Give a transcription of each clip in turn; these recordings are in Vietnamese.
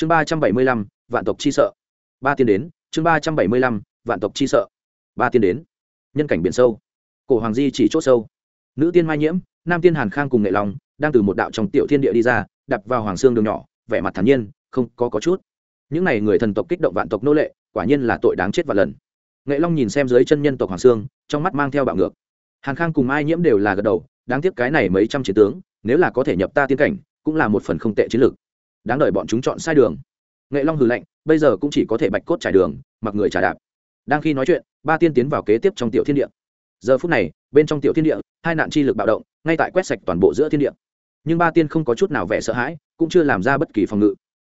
chương ba trăm bảy mươi lăm, vạn tộc chi sợ. Ba tiên đến, chương ba trăm bảy mươi lăm, vạn tộc chi sợ. Ba tiên đến. Nhân cảnh biển sâu. Cổ hoàng di chỉ c h ỗ sâu. Nữ tiên mai nhiễm, nam tiên hàn khang cùng nghệ long, đang từ một đạo trong tiểu thiên địa đi ra đập vào hoàng xương đường nhỏ, vẻ mặt thản nhiên, không có có chút. Những n à y người thần tộc kích động vạn tộc nô lệ, quả nhiên là tội đáng chết và lần. Nghệ long nhìn xem dưới chân nhân tộc hoàng sương trong mắt mang theo bạo ngược. Hàn khang cùng mai nhiễm đều là gật đầu, đáng tiếc cái này mấy trăm chiến tướng, nếu là có thể nhập ta tiên cảnh, cũng là một phần không tệ chiến lược đáng đợi bọn chúng chọn sai đường. Nghệ long hừ lạnh, bây giờ cũng chỉ có thể bạch cốt trải đường, mặc người trả đạp. Đang khi nói chuyện, ba tiên tiến vào kế tiếp trong tiểu thiên địa. Giờ phút này, bên trong tiểu thiên địa, hai nạn chi lực bạo động, ngay tại quét sạch toàn bộ giữa thiên địa. Nhưng ba tiên không có chút nào vẻ sợ hãi, cũng chưa làm ra bất kỳ phòng ngự.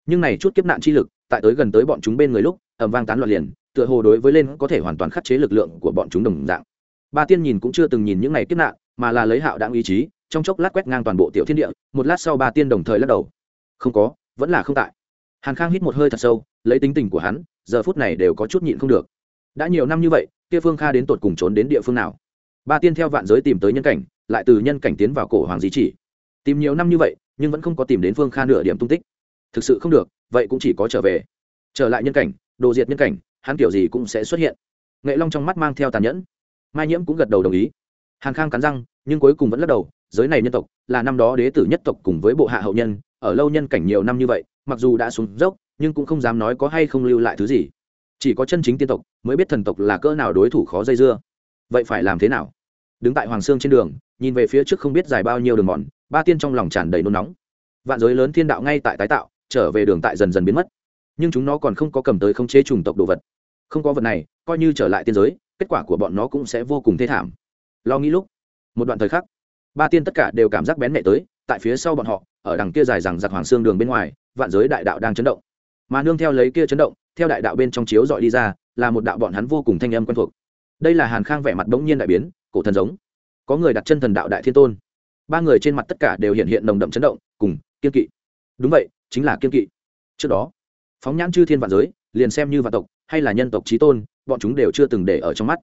Nhưng này chút kiếp nạn chi lực, tại tới gần tới bọn chúng bên người lúc ẩm vang tán loạn liền, tựa hồ đối với lên có thể hoàn toàn khắc chế lực lượng của bọn chúng đồng dạng. Ba tiên nhìn cũng chưa từng nhìn những này kiếp nạn, mà là lấy hạo đáng ý chí, trong chốc lát quét ngang toàn bộ tiểu thiên địa, một lát sau ba tiên đồng thời lắc đầu không có, vẫn là không tại. Hàn khang hít một hơi thật sâu, lấy tính tình của hắn, giờ phút này đều có chút nhịn không được. Đã nhiều năm như vậy, kia phương kha đến tột cùng trốn đến địa phương nào? Ba tiên theo vạn giới tìm tới nhân cảnh, lại từ nhân cảnh tiến vào cổ hoàng di chỉ. Tìm nhiều năm như vậy, nhưng vẫn không có tìm đến phương kha nửa điểm tung tích. Thực sự không được, vậy cũng chỉ có trở về. Trở lại nhân cảnh, đồ diệt nhân cảnh, hắn kiểu gì cũng sẽ xuất hiện. Nghệ long trong mắt mang theo tàn nhẫn. Mai nhiễm cũng gật đầu đồng ý. Hàn khang cắn răng, nhưng cuối cùng vẫn lắc đầu, giới này nhân tộc là năm đó đế tử nhất tộc cùng với bộ hạ hậu nhân ở lâu nhân cảnh nhiều năm như vậy, mặc dù đã xuống dốc, nhưng cũng không dám nói có hay không lưu lại thứ gì. Chỉ có chân chính tiên tộc mới biết thần tộc là cỡ nào đối thủ khó dây dưa. Vậy phải làm thế nào? Đứng tại hoàng sương trên đường, nhìn về phía trước không biết dài bao nhiêu đường mòn, ba tiên trong lòng tràn đầy nôn nóng. Vạn giới lớn thiên đạo ngay tại tái tạo, trở về đường tại dần dần biến mất. Nhưng chúng nó còn không có cầm tới khống chế chủng tộc đồ vật. Không có vật này, coi như trở lại tiên giới, kết quả của bọn nó cũng sẽ vô cùng thê thảm. Lo nghĩ lúc, một đoạn thời khắc, ba tiên tất cả đều cảm giác bén mẹ tới, tại phía sau bọn họ ở đằng kia dài rằng giặc hoàng xương đường bên ngoài, vạn giới đại đạo đang chấn động. Mà nương theo lấy kia chấn động, theo đại đạo bên trong chiếu dọi đi ra, là một đạo bọn hắn vô cùng thanh âm quen thuộc. Đây là hàn khang vẻ mặt bỗng nhiên đại biến, cổ thần giống. Có người đặt chân thần đạo đại thiên tôn. Ba người trên mặt tất cả đều hiện hiện nồng đậm chấn động, cùng kiên kỵ. Đúng vậy, chính là kiên kỵ. Trước đó, phóng nhãn chư thiên vạn giới, liền xem như vạn tộc, hay là nhân tộc trí tôn, bọn chúng đều chưa từng để ở trong mắt.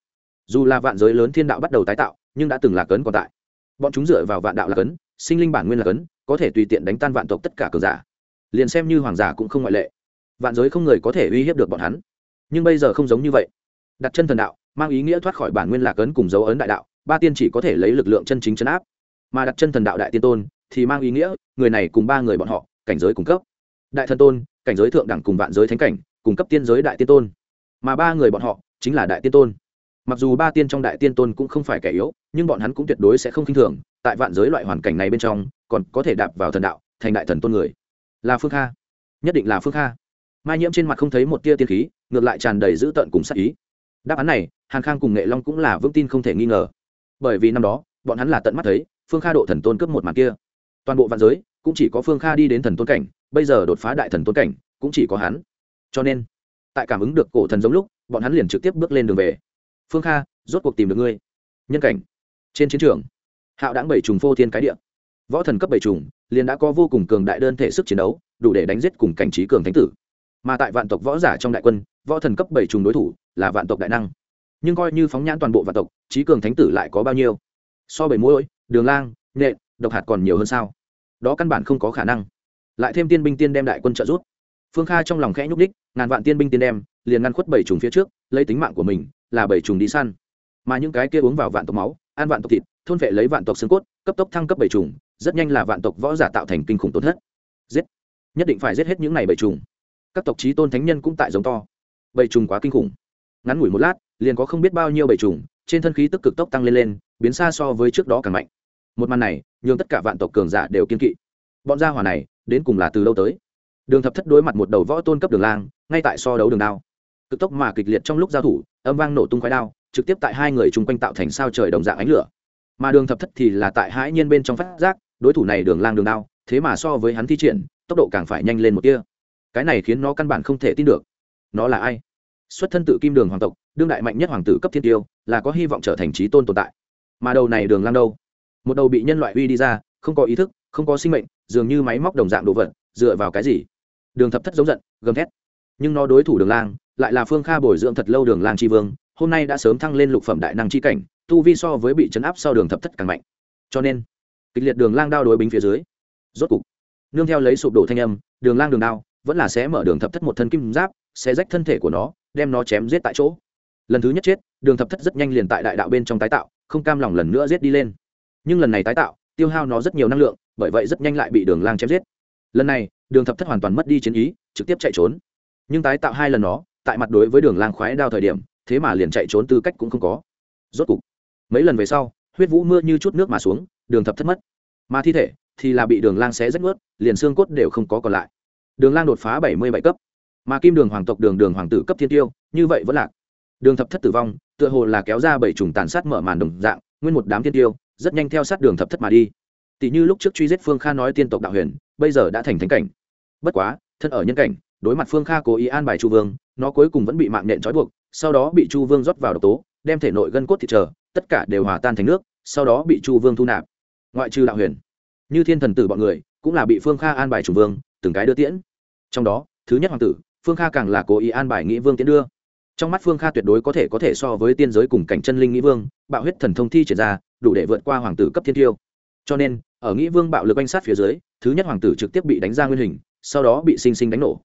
Dù là vạn giới lớn thiên đạo bắt đầu tái tạo, nhưng đã từng là cấn còn tại. Bọn chúng dựa vào vạn đạo là cấn, sinh linh bản nguyên là cấn có thể tùy tiện đánh tan vạn tộc tất cả cờ giả. Liền xem như hoàng giả cũng không ngoại lệ. Vạn giới không người có thể uy hiếp được bọn hắn. Nhưng bây giờ không giống như vậy. Đặt chân thần đạo, mang ý nghĩa thoát khỏi bản nguyên lạc ấn cùng dấu ấn đại đạo, ba tiên chỉ có thể lấy lực lượng chân chính chấn áp. Mà đặt chân thần đạo đại tiên tôn, thì mang ý nghĩa, người này cùng ba người bọn họ, cảnh giới cung cấp. Đại thần tôn, cảnh giới thượng đẳng cùng vạn giới thánh cảnh cung cấp tiên giới đại tiên tôn. Mà ba người bọn họ, chính là đại tiên tôn mặc dù ba tiên trong đại tiên tôn cũng không phải kẻ yếu, nhưng bọn hắn cũng tuyệt đối sẽ không k i n h thường, tại vạn giới loại hoàn cảnh này bên trong, còn có thể đạp vào thần đạo, thành đại thần tôn người. Là phương kha. Nhất định là phương kha. Mai nhiễm trên mặt không thấy một tia tiên khí, ngược lại tràn đầy dữ tợn cùng sắc ý. Đáp án này, hàn khang cùng nghệ long cũng là vững tin không thể nghi ngờ. Bởi vì năm đó, bọn hắn là tận mắt thấy, phương kha độ thần tôn cướp một mặt kia. Toàn bộ vạn giới, cũng chỉ có phương kha đi đến thần tôn cảnh, bây giờ đột phá đại thần tôn cảnh, cũng chỉ có hắn. Cho nên, tại cảm ứng được cổ thần giống lúc, bọn hắn liền trực tiếp bước lên đường về phương kha, rốt cuộc tìm được ngươi. Nhân cảnh. Trên chiến trường, hạo đáng bảy trùng phô thiên cái địa. Võ thần cấp bảy trùng, liền đã có vô cùng cường đại đơn thể sức chiến đấu, đủ để đánh giết cùng cảnh trí cường thánh tử. Mà tại vạn tộc võ giả trong đại quân, võ thần cấp bảy trùng đối thủ là vạn tộc đại năng. Nhưng coi như phóng nhãn toàn bộ vạn tộc, trí cường thánh tử lại có bao nhiêu? So bảy mũi đường lang nhện độc hạt còn nhiều hơn sao? Đó căn bản không có khả năng. Lại thêm tiên binh tiên đem đại quân trợ giúp. Phương kha trong lòng khẽ nhúc đích ngàn vạn tiên binh tiên đem, liền ngăn khuất bảy trùng phía trước, lấy tính mạng của mình là bảy trùng đi săn. Mà những cái kia uống vào vạn tộc máu, ăn vạn tộc thịt, thôn vệ lấy vạn tộc xương cốt, cấp tốc thăng cấp bảy trùng, rất nhanh là vạn tộc võ giả tạo thành kinh khủng tổn thất. Giết! Nhất định phải giết hết những này bảy trùng. Các tộc trí tôn thánh nhân cũng tại giống to. Bảy trùng quá kinh khủng. Ngắn ngủi một lát, liền có không biết bao nhiêu bảy trùng, trên thân khí tức cực tốc tăng lên lên, biến xa so với trước đó càng mạnh. Một màn này, nhường tất cả vạn tộc cường giả đều kiên kỵ. Bọn gia hỏa này, đến cùng là từ lâu tới? Đường thập thất đối mặt một đầu võ tôn cấp đường lang, ngay tại so đấu đường đao cực tốc mà kịch liệt trong lúc giao thủ, âm vang nổ tung khoái đao, trực tiếp tại hai người chung quanh tạo thành sao trời đồng dạng ánh lửa. Mà đường thập thất thì là tại hãi nhiên bên trong phát giác, đối thủ này đường lang đường đao, thế mà so với hắn thi triển, tốc độ càng phải nhanh lên một kia cái này khiến nó căn bản không thể tin được. Nó là ai? Xuất thân tự kim đường hoàng tộc, đương đại mạnh nhất hoàng tử cấp thiên tiêu, là có hy vọng trở thành trí tôn tồn tại. Mà đầu này đường lang đâu? Một đầu bị nhân loại uy đi ra, không có ý thức, không có sinh mệnh, dường như máy móc đồng dạng đồ vật, dựa vào cái gì? Đường thập thất giống giận, gầm thét. Nhưng nó đối thủ đường lang lại là phương kha bồi dưỡng thật lâu đường lang tri vương, hôm nay đã sớm thăng lên lục phẩm đại năng chi cảnh, tu vi so với bị chấn áp sau đường thập thất càng mạnh. Cho nên, kịch liệt đường lang đao đối bính phía dưới. Rốt cục, nương theo lấy sụp đổ thanh âm, đường lang đường đao vẫn là sẽ mở đường thập thất một thân kim giáp, sẽ rách thân thể của nó, đem nó chém giết tại chỗ. Lần thứ nhất chết, đường thập thất rất nhanh liền tại đại đạo bên trong tái tạo, không cam lòng lần nữa giết đi lên. Nhưng lần này tái tạo, tiêu hao nó rất nhiều năng lượng, bởi vậy rất nhanh lại bị đường lang chém giết. Lần này, đường thập thất hoàn toàn mất đi chiến ý, trực tiếp chạy trốn. Nhưng tái tạo hai lần nó tại mặt đối với đường lang khoái đao thời điểm, thế mà liền chạy trốn tư cách cũng không có. Rốt cục, mấy lần về sau, huyết vũ mưa như chút nước mà xuống, đường thập thất mất. Mà thi thể thì là bị đường lang xé rách ướt liền xương cốt đều không có còn lại. Đường lang đột phá bảy mươi bảy cấp. Mà kim đường hoàng tộc đường đường hoàng tử cấp thiên tiêu, như vậy vẫn lạc. Đường thập thất tử vong, tựa hồ là kéo ra bảy trùng tàn sát mở màn đồng dạng, nguyên một đám thiên tiêu, rất nhanh theo sát đường thập thất mà đi. Tỷ như lúc trước truy giết phương kha nói tiên tộc đạo huyền, bây giờ đã thành thánh cảnh. Bất quá, thân ở nhân cảnh đối mặt phương kha cố ý an bài chu vương, nó cuối cùng vẫn bị mạng nện trói buộc, sau đó bị chu vương rót vào độc tố, đem thể nội gân cốt thịt trở, tất cả đều hòa tan thành nước, sau đó bị chu vương thu nạp. Ngoại trừ đạo huyền, như thiên thần tử bọn người cũng là bị phương kha an bài chủ vương, từng cái đưa tiễn. Trong đó, thứ nhất hoàng tử, phương kha càng là cố ý an bài nghĩ vương tiễn đưa. Trong mắt phương kha tuyệt đối có thể có thể so với tiên giới cùng cảnh chân linh nghĩ vương, bạo huyết thần thông thi triển ra, đủ để vượt qua hoàng tử cấp thiên tiêu. Cho nên, ở nghĩ vương bạo lực oanh sát phía dưới, thứ nhất hoàng tử trực tiếp bị đánh ra nguyên hình, sau đó bị sinh sinh đánh nổ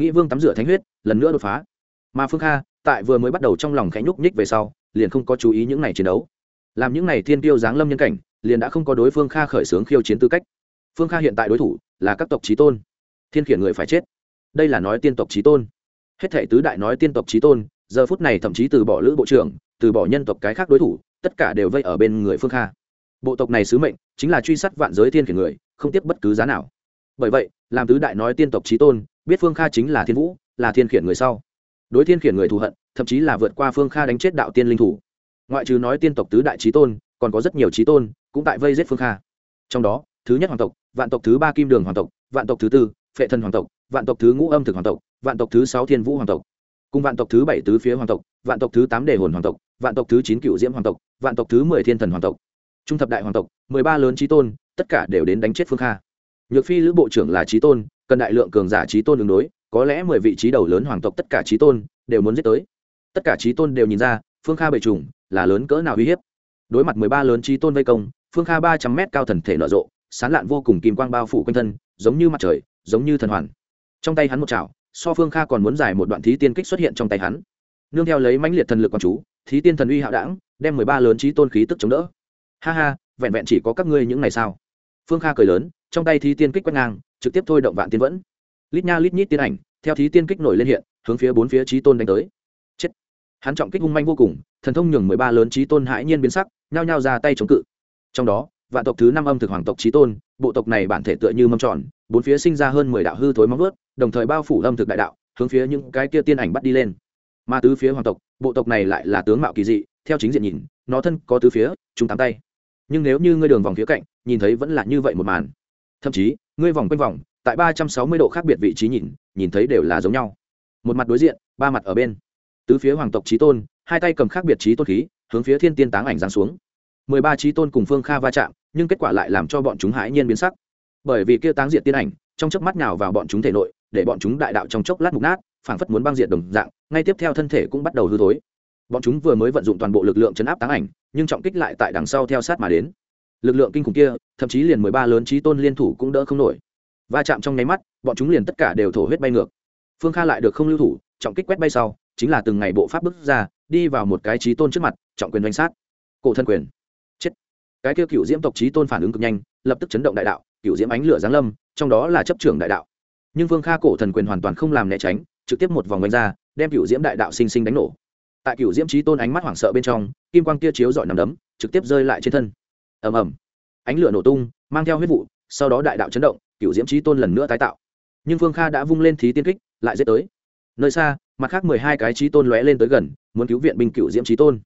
nghĩ vương tắm rửa thánh huyết, lần nữa đột phá. Mà phương kha, tại vừa mới bắt đầu trong lòng khẽ nhúc nhích về sau, liền không có chú ý những n à y chiến đấu. Làm những n à y thiên tiêu giáng lâm nhân cảnh, liền đã không có đối phương kha khởi xướng khiêu chiến tư cách. Phương kha hiện tại đối thủ là các tộc trí tôn. Thiên khiển người phải chết. Đây là nói tiên tộc trí tôn. Hết thể tứ đại nói tiên tộc trí tôn, giờ phút này thậm chí từ bỏ lữ bộ trưởng, từ bỏ nhân tộc cái khác đối thủ, tất cả đều vây ở bên người phương kha. Bộ tộc này sứ mệnh chính là truy sát vạn giới thiên khiển người, không tiếp bất cứ giá nào. Bởi vậy, làm tứ đại nói tiên tộc trí tôn biết phương kha chính là thiên vũ, là thiên khiển người sau. Đối thiên khiển người thù hận, thậm chí là vượt qua phương kha đánh chết đạo tiên linh thủ. Ngoại trừ nói tiên tộc tứ đại trí tôn, còn có rất nhiều trí tôn, cũng tại vây giết phương kha. Trong đó, thứ nhất hoàng tộc, vạn tộc thứ ba kim đường hoàng tộc, vạn tộc thứ tư, phệ thần hoàng tộc, vạn tộc thứ ngũ âm thực hoàng tộc, vạn tộc thứ sáu thiên vũ hoàng tộc. Cùng vạn tộc thứ bảy tứ phía hoàng tộc, vạn tộc thứ tám đề hồn hoàng tộc, vạn tộc thứ chín cựu diễm hoàng tộc, vạn tộc thứ mười thiên thần hoàng tộc. Trung thập đại hoàng tộc, mười ba lớn trí tôn, tất cả đều đến đánh chết phương kha. Nhược phi lữ bộ trưởng là trí tôn cần đại lượng cường giả trí tôn đường đối, có lẽ mười vị trí đầu lớn hoàng tộc tất cả trí tôn đều muốn giết tới. Tất cả trí tôn đều nhìn ra, phương kha bệ trùng là lớn cỡ nào uy hiếp. Đối mặt mười ba lớn trí tôn vây công, phương kha ba trăm mét cao thần thể nở rộ, sán lạn vô cùng kim quang bao phủ quanh thân, giống như mặt trời, giống như thần hoàn. Trong tay hắn một chảo, so phương kha còn muốn giải một đoạn thí tiên kích xuất hiện trong tay hắn. Nương theo lấy mãnh liệt thần lực quán chú, thí tiên thần uy hạo đảng đem mười ba lớn trí tôn khí tức chống đỡ. Ha ha, vẹn vẹn chỉ có các ngươi những ngày sao? Phương kha cười lớn, trong tay thí tiên kích quét ngang trực tiếp thôi động vạn tiên vẫn. Lít nha lít nhít tiên ảnh, theo thí tiên kích nổi lên hiện, hướng phía bốn phía trí tôn đánh tới. Chết. Hắn trọng kích hung manh vô cùng, thần thông nhường mười ba lớn trí tôn hãi nhiên biến sắc, nhao nhao ra tay chống cự. Trong đó, vạn tộc thứ năm âm thực hoàng tộc trí tôn, bộ tộc này bản thể tựa như mâm tròn, bốn phía sinh ra hơn mười đạo hư thối móng vớt đồng thời bao phủ âm thực đại đạo, hướng phía những cái kia tiên ảnh bắt đi lên. Mà tứ phía hoàng tộc, bộ tộc này lại là tướng mạo kỳ dị, theo chính diện nhìn, nó thân có tứ phía, chúng tám tay. Nhưng nếu như ngươi đường vòng phía cạnh, nhìn thấy vẫn là như vậy một màn thậm chí, ngươi vòng quanh vòng, tại ba trăm sáu mươi độ khác biệt vị trí nhìn nhìn thấy đều là giống nhau. Một mặt đối diện, ba mặt ở bên. Tứ phía hoàng tộc trí tôn, hai tay cầm khác biệt trí tôn khí, hướng phía thiên tiên táng ảnh giáng xuống. Mười ba trí tôn cùng phương kha va chạm, nhưng kết quả lại làm cho bọn chúng hãi nhiên biến sắc. Bởi vì kia táng diện tiên ảnh, trong chớp mắt nào vào bọn chúng thể nội, để bọn chúng đại đạo trong chốc lát mục nát, phảng phất muốn băng diện đồng dạng, ngay tiếp theo thân thể cũng bắt đầu hư thối. Bọn chúng vừa mới vận dụng toàn bộ lực lượng chấn áp táng ảnh, nhưng trọng kích lại tại đằng sau theo sát mà đến lực lượng kinh khủng kia, thậm chí liền mười ba lớn trí tôn liên thủ cũng đỡ không nổi. Va chạm trong nháy mắt, bọn chúng liền tất cả đều thổ huyết bay ngược. Phương kha lại được không lưu thủ, trọng kích quét bay sau, chính là từng ngày bộ pháp bước ra, đi vào một cái trí tôn trước mặt, trọng quyền danh sát. Cổ thân quyền. Chết. Cái kia cựu diễm tộc trí tôn phản ứng cực nhanh, lập tức chấn động đại đạo, cựu diễm ánh lửa giáng lâm, trong đó là chấp trưởng đại đạo. Nhưng phương kha cổ thần quyền hoàn toàn không làm né tránh, trực tiếp một vòng đánh ra, đem cựu diễm đại đạo sinh sinh đánh nổ. Tại cựu diễm trí tôn ánh mắt hoảng sợ bên trong, kim quang kia chiếu dọi nằm đấm, trực tiếp rơi lại trên thân ầm ầm. Ánh lửa nổ tung, mang theo huyết vụ, sau đó đại đạo chấn động cựu diễm trí tôn lần nữa tái tạo. Nhưng phương kha đã vung lên thí tiên kích, lại dễ tới. Nơi xa, mặt khác mười hai cái trí tôn lóe lên tới gần, muốn cứu viện binh cựu diễm trí tôn.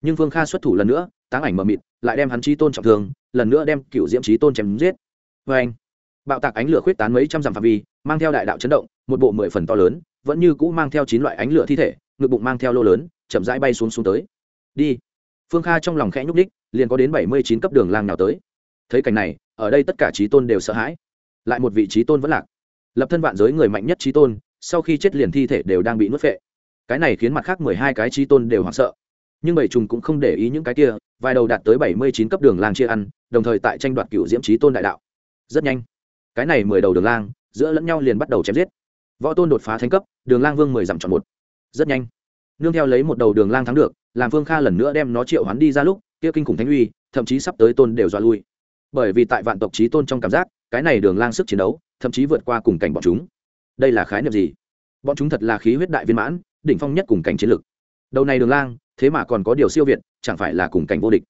Nhưng phương kha xuất thủ lần nữa, táng ảnh mờ mịt, lại đem hắn trí tôn trọng thương, lần nữa đem cựu diễm trí tôn chém giết. Vê anh, bạo tạc ánh lửa khuyết tán mấy trăm dặm phạm vi, mang theo đại đạo chấn động, một bộ mười phần to lớn, vẫn như cũ mang theo chín loại ánh lửa thi thể, ngực bụng mang theo lô lớn, chậm rãi bay xuống xuống tới. Đi phương kha trong lòng khẽ nhúc đích liền có đến bảy mươi chín cấp đường lang nào tới. Thấy cảnh này, ở đây tất cả trí tôn đều sợ hãi. Lại một vị trí tôn vẫn lạc. Lập thân vạn giới người mạnh nhất trí tôn, sau khi chết liền thi thể đều đang bị nuốt phệ. Cái này khiến mặt khác mười hai cái trí tôn đều hoảng sợ. Nhưng bảy trùng cũng không để ý những cái kia, vài đầu đạt tới bảy mươi chín cấp đường lang chia ăn, đồng thời tại tranh đoạt cựu diễm trí tôn đại đạo. Rất nhanh, cái này mười đầu đường lang, giữa lẫn nhau liền bắt đầu chém giết. Võ tôn đột phá thánh cấp, đường lang vương mười dặm chọn một. Rất nhanh nương theo lấy một đầu đường lang thắng được, làm phương kha lần nữa đem nó triệu hoán đi ra lúc, kia kinh khủng thánh uy, thậm chí sắp tới tôn đều dọa lui. Bởi vì tại vạn tộc trí tôn trong cảm giác, cái này đường lang sức chiến đấu, thậm chí vượt qua cùng cảnh bọn chúng. Đây là khái niệm gì? Bọn chúng thật là khí huyết đại viên mãn, đỉnh phong nhất cùng cảnh chiến lực. Đầu này đường lang, thế mà còn có điều siêu việt, chẳng phải là cùng cảnh vô địch.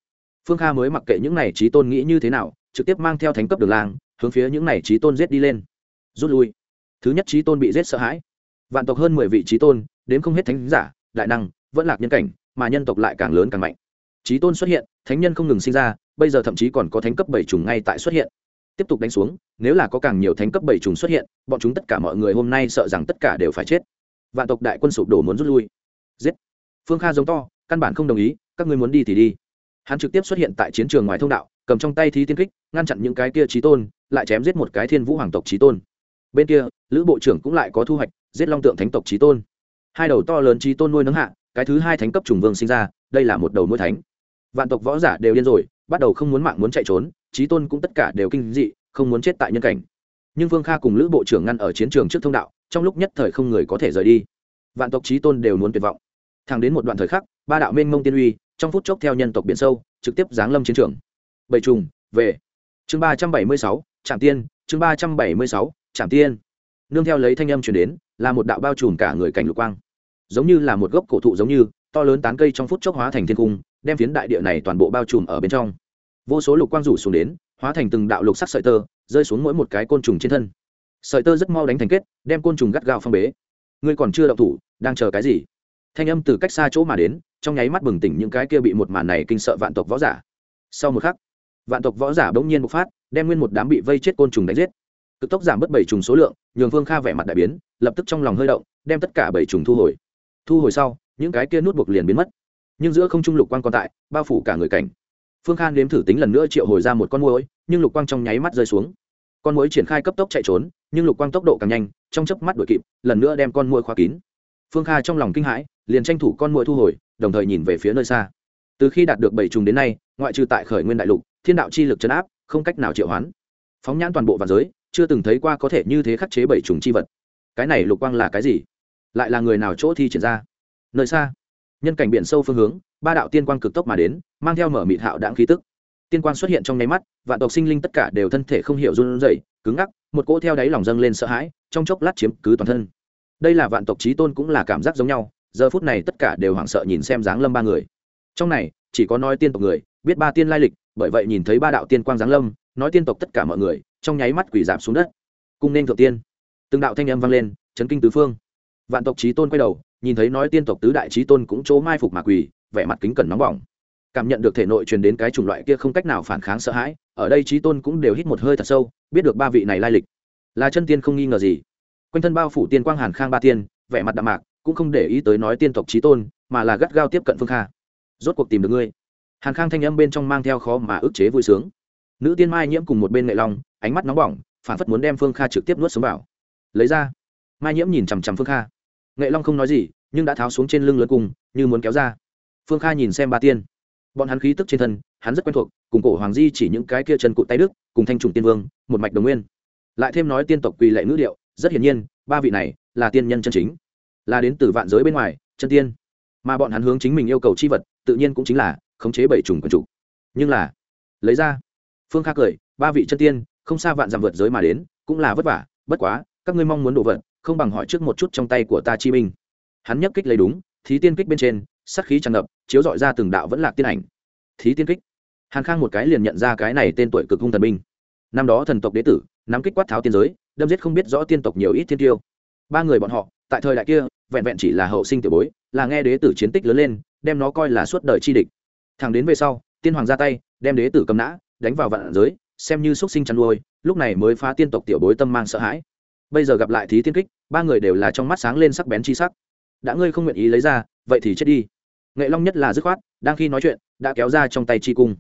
Phương kha mới mặc kệ những này trí tôn nghĩ như thế nào, trực tiếp mang theo thánh cấp đường lang, hướng phía những này trí tôn giết đi lên. Rút lui. Thứ nhất trí tôn bị giết sợ hãi. Vạn tộc hơn mười vị trí tôn đến không hết thánh giả đại năng, vẫn lạc nhân cảnh, mà nhân tộc lại càng lớn càng mạnh. Trí tôn xuất hiện, thánh nhân không ngừng sinh ra, bây giờ thậm chí còn có thánh cấp bảy trùng ngay tại xuất hiện. Tiếp tục đánh xuống, nếu là có càng nhiều thánh cấp bảy trùng xuất hiện, bọn chúng tất cả mọi người hôm nay sợ rằng tất cả đều phải chết. Vạn tộc đại quân sụp đổ muốn rút lui. Giết. Phương kha giống to, căn bản không đồng ý, các ngươi muốn đi thì đi. Hắn trực tiếp xuất hiện tại chiến trường ngoài thông đạo, cầm trong tay thí tiên kích, ngăn chặn những cái kia trí tôn, lại chém giết một cái thiên vũ hoàng tộc trí tôn. Bên kia, lữ bộ trưởng cũng lại có thu hoạch, giết long tượng thánh tộc trí tôn hai đầu to lớn trí tôn nuôi nấng hạ, cái thứ hai thánh cấp trùng vương sinh ra, đây là một đầu nuôi thánh. Vạn tộc võ giả đều điên rồi, bắt đầu không muốn mạng muốn chạy trốn, trí tôn cũng tất cả đều kinh dị, không muốn chết tại nhân cảnh. Nhưng vương kha cùng lữ bộ trưởng ngăn ở chiến trường trước thông đạo, trong lúc nhất thời không người có thể rời đi. Vạn tộc trí tôn đều muốn tuyệt vọng. Thẳng đến một đoạn thời khắc, ba đạo mênh mông tiên uy, trong phút chốc theo nhân tộc biển sâu, trực tiếp giáng lâm chiến trường. Bảy trùng, về. Chương ba trăm bảy mươi sáu trạm tiên, chương ba trăm bảy mươi sáu trạm tiên nương theo lấy thanh âm chuyển đến, là một đạo bao trùm cả người cảnh lục quang. Giống như là một gốc cổ thụ giống như, to lớn tán cây trong phút chốc hóa thành thiên cung, đem phiến đại địa này toàn bộ bao trùm ở bên trong. Vô số lục quang rủ xuống đến, hóa thành từng đạo lục sắc sợi tơ, rơi xuống mỗi một cái côn trùng trên thân. Sợi tơ rất mau đánh thành kết, đem côn trùng gắt gao phong bế. Ngươi còn chưa động thủ, đang chờ cái gì? Thanh âm từ cách xa chỗ mà đến, trong nháy mắt bừng tỉnh những cái kia bị một màn này kinh sợ vạn tộc võ giả. Sau một khắc, vạn tộc võ giả bỗng nhiên bộc phát, đem nguyên một đám bị vây chết côn trùng đánh giết cực tốc giảm bớt bảy trùng số lượng, nhường vương kha vẻ mặt đại biến, lập tức trong lòng hơi động, đem tất cả bảy trùng thu hồi. Thu hồi sau, những cái kia nút buộc liền biến mất. Nhưng giữa không trung lục quang còn tại, bao phủ cả người cảnh. Phương khan nếm thử tính lần nữa triệu hồi ra một con mối nhưng lục quang trong nháy mắt rơi xuống. Con mối triển khai cấp tốc chạy trốn, nhưng lục quang tốc độ càng nhanh, trong chớp mắt đuổi kịp, lần nữa đem con mối khóa kín. Phương kha trong lòng kinh hãi, liền tranh thủ con mối thu hồi, đồng thời nhìn về phía nơi xa. Từ khi đạt được bảy trùng đến nay, ngoại trừ tại khởi nguyên đại lục, thiên đạo chi lực chấn áp, không cách nào triệu hoán. Phóng nhãn toàn bộ và giới chưa từng thấy qua có thể như thế khắc chế bảy trùng chi vật. Cái này lục quang là cái gì? Lại là người nào chỗ thi triển ra? Nơi xa, nhân cảnh biển sâu phương hướng, ba đạo tiên quang cực tốc mà đến, mang theo mở mịt hạo đãng khí tức. Tiên quang xuất hiện trong nháy mắt, vạn tộc sinh linh tất cả đều thân thể không hiểu run rẩy, cứng ngắc, một cỗ theo đáy lòng dâng lên sợ hãi, trong chốc lát chiếm cứ toàn thân. Đây là vạn tộc trí tôn cũng là cảm giác giống nhau, giờ phút này tất cả đều hoảng sợ nhìn xem dáng lâm ba người. Trong này, chỉ có nói tiên tộc người, biết ba tiên lai lịch, bởi vậy nhìn thấy ba đạo tiên quang giáng lâm, nói tiên tộc tất cả mọi người trong nháy mắt quỷ giảm xuống đất. Cung nên thượng tiên. Từng đạo thanh âm vang lên, chấn kinh tứ phương. Vạn tộc trí tôn quay đầu, nhìn thấy nói tiên tộc tứ đại trí tôn cũng chỗ mai phục mà quỳ, vẻ mặt kính cẩn nóng bỏng. Cảm nhận được thể nội truyền đến cái chủng loại kia không cách nào phản kháng sợ hãi, ở đây trí tôn cũng đều hít một hơi thật sâu, biết được ba vị này lai lịch. Là chân tiên không nghi ngờ gì. Quanh thân bao phủ tiên quang hàn khang ba tiên, vẻ mặt đạm mạc, cũng không để ý tới nói tiên tộc trí tôn, mà là gắt gao tiếp cận phương kha. Rốt cuộc tìm được ngươi. Hàn khang thanh âm bên trong mang theo khó mà ức chế vui sướng. Nữ tiên mai nhiễm cùng một bên nghệ long ánh mắt nóng bỏng phản phất muốn đem phương kha trực tiếp nuốt xuống vào. Lấy ra. Mai nhiễm nhìn chằm chằm phương kha. Nghệ long không nói gì, nhưng đã tháo xuống trên lưng lớn cùng như muốn kéo ra. Phương kha nhìn xem ba tiên. Bọn hắn khí tức trên thân, hắn rất quen thuộc, cùng cổ hoàng di chỉ những cái kia chân cụ tay đức, cùng thanh trùng tiên vương, một mạch đồng nguyên. Lại thêm nói tiên tộc quỳ lệ ngữ điệu, rất hiển nhiên, ba vị này là tiên nhân chân chính. Là đến từ vạn giới bên ngoài, chân tiên. Mà bọn hắn hướng chính mình yêu cầu chi vật, tự nhiên cũng chính là khống chế bảy trùng quần trục nhưng là, lấy ra. Phương kha cười, ba vị chân tiên không xa vạn dặm vượt giới mà đến, cũng là vất vả, bất quá, các ngươi mong muốn đồ vật không bằng hỏi trước một chút trong tay của ta chi minh hắn nhấc kích lấy đúng, thí tiên kích bên trên sắc khí tràn ngập, chiếu dọi ra từng đạo vẫn là tiên ảnh. Thí tiên kích. Hàn khang một cái liền nhận ra cái này tên tuổi cực hung thần binh. Năm đó thần tộc đế tử, nắm kích quát tháo tiên giới, đâm giết không biết rõ tiên tộc nhiều ít tiên tiêu. Ba người bọn họ, tại thời đại kia, vẹn vẹn chỉ là hậu sinh tiểu bối, là nghe đế tử chiến tích lớn lên, đem nó coi là suốt đời chi địch. Thằng đến về sau, tiên hoàng ra tay, đem đế tử cầm nã, đánh vào vạn giới xem như xuất sinh chăn nuôi, lúc này mới phá tiên tộc tiểu bối tâm mang sợ hãi. Bây giờ gặp lại thí tiên kích, ba người đều là trong mắt sáng lên sắc bén chi sắc. Đã ngươi không nguyện ý lấy ra, vậy thì chết đi. Nghệ long nhất là dứt khoát, đang khi nói chuyện, đã kéo ra trong tay chi cung.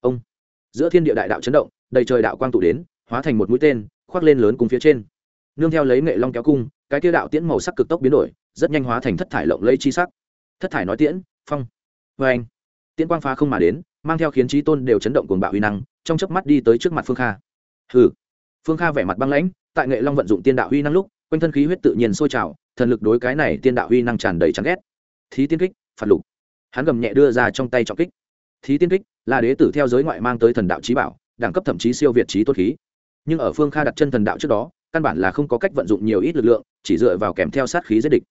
Ông! Giữa thiên địa đại đạo chấn động, đầy trời đạo quang tụ đến, hóa thành một mũi tên, khoác lên lớn cung phía trên. Nương theo lấy nghệ long kéo cung, cái tiêu đạo tiễn màu sắc cực tốc biến đổi, rất nhanh hóa thành thất thải lộng lây chi sắc. Thất thải nói tiễn, phong. Vê anh tiễn quang phá không mà đến mang theo khiến trí tôn đều chấn động cuồng bạo uy năng, trong chớp mắt đi tới trước mặt phương kha. Hừ. Phương kha vẻ mặt băng lãnh, tại nghệ long vận dụng tiên đạo uy năng lúc, quanh thân khí huyết tự nhiên sôi trào, thần lực đối cái này tiên đạo uy năng tràn đầy chán ghét. Thí tiên kích, phạt lục. Hắn gầm nhẹ đưa ra trong tay trọng kích. Thí tiên kích là đế tử theo giới ngoại mang tới thần đạo trí bảo, đẳng cấp thậm chí siêu việt trí tốt khí. Nhưng ở phương kha đặt chân thần đạo trước đó, căn bản là không có cách vận dụng nhiều ít lực lượng, chỉ dựa vào kèm theo sát khí giết địch.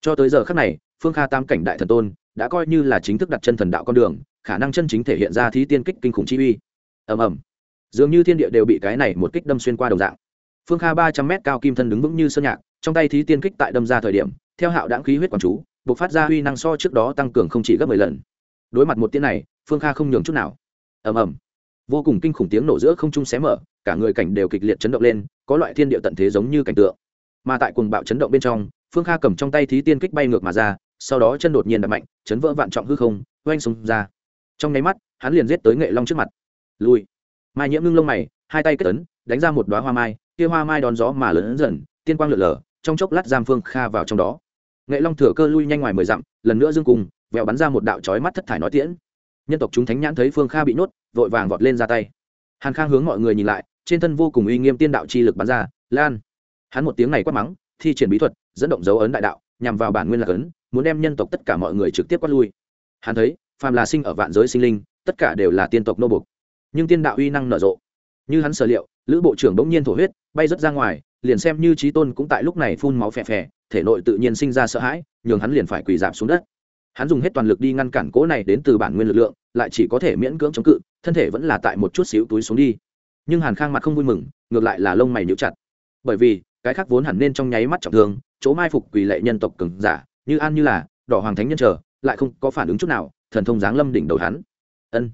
Cho tới giờ khác này, phương kha tam cảnh đại thần tôn đã coi như là chính thức đặt chân thần đạo con đường khả năng chân chính thể hiện ra thí tiên kích kinh khủng chi uy. Ầm ầm. Dường như thiên địa đều bị cái này một kích đâm xuyên qua đồng dạng. Phương kha ba trăm mét cao kim thân đứng vững như sơn nhạc, trong tay thí tiên kích tại đâm ra thời điểm, theo hạo đãng khí huyết quản chú buộc phát ra uy năng so trước đó tăng cường không chỉ gấp mười lần. Đối mặt một tiếng này, phương kha không nhường chút nào. Ầm ầm. Vô cùng kinh khủng tiếng nổ giữa không trung xé mở, cả người cảnh đều kịch liệt chấn động lên, có loại thiên địa tận thế giống như cảnh tượng. Mà tại cuồng bạo chấn động bên trong, phương kha cầm trong tay thí tiên kích bay ngược mà ra, sau đó chân đột nhiên đập mạnh, chấn vỡ vạn trọng hư không, oanh súng ra trong nháy mắt, hắn liền giết tới nghệ long trước mặt. Lui. Mai nhiễm ngưng lông mày, hai tay kết tấn đánh ra một đoá hoa mai, kia hoa mai đón gió mà lớn dần, tiên quang lượn lờ, trong chốc lát giam phương kha vào trong đó. Nghệ long thừa cơ lui nhanh ngoài mười dặm, lần nữa dương cùng, vẹo bắn ra một đạo chói mắt thất thải nói tiễn. Nhân tộc chúng thánh nhãn thấy phương kha bị nhốt, vội vàng vọt lên ra tay. Hàn khang hướng mọi người nhìn lại, trên thân vô cùng uy nghiêm tiên đạo chi lực bắn ra, lan. Hắn một tiếng này quát mắng, thi triển bí thuật, dẫn động dấu ấn đại đạo, nhằm vào bản nguyên lạc ấn muốn đem nhân tộc tất cả mọi người trực tiếp quát lui. Hắn thấy phàm là sinh ở vạn giới sinh linh, tất cả đều là tiên tộc nô bục nhưng tiên đạo uy năng nở rộ. Như hắn sở liệu, lữ bộ trưởng bỗng nhiên thổ huyết, bay rớt ra ngoài, liền xem như trí tôn cũng tại lúc này phun máu phè phè, thể nội tự nhiên sinh ra sợ hãi, nhường hắn liền phải quỳ giảm xuống đất. Hắn dùng hết toàn lực đi ngăn cản cỗ này đến từ bản nguyên lực lượng, lại chỉ có thể miễn cưỡng chống cự, thân thể vẫn là tại một chút xíu túi xuống đi. Nhưng hàn khang mặt không vui mừng, ngược lại là lông mày nhíu chặt. Bởi vì, cái khác vốn hẳn nên trong nháy mắt trọng thương, chỗ mai phục quỳ lệ nhân tộc cường giả, như an như là, đỏ hoàng thánh nhân chờ, lại không có phản ứng chút nào thần thông giáng lâm đỉnh đầu hắn. Ân.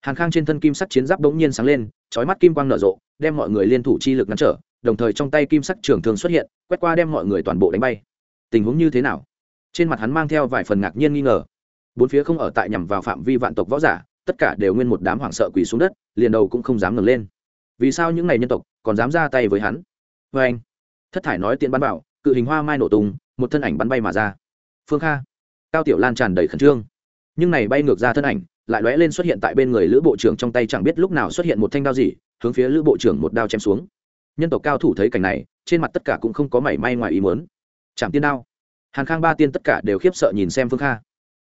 Hàn khang trên thân kim sắc chiến giáp bỗng nhiên sáng lên, chói mắt kim quang nở rộ, đem mọi người liên thủ chi lực ngăn trở, đồng thời trong tay kim sắc trường thường xuất hiện, quét qua đem mọi người toàn bộ đánh bay. Tình huống như thế nào? Trên mặt hắn mang theo vài phần ngạc nhiên nghi ngờ. Bốn phía không ở tại nhằm vào phạm vi vạn tộc võ giả, tất cả đều nguyên một đám hoảng sợ quỳ xuống đất, liền đầu cũng không dám ngẩng lên. Vì sao những n à y nhân tộc còn dám ra tay với hắn? Vê anh, thất thải nói tiện bắn bảo cự hình hoa mai nổ tung, một thân ảnh bắn bay mà ra. Phương kha, cao tiểu lan tràn đầy khẩn trương nhưng này bay ngược ra thân ảnh, lại lóe lên xuất hiện tại bên người lữ bộ trưởng trong tay chẳng biết lúc nào xuất hiện một thanh đao gì, hướng phía lữ bộ trưởng một đao chém xuống. Nhân tộc cao thủ thấy cảnh này, trên mặt tất cả cũng không có mảy may ngoài ý muốn. Chạm tiên đao. Hàn khang ba tiên tất cả đều khiếp sợ nhìn xem phương kha.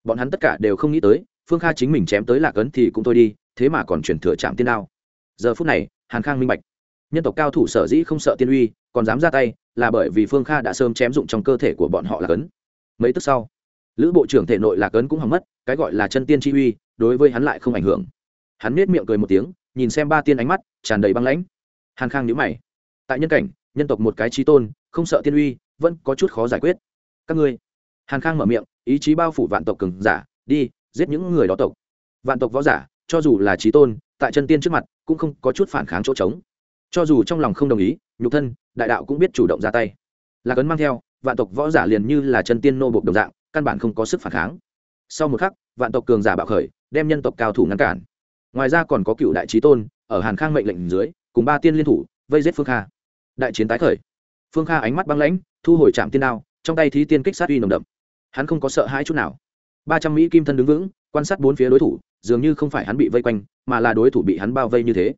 Bọn hắn tất cả đều không nghĩ tới, phương kha chính mình chém tới lạc ấn thì cũng thôi đi, thế mà còn chuyển thừa chạm tiên đao. Giờ phút này hàn khang minh bạch. Nhân tộc cao thủ sở dĩ không sợ tiên uy, còn dám ra tay, là bởi vì phương kha đã sớm chém dụng trong cơ thể của bọn họ lạc ấn. Mấy tức sau lữ bộ trưởng thể nội lạc ấn cũng hỏng mất, cái gọi là chân tiên chi uy, đối với hắn lại không ảnh hưởng. Hắn nết miệng cười một tiếng, nhìn xem ba tiên ánh mắt, tràn đầy băng lãnh. Hàn khang nhữ mày. Tại nhân cảnh, nhân tộc một cái trí tôn, không sợ tiên uy, vẫn có chút khó giải quyết. Các ngươi. Hàn khang mở miệng, ý chí bao phủ vạn tộc cường giả, đi, giết những người đó tộc. Vạn tộc võ giả, cho dù là trí tôn, tại chân tiên trước mặt, cũng không có chút phản kháng chỗ trống. Cho dù trong lòng không đồng ý, nhục thân, đại đạo cũng biết chủ động ra tay. Là cấn mang theo, vạn tộc võ giả liền như là chân tiên nô bộc đồng dạng căn bản không có sức phản kháng. Sau một khắc, vạn tộc cường giả bạo khởi, đem nhân tộc cao thủ ngăn cản. Ngoài ra còn có cựu đại trí tôn, ở hàn khang mệnh lệnh dưới, cùng ba tiên liên thủ, vây giết phương kha. Đại chiến tái khởi. Phương kha ánh mắt băng lãnh, thu hồi trạm tiên đao, trong tay thí tiên kích sát uy nồng đậm. Hắn không có sợ hãi chút nào. Ba trăm mỹ kim thân đứng vững, quan sát bốn phía đối thủ, dường như không phải hắn bị vây quanh, mà là đối thủ bị hắn bao vây như thế.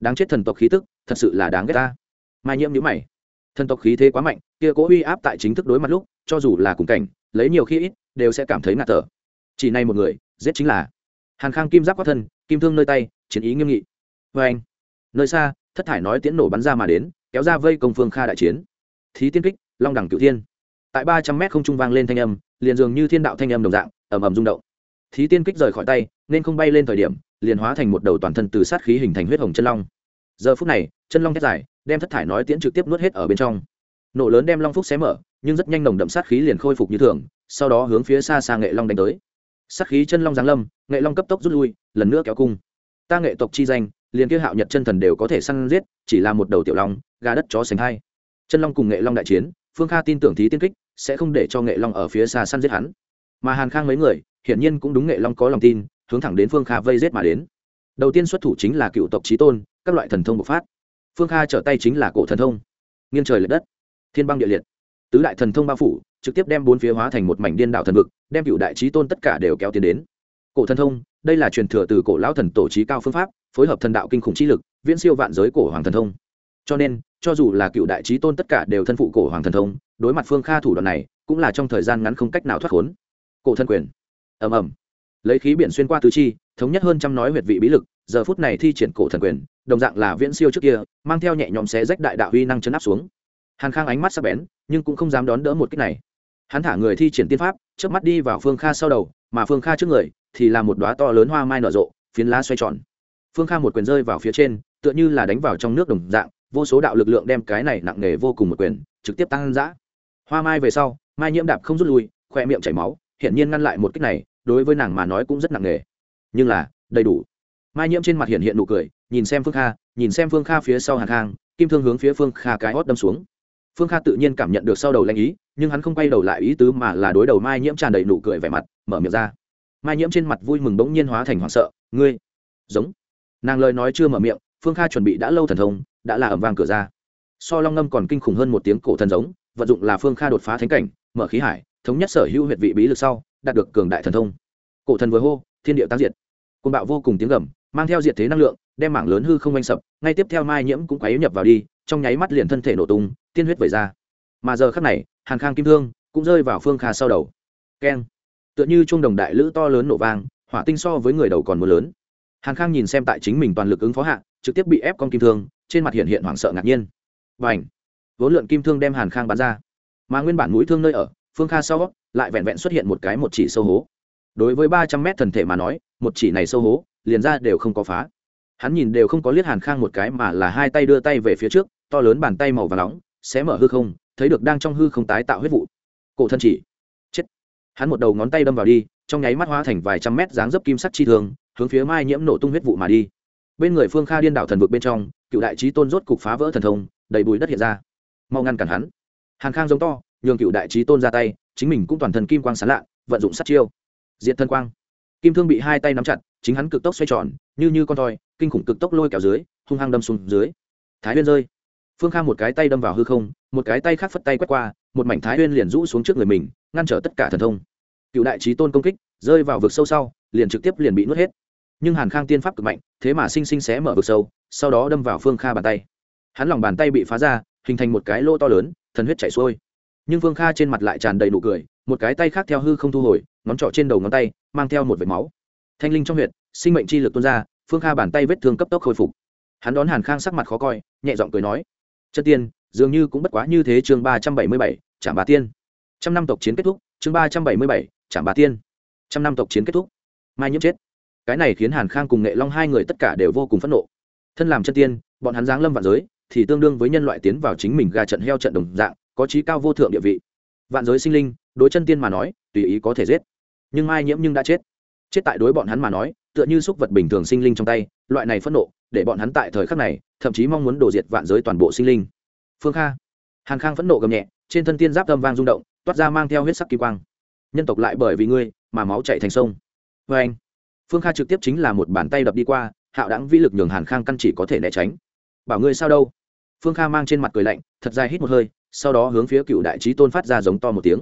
Đáng chết thần tộc khí tức, thật sự là đáng ghét ta. Mai nhiễm nhữ mày thần tộc khí thế quá mạnh, kia cố uy áp tại chính thức đối mặt lúc, cho dù là cùng cảnh, lấy nhiều khi ít, đều sẽ cảm thấy ngạt thở. Chỉ này một người, giết chính là hàn khang kim giáp quát thân, kim thương nơi tay, chiến ý nghiêm nghị. Vê anh, nơi xa, thất thải nói tiễn nổ bắn ra mà đến, kéo ra vây công phương kha đại chiến. Thí tiên kích, long đẳng cựu thiên. Tại ba trăm mét không trung vang lên thanh âm, liền dường như thiên đạo thanh âm đồng dạng, ầm ầm rung động. Thí tiên kích rời khỏi tay, nên không bay lên thời điểm, liền hóa thành một đầu toàn thân từ sát khí hình thành huyết hồng chân long. Giờ phút này, chân long thét dài đem thất thải nói tiễn trực tiếp nuốt hết ở bên trong. Nổ lớn đem long phúc xé mở, nhưng rất nhanh nồng đậm sát khí liền khôi phục như thường, sau đó hướng phía xa xa nghệ long đánh tới. Sát khí chân long giáng lâm, nghệ long cấp tốc rút lui, lần nữa kéo cung. Ta nghệ tộc chi danh, liền kia hạo nhật chân thần đều có thể săn giết, chỉ là một đầu tiểu long, gà đất chó sành hai. Chân long cùng nghệ long đại chiến, phương kha tin tưởng thí tiên kích, sẽ không để cho nghệ long ở phía xa săn giết hắn. Mà hàn khang mấy người, hiển nhiên cũng đúng nghệ long có lòng tin, hướng thẳng đến phương kha vây giết mà đến. Đầu tiên xuất thủ chính là cựu tộc trí tôn, các loại thần thông bộc phát phương kha trở tay chính là cổ thần thông. Nghiêng trời l ệ đất. Thiên băng địa liệt. Tứ đại thần thông bao phủ, trực tiếp đem bốn phía hóa thành một mảnh điên đạo thần vực, đem cựu đại trí tôn tất cả đều kéo tiến đến. Cổ thần thông, đây là truyền thừa từ cổ lão thần tổ trí cao phương pháp, phối hợp thần đạo kinh khủng trí lực, viễn siêu vạn giới cổ hoàng thần thông. Cho nên, cho dù là cựu đại trí tôn tất cả đều thân phụ cổ hoàng thần thông, đối mặt phương kha thủ đoạn này, cũng là trong thời gian ngắn không cách nào thoát khốn. Cổ thân quyền. Ầm ầm. Lấy khí biển xuyên qua tứ chi, thống nhất hơn trăm nói huyệt vị bí lực giờ phút này thi triển cổ thần quyền, đồng dạng là viễn siêu trước kia, mang theo nhẹ nhõm xé rách đại đạo huy năng chấn áp xuống. Hàn khang ánh mắt sắc bén, nhưng cũng không dám đón đỡ một cách này. Hắn thả người thi triển tiên pháp trước mắt đi vào phương kha sau đầu, mà phương kha trước người thì là một đoá to lớn hoa mai nở rộ, phiến lá xoay tròn. Phương kha một quyền rơi vào phía trên, tựa như là đánh vào trong nước đồng dạng, vô số đạo lực lượng đem cái này nặng nề vô cùng một quyền, trực tiếp tăng giã hoa mai về sau, mai nhiễm đạp không rút lui, khoe miệng chảy máu, hiển nhiên ngăn lại một cách này, đối với nàng mà nói cũng rất nặng nề. Nhưng là, đầy đủ mai nhiễm trên mặt hiện hiện nụ cười, nhìn xem phương kha, nhìn xem phương kha phía sau hàng khang, kim thương hướng phía phương kha cái hót đâm xuống. Phương kha tự nhiên cảm nhận được sau đầu lanh ý, nhưng hắn không quay đầu lại ý tứ mà là đối đầu mai nhiễm tràn đầy nụ cười vẻ mặt, mở miệng ra. Mai nhiễm trên mặt vui mừng bỗng nhiên hóa thành hoảng sợ, ngươi, giống. Nàng lời nói chưa mở miệng, phương kha chuẩn bị đã lâu thần thông, đã là ẩm vang cửa ra. So long ngâm còn kinh khủng hơn một tiếng cổ thần giống, vận dụng là phương kha đột phá thánh cảnh, mở khí hải, thống nhất sở hữu huyệt vị bí lực sau, đạt được cường đại thần thông. Cổ thần vừa hô, thiên địa tác diệt. Côn bạo vô cùng tiếng gầm mang theo diệt thế năng lượng, đem mảng lớn hư không oanh sập, ngay tiếp theo mai nhiễm cũng quấy nhập vào đi, trong nháy mắt liền thân thể nổ tung, tiên huyết vẩy ra. Mà giờ khắc này hàn khang kim thương cũng rơi vào phương kha sau đầu. Keng. Tựa như chuông đồng đại lữ to lớn nổ vang, hỏa tinh so với người đầu còn mưa lớn. Hàn khang nhìn xem tại chính mình toàn lực ứng phó hạ, trực tiếp bị ép con kim thương, trên mặt hiện hiện hoảng sợ ngạc nhiên. Và ảnh vốn lượn kim thương đem hàn khang bắn ra. Mà nguyên bản mũi thương nơi ở, phương kha sau lại vẹn vẹn xuất hiện một cái một chỉ sâu hố. Đối với ba trăm mét thần thể mà nói, một chỉ này sâu hố liền ra đều không có phá. Hắn nhìn đều không có liếc hàn khang một cái mà là hai tay đưa tay về phía trước, to lớn bàn tay màu và nóng, xé mở hư không, thấy được đang trong hư không tái tạo huyết vụ. Cổ thân chỉ. Chết. Hắn một đầu ngón tay đâm vào đi, trong nháy mắt hóa thành vài trăm mét dáng dấp kim sắc chi thường, hướng phía mai nhiễm nổ tung huyết vụ mà đi. Bên người phương kha điên đảo thần vực bên trong, cựu đại trí tôn rốt cục phá vỡ thần thông, đầy bùi đất hiện ra. Mau ngăn cản hắn. Hàn khang giống to, nhường cựu đại trí tôn ra tay, chính mình cũng toàn thân kim quang sán lạ, vận dụng sát chiêu. Diện thân quang. Kim thương bị hai tay nắm chặt chính hắn cực tốc xoay tròn, như như con thoi kinh khủng cực tốc lôi kéo dưới, hung hăng đâm xuống dưới. Thái huyên rơi. Phương kha một cái tay đâm vào hư không, một cái tay khác phất tay quét qua, một mảnh thái huyên liền rũ xuống trước người mình, ngăn trở tất cả thần thông. Cựu đại trí tôn công kích, rơi vào vực sâu sau, liền trực tiếp liền bị nuốt hết. Nhưng hàn khang tiên pháp cực mạnh, thế mà sinh sinh xé mở vực sâu, sau đó đâm vào phương kha bàn tay. Hắn lòng bàn tay bị phá ra, hình thành một cái lỗ to lớn, thần huyết chảy xuôi. Nhưng phương kha trên mặt lại tràn đầy nụ cười, một cái tay khác theo hư không thu hồi, ngón trọ trên đầu ngón tay, mang theo một vệt máu thanh linh trong huyệt, sinh mệnh chi lực tuôn ra, phương kha bàn tay vết thương cấp tốc khôi phục. Hắn đón hàn khang sắc mặt khó coi, nhẹ giọng cười nói chất tiên, dường như cũng bất quá như thế chương ba trăm bảy mươi bảy trạm bà tiên. Trăm năm tộc chiến kết thúc, chương ba trăm bảy mươi bảy trạm bà tiên. Trăm năm tộc chiến kết thúc. Mai nhiễm chết. Cái này khiến hàn khang cùng nghệ long hai người tất cả đều vô cùng phẫn nộ. Thân làm chân tiên, bọn hắn giáng lâm vạn giới, thì tương đương với nhân loại tiến vào chính mình gà trận heo trận đồng dạng, có trí cao vô thượng địa vị. Vạn giới sinh linh, đối chân tiên mà nói, tùy ý có thể giết. Nhưng mai nhiễm nhưng đã chết chết tại đối bọn hắn mà nói, tựa như súc vật bình thường sinh linh trong tay, loại này phẫn nộ, để bọn hắn tại thời khắc này, thậm chí mong muốn đổ diệt vạn giới toàn bộ sinh linh. Phương kha. Hàn khang phẫn nộ gầm nhẹ, trên thân tiên giáp âm vang rung động, toát ra mang theo huyết sắc kỳ quang. Nhân tộc lại bởi vì ngươi, mà máu chạy thành sông. Vê anh, phương kha trực tiếp chính là một bàn tay đập đi qua, hạo đáng vĩ lực nhường hàn khang căn chỉ có thể né tránh. Bảo ngươi sao đâu? Phương kha mang trên mặt cười lạnh, thật dài hít một hơi, sau đó hướng phía cựu đại trí tôn phát ra giống to một tiếng.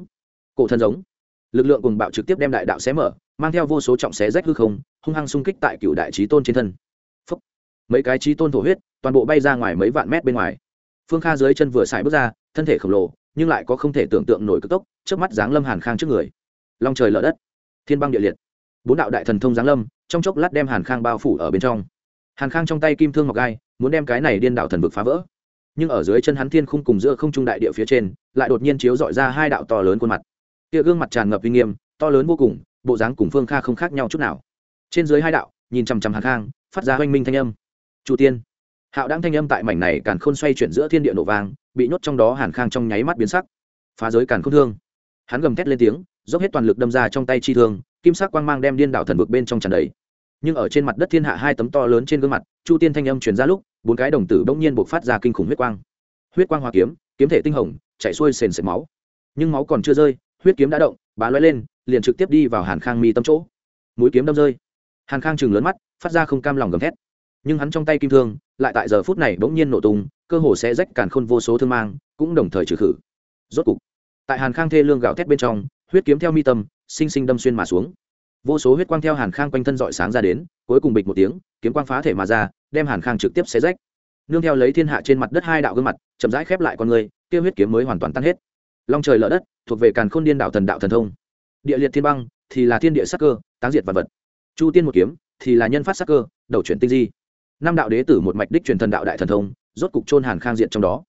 Cổ thân giống lực lượng cùng bạo trực tiếp đem đại đạo xé mở, mang theo vô số trọng xé rách hư không, hung hăng xung kích tại cựu đại trí tôn trên thân. Phúc. mấy cái trí tôn thổ huyết, toàn bộ bay ra ngoài mấy vạn mét bên ngoài. Phương kha dưới chân vừa xài bước ra, thân thể khổng lồ, nhưng lại có không thể tưởng tượng nổi cực tốc trước mắt giáng lâm hàn khang trước người. Long trời lở đất. Thiên băng địa liệt. Bốn đạo đại thần thông giáng lâm, trong chốc lát đem hàn khang bao phủ ở bên trong. Hàn khang trong tay kim thương ngọc gai, muốn đem cái này điên đạo thần vực phá vỡ. Nhưng ở dưới chân hắn thiên khung cùng giữa không trung đại địa phía trên, lại đột nhiên chiếu dọi ra hai đạo to lớn khuôn mặt kia gương mặt tràn ngập uy nghiêm, to lớn vô cùng, bộ dáng cùng phương kha không khác nhau chút nào. Trên dưới hai đạo, nhìn chằm chằm hàn khang, phát ra oanh minh thanh âm. Chu tiên. Hạo đang thanh âm tại mảnh này càn khôn xoay chuyển giữa thiên địa nổ vang, bị nhốt trong đó hàn khang trong nháy mắt biến sắc. Phá giới càn khôn thương. Hắn gầm thét lên tiếng, dốc hết toàn lực đâm ra trong tay chi thương, kim sắc quang mang đem điên đảo thần vực bên trong tràn đầy. Nhưng ở trên mặt đất thiên hạ hai tấm to lớn trên gương mặt, chu tiên thanh âm truyền ra lúc, bốn cái đồng tử bỗng nhiên buộc phát ra kinh khủng huyết quang. Huyết quang hoa kiếm kiếm thể tinh hồng chạy xuôi sền sệt máu. Nhưng máu còn chưa rơi huyết kiếm đã động, bá lóe lên, liền trực tiếp đi vào hàn khang mi tâm chỗ. Mũi kiếm đâm rơi. Hàn khang chừng lớn mắt, phát ra không cam lòng gầm thét. Nhưng hắn trong tay kim thương, lại tại giờ phút này bỗng nhiên nổ tung, cơ hồ sẽ rách càn khôn vô số thương mang, cũng đồng thời trừ khử. Rốt cục, tại hàn khang thê lương gạo thét bên trong, huyết kiếm theo mi tâm, sinh sinh đâm xuyên mà xuống. Vô số huyết quang theo hàn khang quanh thân dọi sáng ra đến, cuối cùng bịch một tiếng, kiếm quang phá thể mà ra, đem hàn khang trực tiếp xé rách. Nương theo lấy thiên hạ trên mặt đất hai đạo gương mặt, chậm rãi khép lại con người tiêu huyết kiếm mới hoàn toàn tan hết long trời lở đất, thuộc về càn khôn điên đạo thần đạo thần thông. Địa liệt thiên băng thì là thiên địa sắc cơ, táng diệt vật vật. Chu tiên một kiếm thì là nhân phát sắc cơ, đầu chuyển tinh di. Năm đạo đế tử một mạch đích truyền thần đạo đại thần thông, rốt cục chôn hàn khang diện trong đó.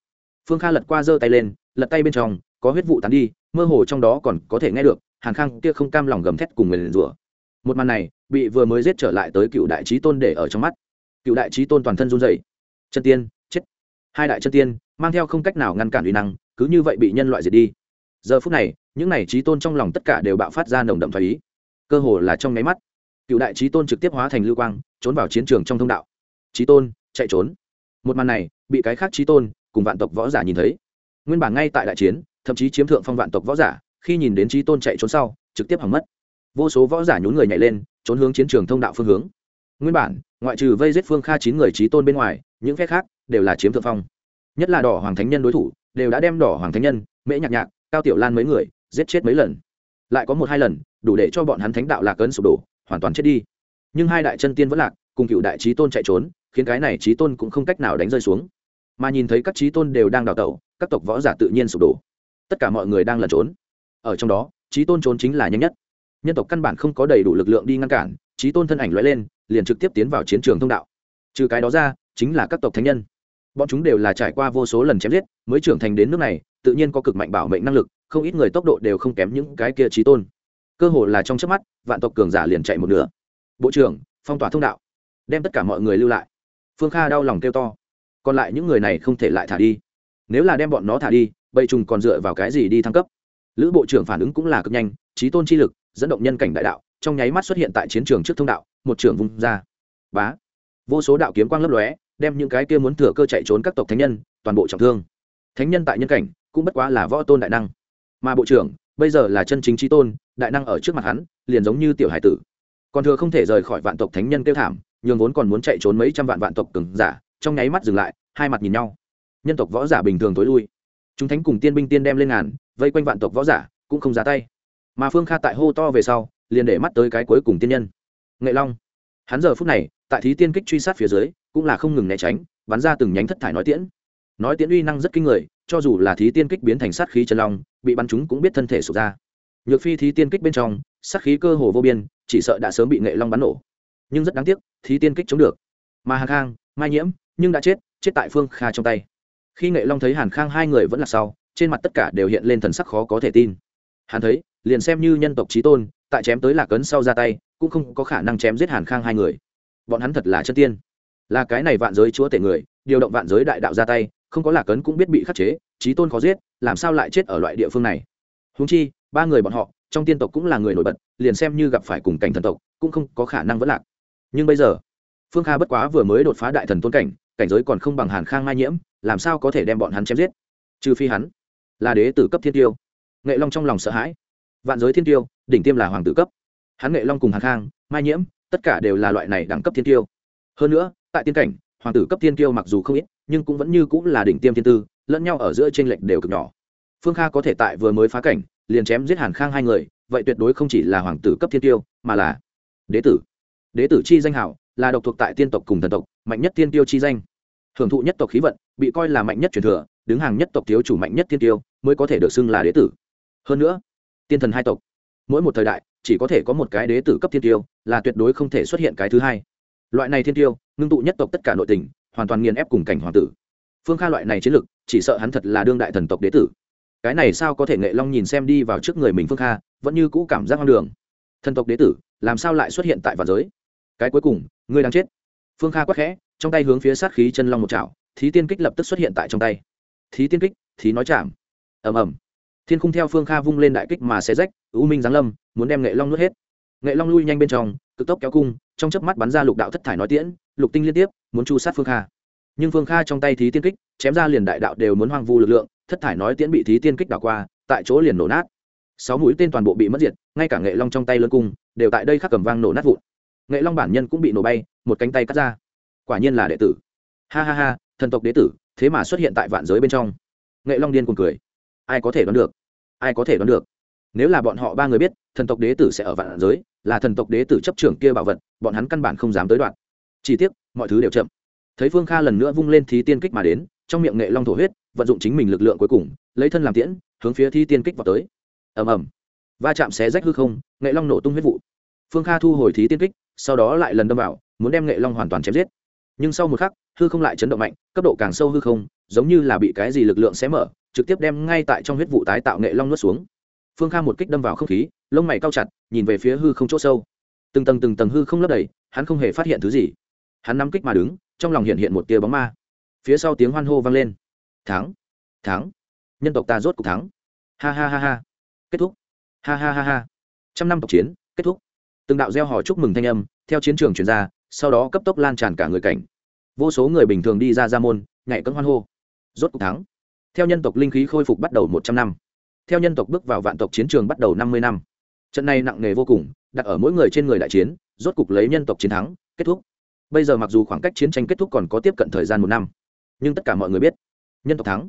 Phương kha lật qua giơ tay lên, lật tay bên trong, có huyết vụ tán đi, mơ hồ trong đó còn có thể nghe được, hàn khang kia không cam lòng gầm thét cùng người liền rủa. Một màn này bị vừa mới giết trở lại tới cựu đại trí tôn để ở trong mắt. Cựu đại trí tôn toàn thân run dày chân tiên, chết. Hai đại chân tiên mang theo không cách nào ngăn cản uy năng, cứ như vậy bị nhân loại diệt đi. Giờ phút này, những này trí tôn trong lòng tất cả đều bạo phát ra nồng đậm thoái ý. Cơ hồ là trong nháy mắt, cựu đại trí tôn trực tiếp hóa thành lưu quang, trốn vào chiến trường trong thông đạo. Trí tôn, chạy trốn. Một màn này, bị cái khác trí tôn cùng vạn tộc võ giả nhìn thấy. Nguyên bản ngay tại đại chiến, thậm chí chiếm thượng phong vạn tộc võ giả, khi nhìn đến trí tôn chạy trốn sau, trực tiếp hỏng mất. Vô số võ giả nhún người nhảy lên, trốn hướng chiến trường thông đạo phương hướng. Nguyên bản, ngoại trừ vây giết phương kha chín người trí tôn bên ngoài, những phe khác đều là chiếm thượng phong nhất là đỏ hoàng thánh nhân đối thủ, đều đã đem đỏ hoàng thánh nhân, mễ nhạc nhạc, cao tiểu lan mấy người, giết chết mấy lần. Lại có một hai lần, đủ để cho bọn hắn thánh đạo lạc ấn sụp đổ, hoàn toàn chết đi. Nhưng hai đại chân tiên vẫn lạc, cùng cựu đại trí tôn chạy trốn, khiến cái này trí tôn cũng không cách nào đánh rơi xuống. Mà nhìn thấy các trí tôn đều đang đào tẩu, các tộc võ giả tự nhiên sụp đổ. Tất cả mọi người đang lẩn trốn. Ở trong đó trí tôn trốn chính là nhanh nhất. Nhân tộc căn bản không có đầy đủ lực lượng đi ngăn cản trí tôn thân ảnh loại lên, liền trực tiếp tiến vào chiến trường thông đạo. Trừ cái đó ra, chính là các tộc thánh nhân bọn chúng đều là trải qua vô số lần chém giết, mới trưởng thành đến nước này, tự nhiên có cực mạnh bảo mệnh năng lực, không ít người tốc độ đều không kém những cái kia trí tôn. Cơ hội là trong chớp mắt, vạn tộc cường giả liền chạy một nửa. Bộ trưởng, phong tỏa thông đạo. Đem tất cả mọi người lưu lại. Phương kha đau lòng kêu to. Còn lại những người này không thể lại thả đi. Nếu là đem bọn nó thả đi, bầy trùng còn dựa vào cái gì đi thăng cấp? Lữ bộ trưởng phản ứng cũng là cực nhanh trí tôn chi lực, dẫn động nhân cảnh đại đạo, trong nháy mắt xuất hiện tại chiến trường trước thông đạo, một trưởng vùng ra. Bá. Vô số đạo kiếm quang lấp lóe đem những cái kia muốn thừa cơ chạy trốn các tộc thánh nhân, toàn bộ trọng thương. Thánh nhân tại nhân cảnh, cũng bất quá là võ tôn đại năng. Mà bộ trưởng, bây giờ là chân chính trí tôn, đại năng ở trước mặt hắn, liền giống như tiểu hải tử. Còn thừa không thể rời khỏi vạn tộc thánh nhân kêu thảm, nhường vốn còn muốn chạy trốn mấy trăm vạn vạn tộc cường giả, trong nháy mắt dừng lại, hai mặt nhìn nhau. Nhân tộc võ giả bình thường tối lui. Chúng thánh cùng tiên binh tiên đem lên ngàn, vây quanh vạn tộc võ giả, cũng không ra tay. Mà phương kha tại hô to về sau, liền để mắt tới cái cuối cùng tiên nhân. Nghệ long. Hắn giờ phút này, tại thí tiên kích truy sát phía dưới cũng là không ngừng né tránh, bắn ra từng nhánh thất thải nói tiễn. Nói tiễn uy năng rất kinh người, cho dù là thí tiên kích biến thành sát khí chân long, bị bắn chúng cũng biết thân thể sụp ra. Nhược phi thí tiên kích bên trong, sát khí cơ hồ vô biên, chỉ sợ đã sớm bị nghệ long bắn nổ. Nhưng rất đáng tiếc, thí tiên kích chống được. Mà hàn khang, mai nhiễm, nhưng đã chết chết tại phương kha trong tay. Khi nghệ long thấy hàn khang hai người vẫn là sau, trên mặt tất cả đều hiện lên thần sắc khó có thể tin. Hàn thấy, liền xem như nhân tộc trí tôn, tại chém tới lạc ấn sau ra tay, cũng không có khả năng chém giết hàn khang hai người. Bọn hắn thật là chân tiên là cái này vạn giới chúa tể người, điều động vạn giới đại đạo ra tay, không có lạc ấn cũng biết bị khắc chế trí tôn khó giết, làm sao lại chết ở loại địa phương này? Húng chi, ba người bọn họ, trong tiên tộc cũng là người nổi bật, liền xem như gặp phải cùng cảnh thần tộc, cũng không có khả năng vẫn lạc. Nhưng bây giờ, phương kha bất quá vừa mới đột phá đại thần tôn cảnh cảnh giới còn không bằng hàn khang mai nhiễm, làm sao có thể đem bọn hắn chém giết? Trừ phi hắn là đế tử cấp thiên tiêu. Nghệ long trong lòng sợ hãi. Vạn giới thiên tiêu, đỉnh tiêm là hoàng tử cấp. Hắn nghệ long cùng hàn khang, mai nhiễm, tất cả đều là loại này đẳng cấp thiên tiêu. Hơn nữa tại tiên cảnh, hoàng tử cấp thiên tiêu mặc dù không ít, nhưng cũng vẫn như cũng là đỉnh tiêm thiên tư, lẫn nhau ở giữa t r ê n lệch đều cực nhỏ. Phương kha có thể tại vừa mới phá cảnh, liền chém giết hàn khang hai người, vậy tuyệt đối không chỉ là hoàng tử cấp thiên tiêu mà là đế tử. Đế tử chi danh hảo, là độc thuộc tại tiên tộc cùng thần tộc, mạnh nhất tiên tiêu chi danh. Hưởng thụ nhất tộc khí vận, bị coi là mạnh nhất truyền thừa, đứng hàng nhất tộc thiếu chủ mạnh nhất tiên tiêu mới có thể được xưng là đế tử. Hơn nữa, tiên thần hai tộc, mỗi một thời đại, chỉ có thể có một cái đế tử cấp thiên tiêu là tuyệt đối không thể xuất hiện cái thứ hai. Loại này thiên tiêu ngưng tụ nhất tộc tất cả nội tình, hoàn toàn nghiền ép cùng cảnh hoàng tử. Phương kha loại này chiến lực, chỉ sợ hắn thật là đương đại thần tộc đế tử. Cái này sao có thể nghệ long nhìn xem đi vào trước người mình phương kha, vẫn như cũ cảm giác hoang đường. Thần tộc đế tử, làm sao lại xuất hiện tại vạn giới? Cái cuối cùng, ngươi đang chết. Phương kha quắc khẽ, trong tay hướng phía sát khí chân long một chảo, thí tiên kích lập tức xuất hiện tại trong tay. Thí tiên kích, thí nói chạm. Ầm ầm. Thiên khung theo phương kha vung lên đại kích mà xe rách, u minh giáng lâm, muốn đem nghệ long nuốt hết. Nghệ long lui nhanh bên trong, cực tốc kéo cung, trong chớp mắt bắn ra lục đạo thất thải nói tiễn lục tinh liên tiếp, muốn chu sát phương kha. Nhưng phương kha trong tay thí tiên kích, chém ra liền đại đạo đều muốn hoang vu lực lượng, thất thải nói tiễn bị thí tiên kích đảo qua, tại chỗ liền nổ nát. Sáu mũi tên toàn bộ bị mất diệt, ngay cả nghệ long trong tay lân cung, đều tại đây khắc cầm vang nổ nát vụn. Nghệ long bản nhân cũng bị nổ bay, một cánh tay cắt ra. Quả nhiên là đệ tử. Ha ha ha, thần tộc đế tử, thế mà xuất hiện tại vạn giới bên trong. Nghệ long điên cuồng cười. Ai có thể đoán được? Ai có thể đoán được? Nếu là bọn họ ba người biết, thần tộc đế tử sẽ ở vạn giới, là thần tộc đế tử chấp trưởng kia bảo vật, bọn hắn căn bản không dám tới đoạn chỉ tiếc, mọi thứ đều chậm. Thấy phương kha lần nữa vung lên thí tiên kích mà đến, trong miệng nghệ long thổ huyết, vận dụng chính mình lực lượng cuối cùng, lấy thân làm tiễn, hướng phía thi tiên kích vào tới. Ầm ầm. Va chạm xé rách hư không, nghệ long nổ tung huyết vụ. Phương kha thu hồi thí tiên kích, sau đó lại lần đâm vào, muốn đem nghệ long hoàn toàn chém giết. Nhưng sau một khắc, hư không lại chấn động mạnh, cấp độ càng sâu hư không, giống như là bị cái gì lực lượng xé mở, trực tiếp đem ngay tại trong huyết vụ tái tạo nghệ long nuốt xuống. Phương kha một kích đâm vào không khí, lông mày cao chặt, nhìn về phía hư không chỗ sâu. Từng tầng từng tầng hư không lấp đầy, hắn không hề phát hiện thứ gì hắn nắm kích mà đứng, trong lòng hiện hiện một tia bóng ma. Phía sau tiếng hoan hô vang lên. Thắng thắng. Nhân tộc ta rốt cuộc thắng. Ha ha ha ha. Kết thúc. Ha ha ha ha. Trăm năm tộc chiến, kết thúc. Từng đạo gieo hò chúc mừng thanh âm, theo chiến trường chuyển ra, sau đó cấp tốc lan tràn cả người cảnh. Vô số người bình thường đi ra ra môn, nhảy cân hoan hô. Rốt cuộc thắng. Theo nhân tộc linh khí khôi phục bắt đầu một trăm năm. Theo nhân tộc bước vào vạn tộc chiến trường bắt đầu năm mươi năm. Trận này nặng nề vô cùng, đặt ở mỗi người trên người đại chiến, rốt cục lấy nhân tộc chiến thắng, kết thúc bây giờ mặc dù khoảng cách chiến tranh kết thúc còn có tiếp cận thời gian một năm, nhưng tất cả mọi người biết, nhân tộc thắng,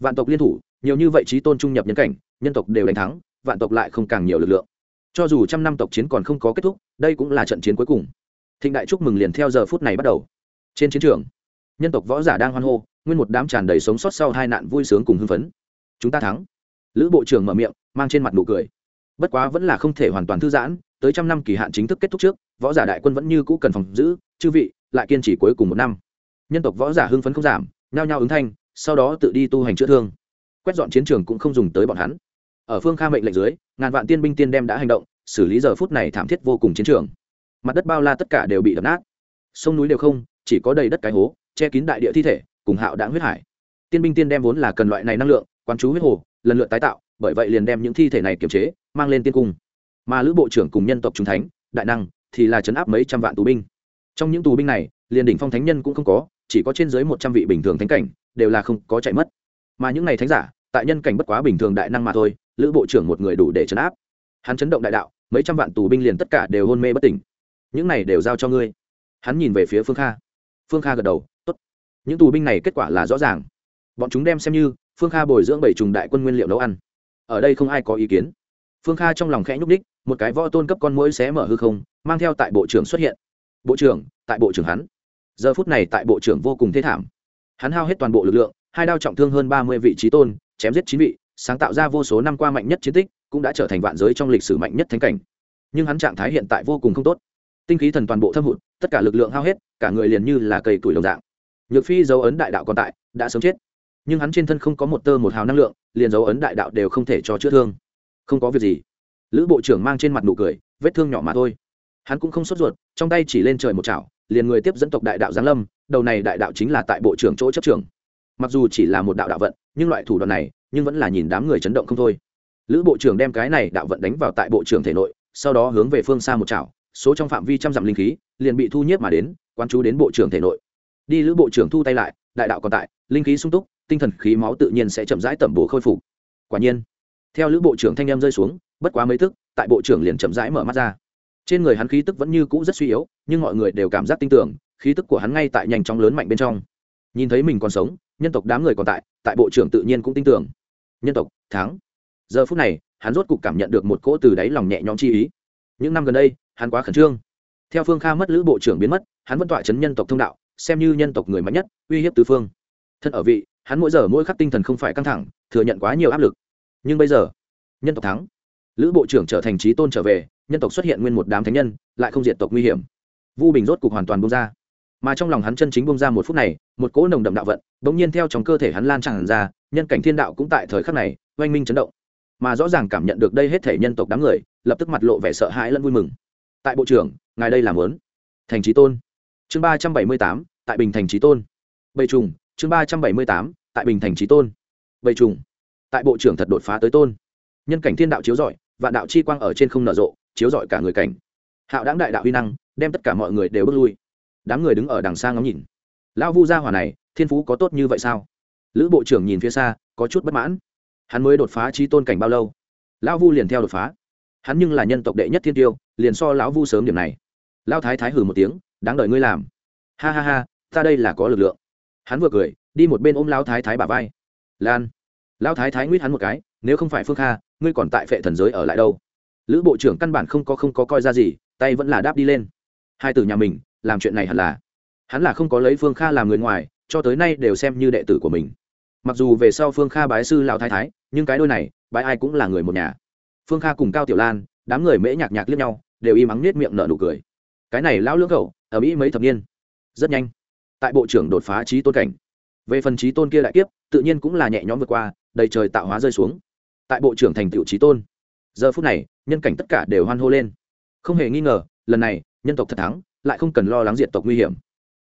vạn tộc liên thủ, nhiều như vậy trí tôn trung nhập nhân cảnh, nhân tộc đều đánh thắng, vạn tộc lại không càng nhiều lực lượng. Cho dù trăm năm tộc chiến còn không có kết thúc, đây cũng là trận chiến cuối cùng. Thịnh đại chúc mừng liền theo giờ phút này bắt đầu. Trên chiến trường, nhân tộc võ giả đang hoan hô, nguyên một đám tràn đầy sống sót sau hai nạn vui sướng cùng hưng phấn. Chúng ta thắng. Lữ bộ trưởng mở miệng, mang trên mặt nụ cười. Bất quá vẫn là không thể hoàn toàn thư giãn, tới trăm năm kỳ hạn chính thức kết thúc trước võ giả đại quân vẫn như cũ cần phòng giữ, chư vị, lại kiên trì cuối cùng một năm. Nhân tộc võ giả hưng phấn không giảm, nhao nhao ứng thanh, sau đó tự đi tu hành chữa thương. Quét dọn chiến trường cũng không dùng tới bọn hắn. Ở phương kha mệnh lệnh dưới, ngàn vạn tiên binh tiên đem đã hành động, xử lý giờ phút này thảm thiết vô cùng chiến trường. Mặt đất bao la tất cả đều bị đập nát. Sông núi đều không, chỉ có đầy đất cái hố, che kín đại địa thi thể, cùng hạo đã huyết hải. Tiên binh tiên đem vốn là cần loại này năng lượng, quán chú huyết hồ, lần lượt tái tạo, bởi vậy liền đem những thi thể này kiềm chế, mang lên tiên cung. Mà lữ bộ trưởng cùng nhân tộc trung thánh, đại năng thì là chấn áp mấy trăm vạn tù binh. Trong những tù binh này, liền đỉnh phong thánh nhân cũng không có, chỉ có trên dưới một trăm vị bình thường thánh cảnh, đều là không có chạy mất. Mà những này thánh giả, tại nhân cảnh bất quá bình thường đại năng mà thôi, lữ bộ trưởng một người đủ để chấn áp. Hắn chấn động đại đạo, mấy trăm vạn tù binh liền tất cả đều hôn mê bất tỉnh. Những này đều giao cho ngươi. Hắn nhìn về phía phương kha. Phương kha gật đầu, tốt. Những tù binh này kết quả là rõ ràng. Bọn chúng đem xem như, phương kha bồi dưỡng bảy trùng đại quân nguyên liệu nấu ăn. Ở đây không ai có ý kiến. Phương kha trong lòng khẽ nhúc ních một cái võ tôn cấp con mũi xé mở hư không, mang theo tại bộ trưởng xuất hiện. Bộ trưởng, tại bộ trưởng hắn. Giờ phút này tại bộ trưởng vô cùng thế thảm. Hắn hao hết toàn bộ lực lượng, hai đao trọng thương hơn ba mươi vị trí tôn, chém giết chín vị, sáng tạo ra vô số năm qua mạnh nhất chiến tích, cũng đã trở thành vạn giới trong lịch sử mạnh nhất thánh cảnh. Nhưng hắn trạng thái hiện tại vô cùng không tốt. Tinh khí thần toàn bộ thâm hụt, tất cả lực lượng hao hết, cả người liền như là cây tuổi đồng dạng. Nhược phi dấu ấn đại đạo còn tại, đã sớm chết. Nhưng hắn trên thân không có một tơ một hào năng lượng, liền dấu ấn đại đạo đều không thể cho chữa thương. Không có việc gì lữ bộ trưởng mang trên mặt nụ cười, vết thương nhỏ mà thôi. Hắn cũng không sốt ruột, trong tay chỉ lên trời một chảo, liền người tiếp dẫn tộc đại đạo giáng lâm, đầu này đại đạo chính là tại bộ trưởng chỗ chấp trưởng. Mặc dù chỉ là một đạo đạo vận, nhưng loại thủ đoạn này, nhưng vẫn là nhìn đám người chấn động không thôi. Lữ bộ trưởng đem cái này đạo vận đánh vào tại bộ trưởng thể nội, sau đó hướng về phương xa một chảo, số trong phạm vi trăm dặm linh khí, liền bị thu nhiếp mà đến quan chú đến bộ trưởng thể nội. Đi lữ bộ trưởng thu tay lại, đại đạo còn tại, linh khí sung túc, tinh thần khí máu tự nhiên sẽ chậm rãi tẩm bổ khôi phục. Quả nhiên, theo lữ bộ trưởng thanh em rơi xuống bất quá mấy thức, tại bộ trưởng liền chậm rãi mở mắt ra. Trên người hắn khí tức vẫn như cũ rất suy yếu, nhưng mọi người đều cảm giác tin tưởng, khí tức của hắn ngay tại nhanh chóng lớn mạnh bên trong. Nhìn thấy mình còn sống, nhân tộc đám người còn tại tại bộ trưởng tự nhiên cũng tin tưởng. Nhân tộc, thắng. Giờ phút này, hắn rốt cục cảm nhận được một cỗ từ đáy lòng nhẹ nhõm chi ý. Những năm gần đây, hắn quá khẩn trương. Theo phương kha mất lữ bộ trưởng biến mất, hắn vẫn tọa chấn nhân tộc thông đạo, xem như nhân tộc người mạnh nhất, uy hiếp tứ phương. Thân ở vị, hắn mỗi giờ mỗi khắc tinh thần không phải căng thẳng, thừa nhận quá nhiều áp lực. Nhưng bây giờ, nhân tộc thắng lữ bộ trưởng trở thành trí tôn trở về, nhân tộc xuất hiện nguyên một đám thánh nhân, lại không diện tộc nguy hiểm. Vu bình rốt cục hoàn toàn bông ra. Mà trong lòng hắn chân chính bông ra một phút này, một cỗ nồng đậm đạo vận đ ỗ n g nhiên theo trong cơ thể hắn lan tràn ra, nhân cảnh thiên đạo cũng tại thời khắc này, oanh minh chấn động. Mà rõ ràng cảm nhận được đây hết thể nhân tộc đám người, lập tức mặt lộ vẻ sợ hãi lẫn vui mừng. Tại bộ trưởng, ngài đây làm lớn. Thành trí tôn. Chương ba trăm bảy mươi tám, tại bình thành trí tôn. Bầy trùng. Chương ba trăm bảy mươi tám, tại bình thành trí tôn. Bầy trùng. Tại bộ trưởng thật đột phá tới tôn. Nhân cảnh thiên đạo chiếu rọi vạn đạo chi quang ở trên không nở rộ, chiếu rọi cả người cảnh. Hạo đáng đại đạo huy năng, đem tất cả mọi người đều bước lui. Đám người đứng ở đằng xa ngắm nhìn. Lão vu gia hỏa này, thiên phú có tốt như vậy sao? Lữ bộ trưởng nhìn phía xa, có chút bất mãn. Hắn mới đột phá trí tôn cảnh bao lâu? Lão vu liền theo đột phá. Hắn nhưng là nhân tộc đệ nhất thiên tiêu, liền so lão vu sớm điểm này. Lão thái thái hừ một tiếng, đáng đợi ngươi làm. Ha ha ha, ta đây là có lực lượng. Hắn vừa cười, đi một bên ôm lão thái thái bà vai. Lan. Lão thái thái nguyết hắn một cái, nếu không phải phương kha ngươi còn tại phệ thần giới ở lại đâu? Lữ bộ trưởng căn bản không có không có coi ra gì, tay vẫn là đáp đi lên. Hai từ nhà mình, làm chuyện này hẳn là, hắn là không có lấy phương kha làm người ngoài, cho tới nay đều xem như đệ tử của mình. Mặc dù về sau phương kha bái sư lão thái thái, nhưng cái đôi này, bái ai cũng là người một nhà. Phương kha cùng cao tiểu lan, đám người mễ nhạc nhạc liếc nhau, đều im ắng nết miệng nở nụ cười. Cái này lão lưỡng cậu ở mỹ mấy thập niên. Rất nhanh, tại bộ trưởng đột phá trí tôn cảnh. Về phần trí tôn kia đại kiếp, tự nhiên cũng là nhẹ nhõm vượt qua, đầy trời tạo hóa rơi xuống tại bộ trưởng thành tựu trí tôn. Giờ phút này, nhân cảnh tất cả đều hoan hô lên. Không hề nghi ngờ, lần này, nhân tộc thật thắng, lại không cần lo lắng diện tộc nguy hiểm.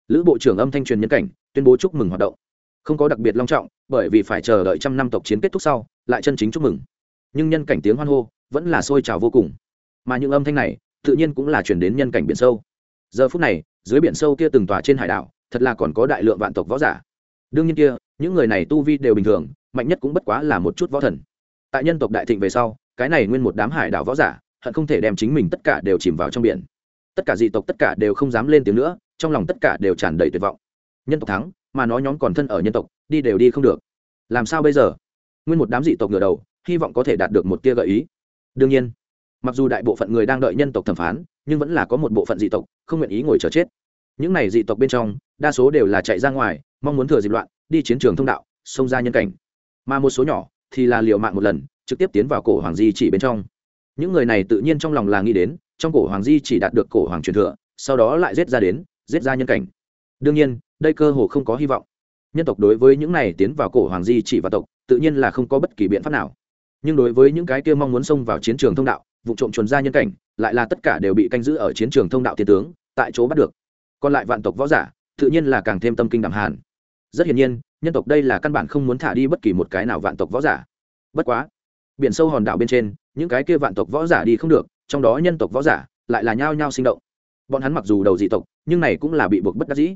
Lữ bộ trưởng âm thanh truyền nhân cảnh, tuyên bố chúc mừng hoạt động. Không có đặc biệt long trọng, bởi vì phải chờ đợi trăm năm tộc chiến kết thúc sau, lại chân chính chúc mừng. Nhưng nhân cảnh tiếng hoan hô vẫn là sôi trào vô cùng. Mà những âm thanh này, tự nhiên cũng là chuyển đến nhân cảnh biển sâu. Giờ phút này, dưới biển sâu kia từng tòa trên hải đảo, thật là còn có đại lượng vạn tộc võ giả. Đương nhiên kia, những người này tu vi đều bình thường, mạnh nhất cũng bất quá là một chút võ thần tại nhân tộc đại thịnh về sau, cái này nguyên một đám hải đảo võ giả, hận không thể đem chính mình tất cả đều chìm vào trong biển. Tất cả dị tộc tất cả đều không dám lên tiếng nữa, trong lòng tất cả đều tràn đầy tuyệt vọng. Nhân tộc thắng, mà nó nhóm còn thân ở nhân tộc, đi đều đi không được. Làm sao bây giờ? Nguyên một đám dị tộc ngửa đầu, hy vọng có thể đạt được một tia gợi ý. Đương nhiên, mặc dù đại bộ phận người đang đợi nhân tộc thẩm phán, nhưng vẫn là có một bộ phận dị tộc không nguyện ý ngồi chờ chết. Những này dị tộc bên trong, đa số đều là chạy ra ngoài, mong muốn thừa dịp loạn, đi chiến trường thông đạo, xông ra nhân cảnh. Mà một số nhỏ thì là liều mạng một lần, trực tiếp tiến vào cổ hoàng di chỉ bên trong. Những người này tự nhiên trong lòng là nghĩ đến, trong cổ hoàng di chỉ đạt được cổ hoàng truyền thừa, sau đó lại giết ra đến, giết ra nhân cảnh. Đương nhiên, đây cơ hồ không có hy vọng. Nhân tộc đối với những này tiến vào cổ hoàng di chỉ và tộc, tự nhiên là không có bất kỳ biện pháp nào. Nhưng đối với những cái kia mong muốn xông vào chiến trường thông đạo, vụ trộm chuồn ra nhân cảnh, lại là tất cả đều bị canh giữ ở chiến trường thông đạo tiên tướng, tại chỗ bắt được. Còn lại vạn tộc võ giả, tự nhiên là càng thêm tâm kinh đẳng hàn rất hiển nhiên, nhân tộc đây là căn bản không muốn thả đi bất kỳ một cái nào vạn tộc võ giả. Bất quá, biển sâu hòn đảo bên trên, những cái kia vạn tộc võ giả đi không được, trong đó nhân tộc võ giả lại là nhao nhao sinh động. Bọn hắn mặc dù đầu dị tộc, nhưng này cũng là bị buộc bất đắc dĩ.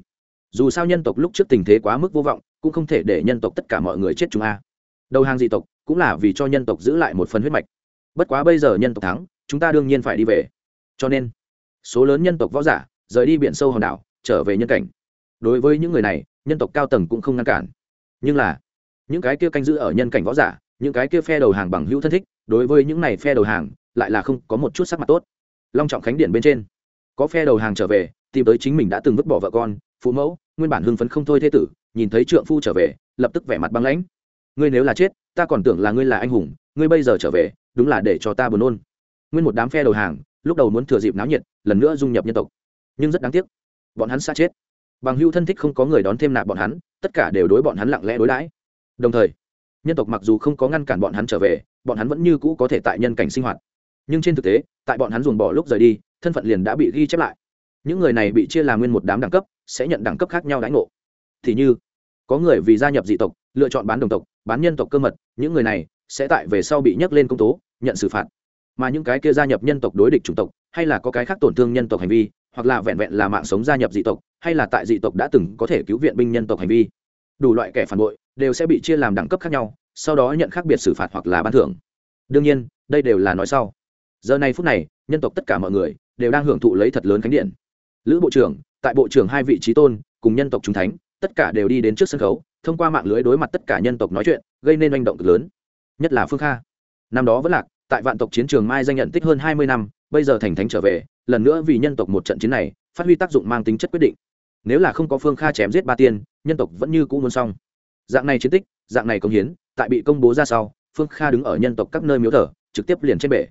Dù sao nhân tộc lúc trước tình thế quá mức vô vọng, cũng không thể để nhân tộc tất cả mọi người chết chúng a. Đầu hàng dị tộc cũng là vì cho nhân tộc giữ lại một phần huyết mạch. Bất quá bây giờ nhân tộc thắng, chúng ta đương nhiên phải đi về. Cho nên, số lớn nhân tộc võ giả rời đi biển sâu hòn đảo, trở về nhân cảnh. Đối với những người này nhân tộc cao tầng cũng không ngăn cản. Nhưng là, những cái kia canh giữ ở nhân cảnh võ giả, những cái kia phe đầu hàng bằng hữu thân thích, đối với những này phe đầu hàng, lại là không có một chút sắc mặt tốt. Long trọng khánh điện bên trên, có phe đầu hàng trở về, tìm tới chính mình đã từng vứt bỏ vợ con, phụ mẫu, nguyên bản hưng phấn không thôi thế tử, nhìn thấy trượng phu trở về, lập tức vẻ mặt băng lãnh. Ngươi nếu là chết, ta còn tưởng là ngươi là anh hùng, ngươi bây giờ trở về, đúng là để cho ta buồn nôn. Nguyên một đám phe đầu hàng, lúc đầu muốn thừa dịp náo nhiệt, lần nữa dung nhập nhân tộc. Nhưng rất đáng tiếc, bọn hắn xa chết bằng hưu thân thích không có người đón thêm nạp bọn hắn, tất cả đều đối bọn hắn lặng lẽ đối đãi. Đồng thời, nhân tộc mặc dù không có ngăn cản bọn hắn trở về, bọn hắn vẫn như cũ có thể tại nhân cảnh sinh hoạt. Nhưng trên thực tế, tại bọn hắn dồn bỏ lúc rời đi, thân phận liền đã bị ghi chép lại. Những người này bị chia làm nguyên một đám đẳng cấp, sẽ nhận đẳng cấp khác nhau đãi ngộ. Thì như, có người vì gia nhập dị tộc, lựa chọn bán đồng tộc, bán nhân tộc cơ mật, những người này sẽ tại về sau bị nhắc lên công tố, nhận xử phạt. Mà những cái kia gia nhập nhân tộc đối địch chủng tộc, hay là có cái khác tổn thương nhân tộc hành vi hoặc là vẹn vẹn là mạng sống gia nhập dị tộc, hay là tại dị tộc đã từng có thể cứu viện binh nhân tộc hành vi. Đủ loại kẻ phản bội đều sẽ bị chia làm đẳng cấp khác nhau, sau đó nhận khác biệt xử phạt hoặc là ban thưởng. Đương nhiên, đây đều là nói sau. Giờ này phút này, nhân tộc tất cả mọi người đều đang hưởng thụ lấy thật lớn khánh điện. Lữ bộ trưởng, tại bộ trưởng hai vị trí tôn cùng nhân tộc trung thánh, tất cả đều đi đến trước sân khấu, thông qua mạng lưới đối mặt tất cả nhân tộc nói chuyện, gây nên manh động cực lớn. Nhất là phương kha. Năm đó vẫn lạc tại vạn tộc chiến trường mai danh nhận tích hơn hai mươi năm, bây giờ thành thánh trở về, lần nữa vì nhân tộc một trận chiến này, phát huy tác dụng mang tính chất quyết định. Nếu là không có phương kha chém giết ba tiên, nhân tộc vẫn như cũ muốn xong. Dạng này chiến tích, dạng này công hiến, tại bị công bố ra sau, phương kha đứng ở nhân tộc các nơi miếu thờ, trực tiếp liền trên bể.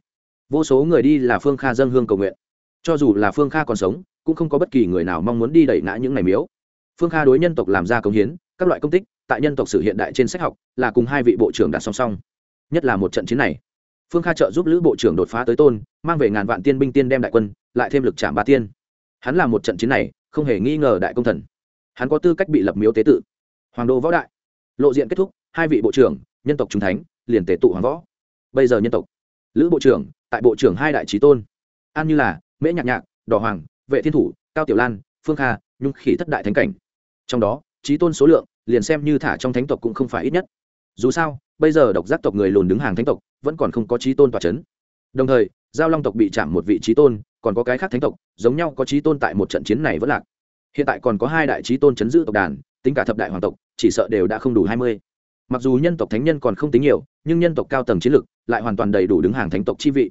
Vô số người đi là phương kha dân hương cầu nguyện. Cho dù là phương kha còn sống, cũng không có bất kỳ người nào mong muốn đi đẩy ngã những ngày miếu. Phương kha đối nhân tộc làm ra công hiến, các loại công tích, tại nhân tộc sử hiện đại trên sách học, là cùng hai vị bộ trưởng đạt song song. Nhất là một trận chiến này phương kha trợ giúp lữ bộ trưởng đột phá tới tôn, mang về ngàn vạn tiên binh tiên đem đại quân, lại thêm lực chạm ba tiên. Hắn làm một trận chiến này, không hề nghi ngờ đại công thần. Hắn có tư cách bị lập miếu tế tự. Hoàng đô võ đại. Lộ diện kết thúc, hai vị bộ trưởng, nhân tộc trung thánh, liền tề tụ hoàng võ. Bây giờ nhân tộc. Lữ bộ trưởng, tại bộ trưởng hai đại trí tôn. An như là, mễ nhạc nhạc, đỏ hoàng, vệ thiên thủ, cao tiểu lan, phương kha, nhung khỉ thất đại thánh cảnh. Trong đó, trí tôn số lượng, liền xem như thả trong thánh tộc cũng không phải ít nhất. Dù sao bây giờ độc giác tộc người lùn đứng hàng thánh tộc, vẫn còn không có trí tôn tòa c h ấ n đồng thời, giao long tộc bị chạm một vị trí tôn, còn có cái khác thánh tộc, giống nhau có trí tôn tại một trận chiến này vẫn lạc. Hiện tại còn có hai đại trí tôn chấn giữ tộc đàn, tính cả thập đại hoàng tộc, chỉ sợ đều đã không đủ hai mươi. Mặc dù nhân tộc thánh nhân còn không tính nhiều, nhưng nhân tộc cao tầng chiến lực lại hoàn toàn đầy đủ đứng hàng thánh tộc chi vị.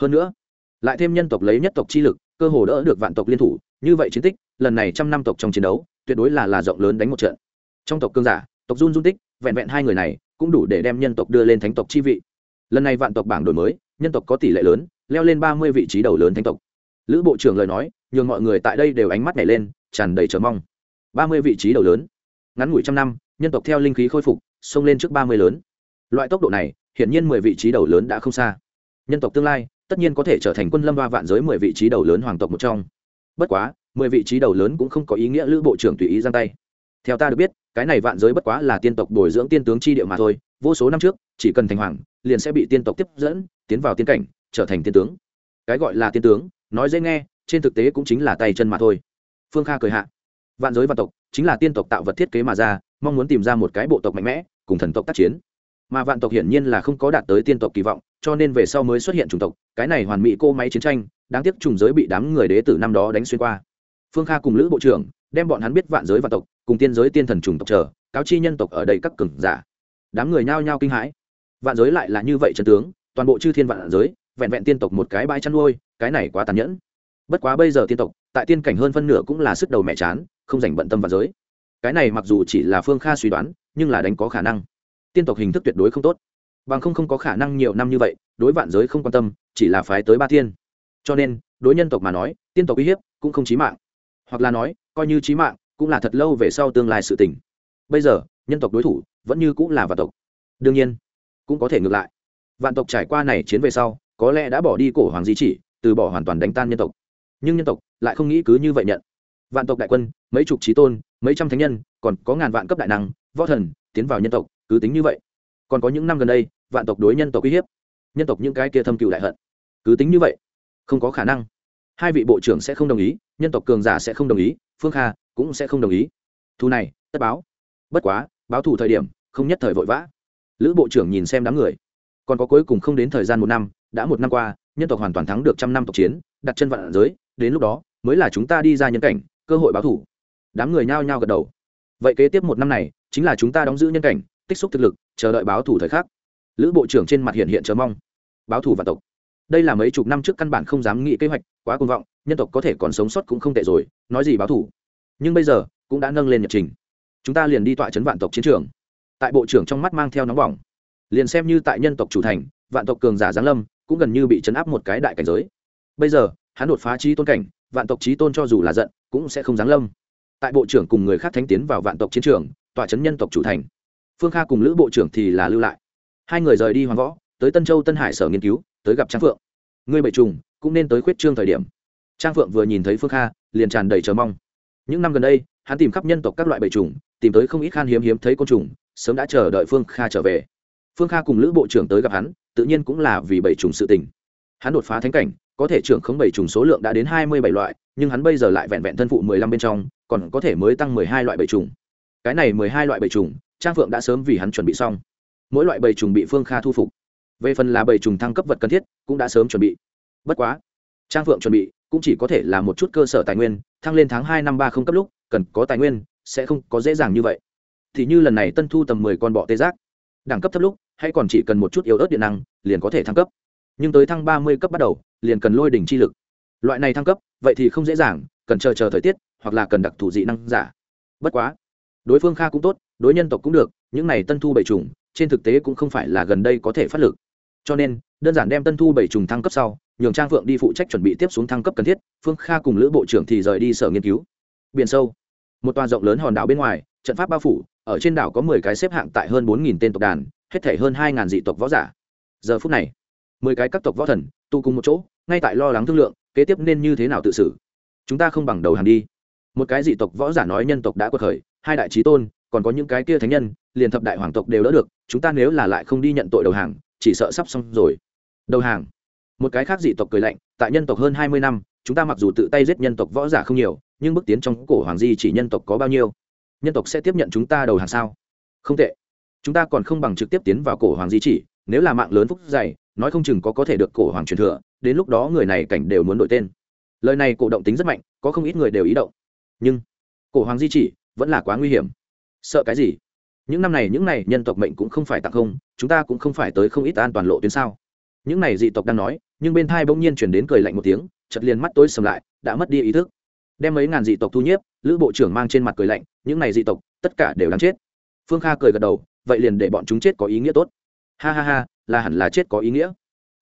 Hơn nữa, lại thêm nhân tộc lấy nhất tộc chi lực, cơ hồ đỡ được vạn tộc liên thủ, như vậy chiến tích, lần này trăm năm tộc trong chiến đấu, tuyệt đối là là rộng lớn đánh một trận. Trong tộc cương giả, tộc run dung tích, vẹn vẹn hai người này cũng đủ để đem nhân tộc đưa lên thánh tộc chi vị. Lần này vạn tộc bảng đổi mới, nhân tộc có tỷ lệ lớn, leo lên ba mươi vị trí đầu lớn thánh tộc. Lữ bộ trưởng lời nói, nhường mọi người tại đây đều ánh mắt nhảy lên, tràn đầy chờ mong. ba mươi vị trí đầu lớn. Ngắn ngủi trăm năm, nhân tộc theo linh khí khôi phục, xông lên trước ba mươi lớn. Loại tốc độ này, hiển nhiên mười vị trí đầu lớn đã không xa. Nhân tộc tương lai, tất nhiên có thể trở thành quân lâm ba vạn giới mười vị trí đầu lớn hoàng tộc một trong. Bất quá, mười vị trí đầu lớn cũng không có ý nghĩa lữ bộ trưởng tùy ý giang tay. Theo ta được biết cái này vạn giới bất quá là tiên tộc bồi dưỡng tiên tướng chi địa mà thôi, vô số năm trước, chỉ cần thành hoàng, liền sẽ bị tiên tộc tiếp dẫn, tiến vào tiên cảnh, trở thành tiên tướng. Cái gọi là tiên tướng, nói dễ nghe, trên thực tế cũng chính là tay chân mà thôi. Phương kha cười hạ. Vạn giới vạn tộc, chính là tiên tộc tạo vật thiết kế mà ra, mong muốn tìm ra một cái bộ tộc mạnh mẽ, cùng thần tộc tác chiến. Mà vạn tộc hiển nhiên là không có đạt tới tiên tộc kỳ vọng, cho nên về sau mới xuất hiện chủng tộc, cái này hoàn mỹ cô máy chiến tranh, đáng tiếc trùng giới bị đám người đế tử năm đó đánh xuyên qua. Phương kha cùng lữ bộ trưởng, đem bọn hắn biết vạn giới vạn tộc cùng tiên giới tiên thần trùng tộc chờ, cáo chi nhân tộc ở đây các cường giả. Đám người nhao nhao kinh hãi. Vạn giới lại là như vậy trần tướng, toàn bộ chư thiên vạn giới, vẹn vẹn tiên tộc một cái bãi chăn nuôi, cái này quá tàn nhẫn. Bất quá bây giờ tiên tộc, tại tiên cảnh hơn phân nửa cũng là sức đầu mẹ chán, không dành bận tâm vạn giới. Cái này mặc dù chỉ là phương kha suy đoán, nhưng là đánh có khả năng. Tiên tộc hình thức tuyệt đối không tốt. Bằng không không có khả năng nhiều năm như vậy, đối vạn giới không quan tâm, chỉ là phái tới ba tiên. Cho nên, đối nhân tộc mà nói, tiên tộc uy hiếp cũng không chí mạng. Hoặc là nói, coi như chí mạng cũng là thật lâu về sau tương lai sự tình. Bây giờ, nhân tộc đối thủ vẫn như cũng là vạn tộc. Đương nhiên, cũng có thể ngược lại. Vạn tộc trải qua này chiến về sau, có lẽ đã bỏ đi cổ hoàng di chỉ, từ bỏ hoàn toàn đánh tan nhân tộc. Nhưng nhân tộc lại không nghĩ cứ như vậy nhận. Vạn tộc đại quân, mấy chục trí tôn, mấy trăm thánh nhân, còn có ngàn vạn cấp đại năng, võ thần, tiến vào nhân tộc, cứ tính như vậy. Còn có những năm gần đây, vạn tộc đối nhân tộc uy hiếp. Nhân tộc những cái kia thâm cựu đại hận, cứ tính như vậy. Không có khả năng. Hai vị bộ trưởng sẽ không đồng ý, nhân tộc cường giả sẽ không đồng ý, phương kha cũng sẽ không đồng ý. Thu này, tất báo. Bất quá, báo thù thời điểm, không nhất thời vội vã. Lữ bộ trưởng nhìn xem đám người. Còn có cuối cùng không đến thời gian một năm, đã một năm qua, nhân tộc hoàn toàn thắng được trăm năm tộc chiến, đặt chân vạn giới, đến lúc đó, mới là chúng ta đi ra nhân cảnh, cơ hội báo thủ. Đám người nhao nhao gật đầu. Vậy kế tiếp một năm này, chính là chúng ta đóng giữ nhân cảnh, tích xúc thực lực, chờ đợi báo thủ thời khắc. Lữ bộ trưởng trên mặt hiện hiện chờ mong. Báo thủ vạn tộc. Đây là mấy chục năm trước căn bản không dám nghĩ kế hoạch, quá cuồng vọng, nhân tộc có thể còn sống sót cũng không tệ rồi, nói gì báo thủ nhưng bây giờ cũng đã nâng lên nhật trình. Chúng ta liền đi tọa chấn vạn tộc chiến trường. Tại bộ trưởng trong mắt mang theo nóng bỏng. Liền xem như tại nhân tộc chủ thành, vạn tộc cường giả giáng lâm, cũng gần như bị chấn áp một cái đại cảnh giới. Bây giờ, hắn đột phá trí tôn cảnh, vạn tộc trí tôn cho dù là giận, cũng sẽ không giáng lâm. Tại bộ trưởng cùng người khác thánh tiến vào vạn tộc chiến trường, tọa chấn nhân tộc chủ thành. Phương kha cùng lữ bộ trưởng thì là lưu lại. Hai người rời đi hoàng võ, tới tân châu tân hải sở nghiên cứu, tới gặp trang phượng. Ngươi bệ trùng, cũng nên tới khuyết trương thời điểm. Trang phượng vừa nhìn thấy phương kha, liền tràn đầy chờ mong những năm gần đây, hắn tìm khắp nhân tộc các loại bầy trùng, tìm tới không ít khan hiếm hiếm thấy côn trùng, sớm đã chờ đợi phương kha trở về. Phương kha cùng lữ bộ trưởng tới gặp hắn, tự nhiên cũng là vì bầy trùng sự tình. Hắn đột phá thánh cảnh, có thể trưởng không bầy trùng số lượng đã đến hai mươi bảy loại, nhưng hắn bây giờ lại vẹn vẹn thân phụ mười lăm bên trong, còn có thể mới tăng mười hai loại bầy trùng. Cái này mười hai loại bầy trùng, trang phượng đã sớm vì hắn chuẩn bị xong. Mỗi loại bầy trùng bị phương kha thu phục. Về phần là bầy trùng thăng cấp vật cần thiết, cũng đã sớm chuẩn bị. Bất quá trang phượng chuẩn bị, cũng chỉ có thể là một chút cơ sở tài nguyên, thăng lên tháng hai năm ba không cấp lúc, cần có tài nguyên, sẽ không có dễ dàng như vậy. Thì như lần này tân thu tầm mười con bọ tê giác. Đẳng cấp thấp lúc, hay còn chỉ cần một chút yếu ớt điện năng, liền có thể thăng cấp. Nhưng tới thăng ba mươi cấp bắt đầu, liền cần lôi đỉnh chi lực. Loại này thăng cấp, vậy thì không dễ dàng, cần chờ chờ thời tiết, hoặc là cần đặc thù dị năng giả. Bất quá, đối phương kha cũng tốt, đối nhân tộc cũng được, những này tân thu bảy trùng trên thực tế cũng không phải là gần đây có thể phát lực. Cho nên, đơn giản đem tân thu bảy trùng thăng cấp sau nhường trang phượng đi phụ trách chuẩn bị tiếp xuống thăng cấp cần thiết, phương kha cùng lữ bộ trưởng thì rời đi sở nghiên cứu. Biển sâu, một tòa rộng lớn hòn đảo bên ngoài, trận pháp bao phủ, ở trên đảo có mười cái xếp hạng tại hơn bốn nghìn tên tộc đàn, hết thể hơn hai ngàn dị tộc võ giả. Giờ phút này, mười cái các tộc võ thần, tụ cùng một chỗ, ngay tại lo lắng thương lượng, kế tiếp nên như thế nào tự xử. Chúng ta không bằng đầu hàng đi. Một cái dị tộc võ giả nói nhân tộc đã quật khởi, hai đại trí tôn, còn có những cái kia thánh nhân, liền thập đại hoàng tộc đều đỡ được, chúng ta nếu là lại không đi nhận tội đầu hàng, chỉ sợ sắp xong rồi. Đầu hàng một cái khác dị tộc cười lạnh, tại nhân tộc hơn hai mươi năm, chúng ta mặc dù tự tay giết nhân tộc võ giả không nhiều, nhưng bước tiến trong cổ hoàng di chỉ nhân tộc có bao nhiêu? Nhân tộc sẽ tiếp nhận chúng ta đầu hàng sao? Không tệ. Chúng ta còn không bằng trực tiếp tiến vào cổ hoàng di chỉ, nếu là mạng lớn phúc dày, nói không chừng có có thể được cổ hoàng truyền thừa, đến lúc đó người này cảnh đều muốn đổi tên. Lời này cổ động tính rất mạnh, có không ít người đều ý động. Nhưng, cổ hoàng di chỉ vẫn là quá nguy hiểm. Sợ cái gì? Những năm này, những này nhân tộc mệnh cũng không phải tặng không, chúng ta cũng không phải tới không ít an toàn lộ tuyến sao? Những này dị tộc đang nói, nhưng bên thai bỗng nhiên chuyển đến cười lạnh một tiếng chật liền mắt tối sầm lại, đã mất đi ý thức. Đem mấy ngàn dị tộc thu nhiếp, lữ bộ trưởng mang trên mặt cười lạnh, những này dị tộc, tất cả đều đáng chết. Phương kha cười gật đầu, vậy liền để bọn chúng chết có ý nghĩa tốt. Ha ha ha, là hẳn là chết có ý nghĩa.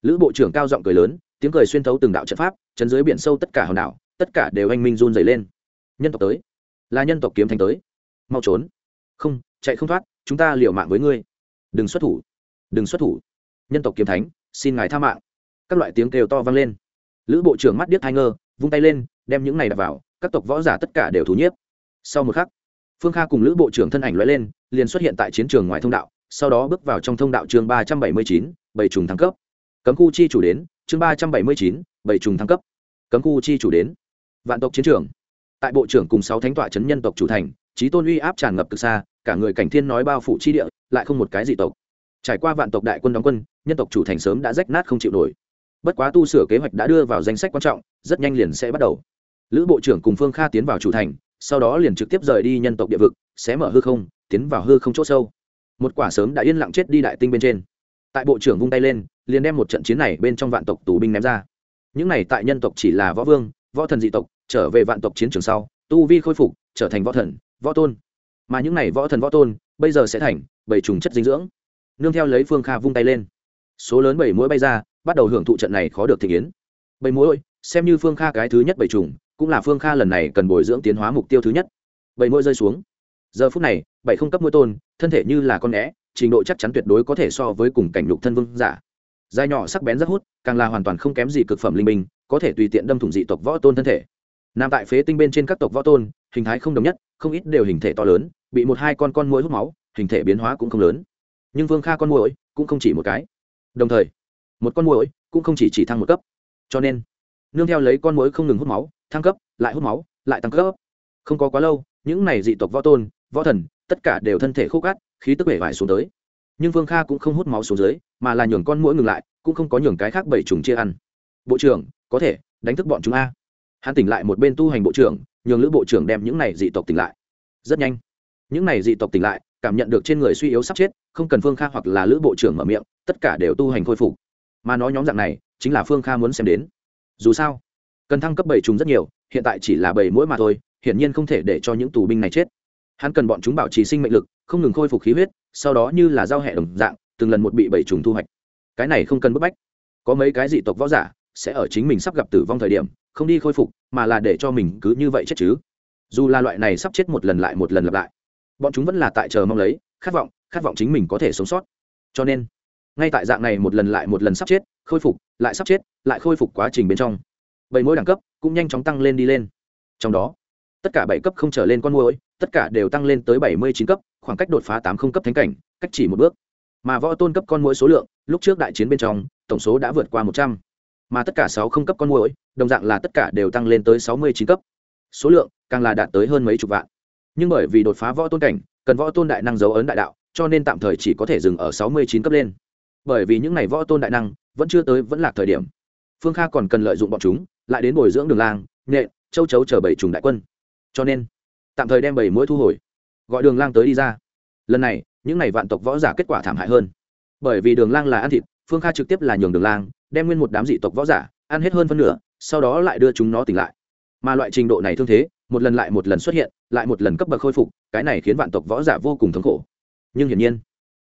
Lữ bộ trưởng cao giọng cười lớn, tiếng cười xuyên thấu từng đạo trận pháp, chấn dưới biển sâu tất cả hòn đảo, tất cả đều anh minh run dày lên. Nhân tộc tới. Là nhân tộc kiếm thành tới. Mau trốn. Không, chạy không thoát, chúng ta liều mạng với ngươi. Đừng xuất thủ. Đừng xuất thủ. Nhân tộc kiếm thánh xin ngài tha mạng. Các loại tiếng kêu to vang lên. Lữ bộ trưởng mắt điếc hai ngơ, vung tay lên, đem những này đặt vào, các tộc võ giả tất cả đều thú nhiếp. Sau một khắc, phương kha cùng lữ bộ trưởng thân ảnh l lên, liền xuất hiện tại chiến trường ngoài thông đạo, sau đó bước vào trong thông đạo chương ba trăm bảy mươi chín, bảy trùng thăng cấp. Cấm khu chi chủ đến, chương ba trăm bảy mươi chín, bảy trùng thăng cấp. Cấm khu chi chủ đến. Vạn tộc chiến trường. Tại bộ trưởng cùng sáu thánh tọa chấn nhân tộc chủ thành trí tôn uy áp tràn ngập cực xa, cả người cảnh thiên nói bao phủ chi địa, lại không một cái gì tộc trải qua vạn tộc đại quân đóng quân, nhân tộc chủ thành sớm đã rách nát không chịu nổi. Bất quá tu sửa kế hoạch đã đưa vào danh sách quan trọng, rất nhanh liền sẽ bắt đầu. Lữ bộ trưởng cùng phương kha tiến vào chủ thành, sau đó liền trực tiếp rời đi nhân tộc địa vực sẽ mở hư không, tiến vào hư không chỗ sâu. Một quả sớm đã yên lặng chết đi đại tinh bên trên. Tại bộ trưởng vung tay lên, liền đem một trận chiến này bên trong vạn tộc tù binh ném ra. Những này tại nhân tộc chỉ là võ vương, võ thần dị tộc, trở về vạn tộc chiến trường sau, tu vi khôi phục, trở thành võ thần, võ tôn. Mà những này võ thần võ tôn, bây giờ sẽ thành bảy trùng chất dinh dưỡng nương theo lấy phương kha vung tay lên. Số lớn bảy mũi bay ra, bắt đầu hưởng thụ trận này khó được thị kiến bảy mũi xem như phương kha cái thứ nhất bảy trùng, cũng là phương kha lần này cần bồi dưỡng tiến hóa mục tiêu thứ nhất. Bảy mũi rơi xuống. Giờ phút này, bảy không cấp mũi tôn, thân thể như là con né trình độ chắc chắn tuyệt đối có thể so với cùng cảnh lục thân vương giả. Dài nhỏ sắc bén rất hút, càng là hoàn toàn không kém gì cực phẩm linh minh có thể tùy tiện đâm thủng dị tộc võ tôn thân thể. Nằm tại phế tinh bên trên các tộc võ tôn, hình thái không đồng nhất, không ít đều hình thể to lớn, bị một hai con con mũi hút máu, hình thể biến hóa cũng không lớn nhưng vương kha con muỗi cũng không chỉ một cái đồng thời một con muỗi cũng không chỉ chỉ thăng một cấp cho nên nương theo lấy con muỗi không ngừng hút máu thăng cấp lại hút máu lại tăng cấp không có quá lâu những này dị tộc võ tôn võ thần tất cả đều thân thể khô cát khí tức bể vải xuống tới nhưng vương kha cũng không hút máu xuống dưới mà là nhường con mũi ngừng lại cũng không có nhường cái khác bảy trùng chia ăn bộ trưởng có thể đánh thức bọn chúng a hắn tỉnh lại một bên tu hành bộ trưởng nhường lữ bộ trưởng đem những này dị tộc tỉnh lại rất nhanh những này dị tộc tỉnh lại cảm nhận được trên người suy yếu sắp chết, không cần phương kha hoặc là lữ bộ trưởng mở miệng, tất cả đều tu hành khôi phục. Mà nói nhóm dạng này, chính là phương kha muốn xem đến. Dù sao, cần thăng cấp bảy trùng rất nhiều, hiện tại chỉ là bảy mũi mà thôi, hiển nhiên không thể để cho những tù binh này chết. Hắn cần bọn chúng bảo trì sinh mệnh lực, không ngừng khôi phục khí huyết, sau đó như là giao hẹ đồng dạng, từng lần một bị bảy trùng thu hoạch. Cái này không cần bức bách. Có mấy cái dị tộc võ giả sẽ ở chính mình sắp gặp tử vong thời điểm, không đi khôi phục, mà là để cho mình cứ như vậy chết chứ. Dù là loại này sắp chết một lần lại một lần lặp lại bọn chúng vẫn là tại chờ mong lấy, khát vọng khát vọng chính mình có thể sống sót. Cho nên, ngay tại dạng này một lần lại một lần sắp chết, khôi phục, lại sắp chết, lại khôi phục quá trình bên trong, bảy mỗi đẳng cấp cũng nhanh chóng tăng lên đi lên. Trong đó, tất cả bảy cấp không trở lên con môi tất cả đều tăng lên tới bảy mươi chín cấp, khoảng cách đột phá tám không cấp thánh cảnh, cách chỉ một bước. Mà võ tôn cấp con mỗi số lượng, lúc trước đại chiến bên trong, tổng số đã vượt qua một trăm. Mà tất cả sáu không cấp con mỗi đồng dạng là tất cả đều tăng lên tới sáu mươi chín cấp. Số lượng càng là đạt tới hơn mấy chục vạn nhưng bởi vì đột phá võ tôn cảnh, cần võ tôn đại năng dấu ấn đại đạo, cho nên tạm thời chỉ có thể dừng ở sáu mươi chín cấp lên. Bởi vì những n à y võ tôn đại năng vẫn chưa tới, vẫn là thời điểm. Phương kha còn cần lợi dụng bọn chúng, lại đến bồi dưỡng đường lang, nghệ, châu chấu chờ bảy trùng đại quân. Cho nên, tạm thời đem bảy mũi thu hồi, gọi đường lang tới đi ra. Lần này, những n à y vạn tộc võ giả kết quả thảm hại hơn. Bởi vì đường lang là ăn thịt, phương kha trực tiếp là nhường đường lang, đem nguyên một đám dị tộc võ giả ăn hết hơn phân nửa, sau đó lại đưa chúng nó tỉnh lại. Mà loại trình độ này thương thế một lần lại một lần xuất hiện, lại một lần cấp bậc khôi phục, cái này khiến vạn tộc võ giả vô cùng thống khổ. Nhưng hiển nhiên,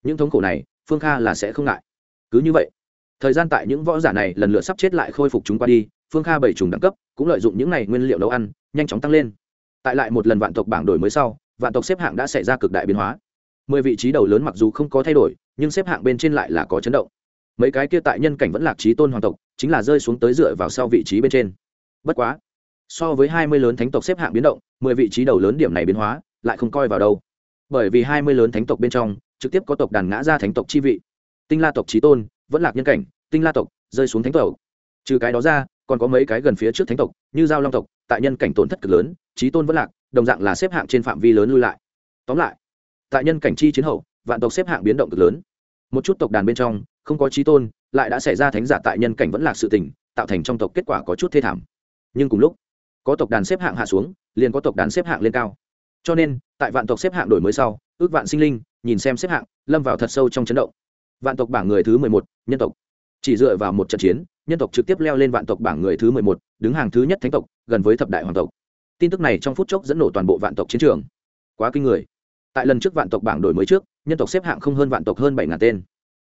những thống khổ này, phương kha là sẽ không ngại. Cứ như vậy, thời gian tại những võ giả này lần lượt sắp chết lại khôi phục chúng qua đi, phương kha bảy trùng đẳng cấp, cũng lợi dụng những này nguyên liệu nấu ăn, nhanh chóng tăng lên. Tại lại một lần vạn tộc bảng đổi mới sau, vạn tộc xếp hạng đã xảy ra cực đại biến hóa. Mười vị trí đầu lớn mặc dù không có thay đổi, nhưng xếp hạng bên trên lại là có chấn động. Mấy cái kia tại nhân cảnh vẫn lạc trí tôn hoàng tộc, chính là rơi xuống tới dựa vào sau vị trí bên trên. Bất quá so với hai mươi lớn thánh tộc xếp hạng biến động, mười vị trí đầu lớn điểm này biến hóa, lại không coi vào đâu. Bởi vì hai mươi lớn thánh tộc bên trong, trực tiếp có tộc đàn ngã ra thánh tộc chi vị. Tinh la tộc trí tôn, vẫn lạc nhân cảnh, tinh la tộc rơi xuống thánh tộc. Trừ cái đó ra, còn có mấy cái gần phía trước thánh tộc, như giao long tộc, tại nhân cảnh tổn thất cực lớn trí tôn vẫn lạc, đồng dạng là xếp hạng trên phạm vi lớn lui lại. Tóm lại, tại nhân cảnh chi chiến hậu, vạn tộc xếp hạng biến động cực lớn. Một chút tộc đàn bên trong, không có trí tôn, lại đã xảy ra thánh giả tại nhân cảnh vẫn lạc sự tình, tạo thành trong tộc kết quả có chút thê thảm. Nhưng cùng lúc có tộc đàn xếp hạng hạ xuống, liền có tộc đàn xếp hạng lên cao. Cho nên, tại vạn tộc xếp hạng đổi mới sau, ước vạn sinh linh, nhìn xem xếp hạng, lâm vào thật sâu trong chấn động. Vạn tộc bảng người thứ mười một, nhân tộc. Chỉ dựa vào một trận chiến, nhân tộc trực tiếp leo lên vạn tộc bảng người thứ mười một, đứng hàng thứ nhất thánh tộc, gần với thập đại hoàng tộc. Tin tức này trong phút chốc dẫn nổ toàn bộ vạn tộc chiến trường. Quá kinh người. Tại lần trước vạn tộc bảng đổi mới trước, nhân tộc xếp hạng không hơn vạn tộc hơn bảy ngàn tên.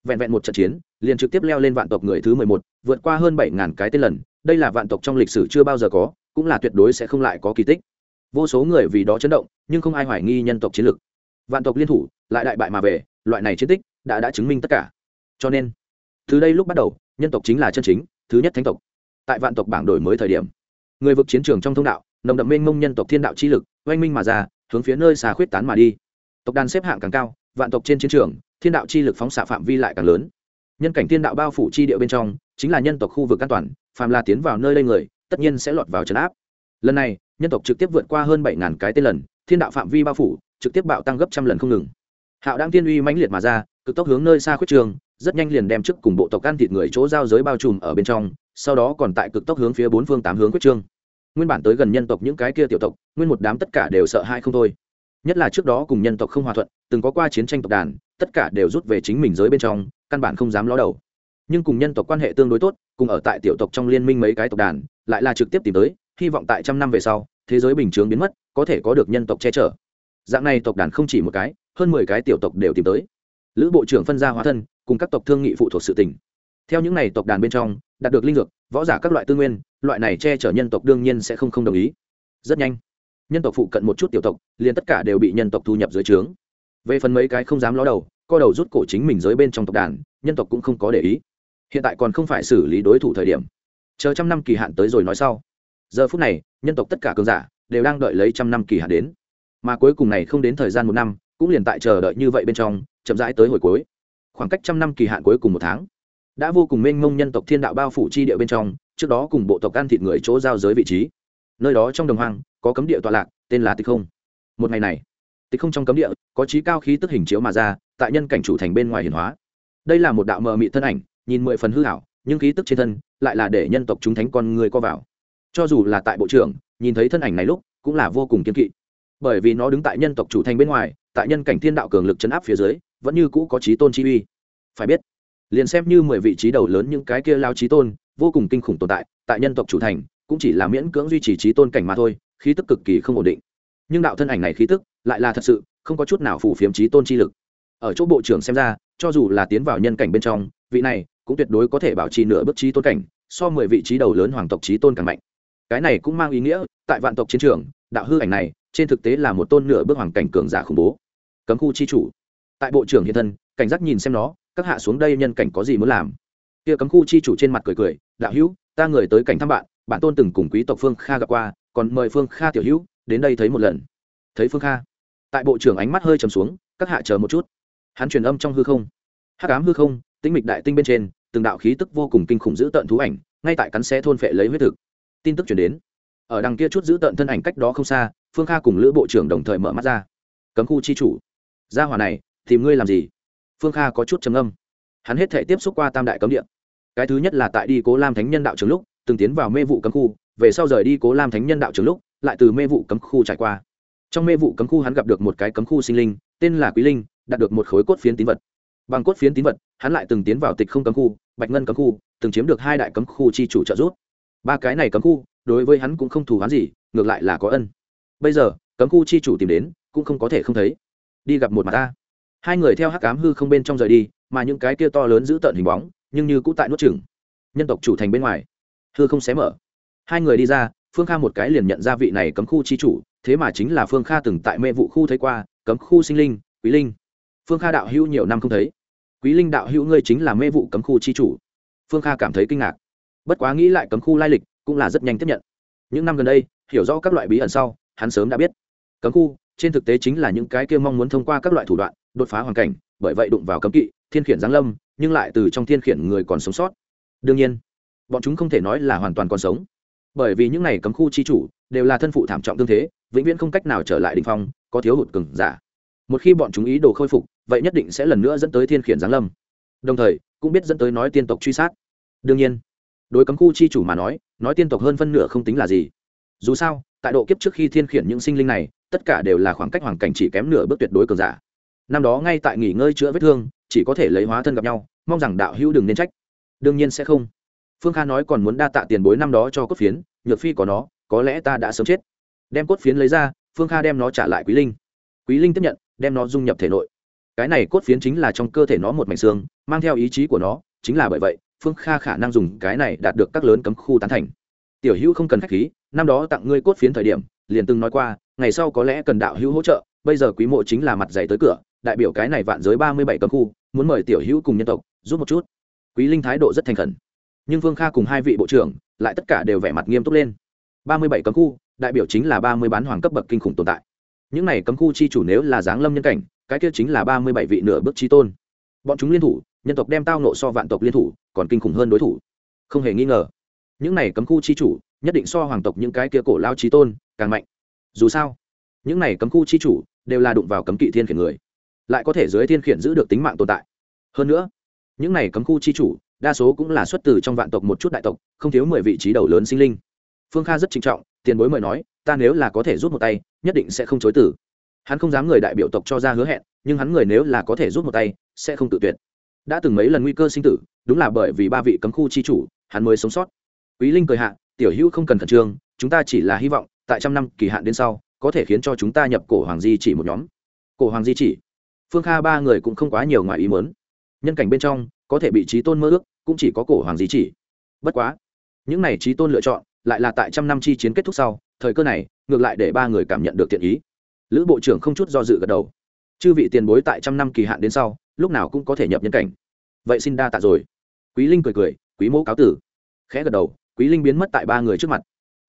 Vẹn vẹn một trận chiến, liền trực tiếp leo lên vạn tộc người thứ mười một, vượt qua hơn bảy ngàn cái tên lần. Đây là vạn tộc trong lịch sử chưa bao giờ có cũng là tuyệt đối sẽ không lại có kỳ tích. Vô số người vì đó chấn động, nhưng không ai hoài nghi nhân tộc chiến lược. Vạn tộc liên thủ, lại đại bại mà về, loại này chiến tích đã đã chứng minh tất cả. Cho nên, từ đây lúc bắt đầu, nhân tộc chính là chân chính, thứ nhất thánh tộc. Tại vạn tộc bảng đổi mới thời điểm, người vực chiến trường trong thông đạo, nồng đậm mênh mông nhân tộc thiên đạo chi lực, oanh minh mà ra, hướng phía nơi xà khuyết tán mà đi. Tộc đàn xếp hạng càng cao, vạn tộc trên chiến trường, thiên đạo chi lực phóng xạ phạm vi lại càng lớn. Nhân cảnh thiên đạo bao phủ chi địa bên trong, chính là nhân tộc khu vực an toàn, phàm là tiến vào nơi đây người tất nhiên sẽ lọt vào trấn áp. Lần này, nhân tộc trực tiếp vượt qua hơn bảy ngàn cái tên lần, thiên đạo phạm vi bao phủ, trực tiếp bạo tăng gấp trăm lần không ngừng. Hạo đang tiên uy mãnh liệt mà ra, cực tốc hướng nơi xa khuyết trường, rất nhanh liền đem trước cùng bộ tộc ăn thịt người chỗ giao giới bao trùm ở bên trong, sau đó còn tại cực tốc hướng phía bốn phương tám hướng khuyết trương nguyên bản tới gần nhân tộc những cái kia tiểu tộc, nguyên một đám tất cả đều sợ hãi không thôi. Nhất là trước đó cùng nhân tộc không hòa thuận, từng có qua chiến tranh tộc đàn, tất cả đều rút về chính mình giới bên trong, căn bản không dám ló đầu nhưng cùng nhân tộc quan hệ tương đối tốt, cùng ở tại tiểu tộc trong liên minh mấy cái tộc đàn, lại là trực tiếp tìm tới, hy vọng tại trăm năm về sau, thế giới bình chướng biến mất, có thể có được nhân tộc che chở. Dạng này tộc đàn không chỉ một cái, hơn mười cái tiểu tộc đều tìm tới. Lữ bộ trưởng phân gia hóa thân, cùng các tộc thương nghị phụ thuộc sự tỉnh theo những n à y tộc đàn bên trong, đạt được linh dược, võ giả các loại tư nguyên, loại này che chở nhân tộc đương nhiên sẽ không không đồng ý. Rất nhanh, nhân tộc phụ cận một chút tiểu tộc, liền tất cả đều bị nhân tộc thu nhập dưới trướng. Về phần mấy cái không dám ló đầu, co đầu rút cổ chính mình dưới bên trong tộc đàn, nhân tộc cũng không có để ý hiện tại còn không phải xử lý đối thủ thời điểm. Chờ trăm năm kỳ hạn tới rồi nói sau. Giờ phút này, nhân tộc tất cả cường giả đều đang đợi lấy trăm năm kỳ hạn đến. Mà cuối cùng này không đến thời gian một năm, cũng liền tại chờ đợi như vậy bên trong, chậm rãi tới hồi cuối. Khoảng cách trăm năm kỳ hạn cuối cùng một tháng, đã vô cùng mênh mông nhân tộc thiên đạo bao phủ chi địa bên trong, trước đó cùng bộ tộc ăn thịt người chỗ giao giới vị trí. Nơi đó trong đồng hoang, có cấm địa tọa lạc, tên là tịch không. Một ngày này, tịch không trong cấm địa, có trí cao khí tức hình chiếu mà ra, tại nhân cảnh chủ thành bên ngoài hiển hóa. Đây là một đạo mờ mị thân ảnh nhìn mười phần hư hảo, nhưng khí tức trên thân lại là để nhân tộc chúng thánh con người co vào. Cho dù là tại bộ trưởng, nhìn thấy thân ảnh này lúc cũng là vô cùng kiên kỵ. Bởi vì nó đứng tại nhân tộc chủ thành bên ngoài, tại nhân cảnh thiên đạo cường lực chấn áp phía dưới, vẫn như cũ có trí tôn chi uy. Phải biết, liền xem như mười vị trí đầu lớn những cái kia lao trí tôn, vô cùng kinh khủng tồn tại tại nhân tộc chủ thành, cũng chỉ là miễn cưỡng duy trì trí tôn cảnh mà thôi, khí tức cực kỳ không ổn định. Nhưng đạo thân ảnh này khí tức lại là thật sự không có chút nào phủ phiếm trí tôn chi lực. Ở chỗ bộ trưởng xem ra, cho dù là tiến vào nhân cảnh bên trong, vị này cũng tuyệt đối có thể bảo trì nửa bước trí tôn cảnh, so mười vị trí đầu lớn hoàng tộc trí tôn càng mạnh. Cái này cũng mang ý nghĩa, tại vạn tộc chiến trường, đạo hư ảnh này, trên thực tế là một tôn nửa bước hoàng cảnh cường giả khủng bố. Cấm khu chi chủ. Tại bộ trưởng hiện thân, cảnh giác nhìn xem nó, các hạ xuống đây nhân cảnh có gì muốn làm? Kia cấm khu chi chủ trên mặt cười cười, đạo hữu, ta người tới cảnh thăm bạn bản tôn từng cùng quý tộc phương kha gặp qua, còn mời phương kha tiểu hữu, đến đây thấy một lần. Thấy phương kha? Tại bộ trưởng ánh mắt hơi trầm xuống, các hạ chờ một chút. Hắn truyền âm trong hư không. Hắc ám hư không, tĩnh mịch đại tinh bên trên từng đạo khí tức vô cùng kinh khủng giữ tận thú ảnh, ngay tại cắn xe thôn phệ lấy huyết thực. Tin tức chuyển đến. Ở đằng kia chút giữ tận thân ảnh cách đó không xa, phương kha cùng lữ bộ trưởng đồng thời mở mắt ra. Cấm khu chi chủ. Gia hỏa này, tìm ngươi làm gì? Phương kha có chút trầm âm hắn hết thể tiếp xúc qua tam đại cấm địa. Cái thứ nhất là tại đi cố lam thánh nhân đạo trường lúc, từng tiến vào mê vụ cấm khu, về sau rời đi cố lam thánh nhân đạo trường lúc, lại từ mê vụ cấm khu trải qua. Trong mê vụ cấm khu hắn gặp được một cái cấm khu sinh linh, tên là quý linh, đạt được một khối cốt phiến tín vật bằng cốt phiến tín vật, hắn lại từng tiến vào tịch không cấm khu, bạch ngân cấm khu, từng chiếm được hai đại cấm khu chi chủ trợ giúp. Ba cái này cấm khu, đối với hắn cũng không thù hắn gì, ngược lại là có ân. Bây giờ, cấm khu chi chủ tìm đến, cũng không có thể không thấy. Đi gặp một mặt ta. Hai người theo hắc cám hư không bên trong rời đi, mà những cái kia to lớn giữ tợn hình bóng, nhưng như cũ tại nuốt chừng nhân tộc chủ thành bên ngoài. Hư không xé mở. Hai người đi ra, phương kha một cái liền nhận ra vị này cấm khu chi chủ, thế mà chính là phương kha từng tại mê vụ khu thấy qua, cấm khu sinh linh, quý linh. Phương kha đạo hữu nhiều năm không thấy quý linh đạo hữu ngươi chính là mê vụ cấm khu chi chủ. Phương kha cảm thấy kinh ngạc. Bất quá nghĩ lại cấm khu lai lịch, cũng là rất nhanh tiếp nhận. Những năm gần đây, hiểu rõ các loại bí ẩn sau, hắn sớm đã biết. Cấm khu, trên thực tế chính là những cái kia mong muốn thông qua các loại thủ đoạn, đột phá hoàn cảnh, bởi vậy đụng vào cấm kỵ, thiên khiển giáng lâm, nhưng lại từ trong thiên khiển người còn sống sót. Đương nhiên, bọn chúng không thể nói là hoàn toàn còn sống. Bởi vì những này cấm khu chi chủ đều là thân phụ thảm trọng tương thế, vĩnh viễn không cách nào trở lại đình phong, có thiếu hụt cừng giả một khi bọn chúng ý đồ khôi phục, vậy nhất định sẽ lần nữa dẫn tới thiên khiển giáng lâm. Đồng thời, cũng biết dẫn tới nói tiên tộc truy sát. Đương nhiên, đối cấm khu chi chủ mà nói nói tiên tộc hơn phân nửa không tính là gì. Dù sao, tại độ kiếp trước khi thiên khiển những sinh linh này, tất cả đều là khoảng cách hoàn cảnh chỉ kém nửa bước tuyệt đối cường giả. Năm đó ngay tại nghỉ ngơi chữa vết thương, chỉ có thể lấy hóa thân gặp nhau, mong rằng đạo hữu đừng nên trách. Đương nhiên sẽ không. Phương kha nói còn muốn đa tạ tiền bối năm đó cho cốt phiến, nhược phi có nó, có lẽ ta đã sớm chết. Đem cốt phiến lấy ra, phương kha đem nó trả lại quý linh. Quý linh tiếp nhận đem nó dung nhập thể nội. Cái này cốt phiến chính là trong cơ thể nó một mảnh xương, mang theo ý chí của nó, chính là bởi vậy, phương kha khả năng dùng cái này đạt được các lớn cấm khu tán thành. Tiểu hữu không cần k h á c h khí, năm đó tặng ngươi cốt phiến thời điểm, liền từng nói qua, ngày sau có lẽ cần đạo hữu hỗ trợ, bây giờ quý mộ chính là mặt dày tới cửa, đại biểu cái này vạn giới ba mươi bảy cấm khu, muốn mời tiểu hữu cùng nhân tộc, giúp một chút. Quý linh thái độ rất thành khẩn. Nhưng vương kha cùng hai vị bộ trưởng, lại tất cả đều vẻ mặt nghiêm túc lên. Ba mươi bảy cấm khu, đại biểu chính là ba mươi bán hoàng cấp bậc kinh khủng tồn tại những này cấm khu chi chủ nếu là giáng lâm nhân cảnh, cái kia chính là ba mươi bảy vị nửa bước chi tôn. Bọn chúng liên thủ, nhân tộc đem tao nộ so vạn tộc liên thủ, còn kinh khủng hơn đối thủ. Không hề nghi ngờ, những này cấm khu chi chủ, nhất định so hoàng tộc những cái kia cổ lao trí tôn, càng mạnh. Dù sao, những này cấm khu chi chủ đều là đụng vào cấm kỵ thiên khiển người, lại có thể dưới thiên khiển giữ được tính mạng tồn tại. Hơn nữa, những này cấm khu chi chủ, đa số cũng là xuất từ trong vạn tộc một chút đại tộc, không thiếu mười vị trí đầu lớn sinh linh. Phương kha rất trinh trọng, tiền bối mời nói ta nếu là có thể rút một tay, nhất định sẽ không chối tử hắn không dám người đại biểu tộc cho ra hứa hẹn, nhưng hắn người nếu là có thể rút một tay, sẽ không tự tuyệt. Đã từng mấy lần nguy cơ sinh tử, đúng là bởi vì ba vị cấm khu chi chủ, hắn mới sống sót. Quý linh cười hạ, tiểu hữu không cần khẩn trương, chúng ta chỉ là hy vọng, tại trăm năm kỳ hạn đến sau, có thể khiến cho chúng ta nhập cổ hoàng di chỉ một nhóm. Cổ hoàng di chỉ? Phương kha ba người cũng không quá nhiều ngoài ý mớn nhân cảnh bên trong, có thể bị trí tôn mơ ước, cũng chỉ có cổ hoàng di chỉ. Bất quá, những này trí tôn lựa chọn, lại là tại trăm năm chi chiến kết thúc sau thời cơ này, ngược lại để ba người cảm nhận được thiện ý. Lữ bộ trưởng không chút do dự gật đầu. Chư vị tiền bối tại trăm năm kỳ hạn đến sau, lúc nào cũng có thể nhập nhân cảnh. Vậy xin đa tạ rồi. Quý linh cười cười, quý mẫu cáo tử. Khẽ gật đầu, quý linh biến mất tại ba người trước mặt.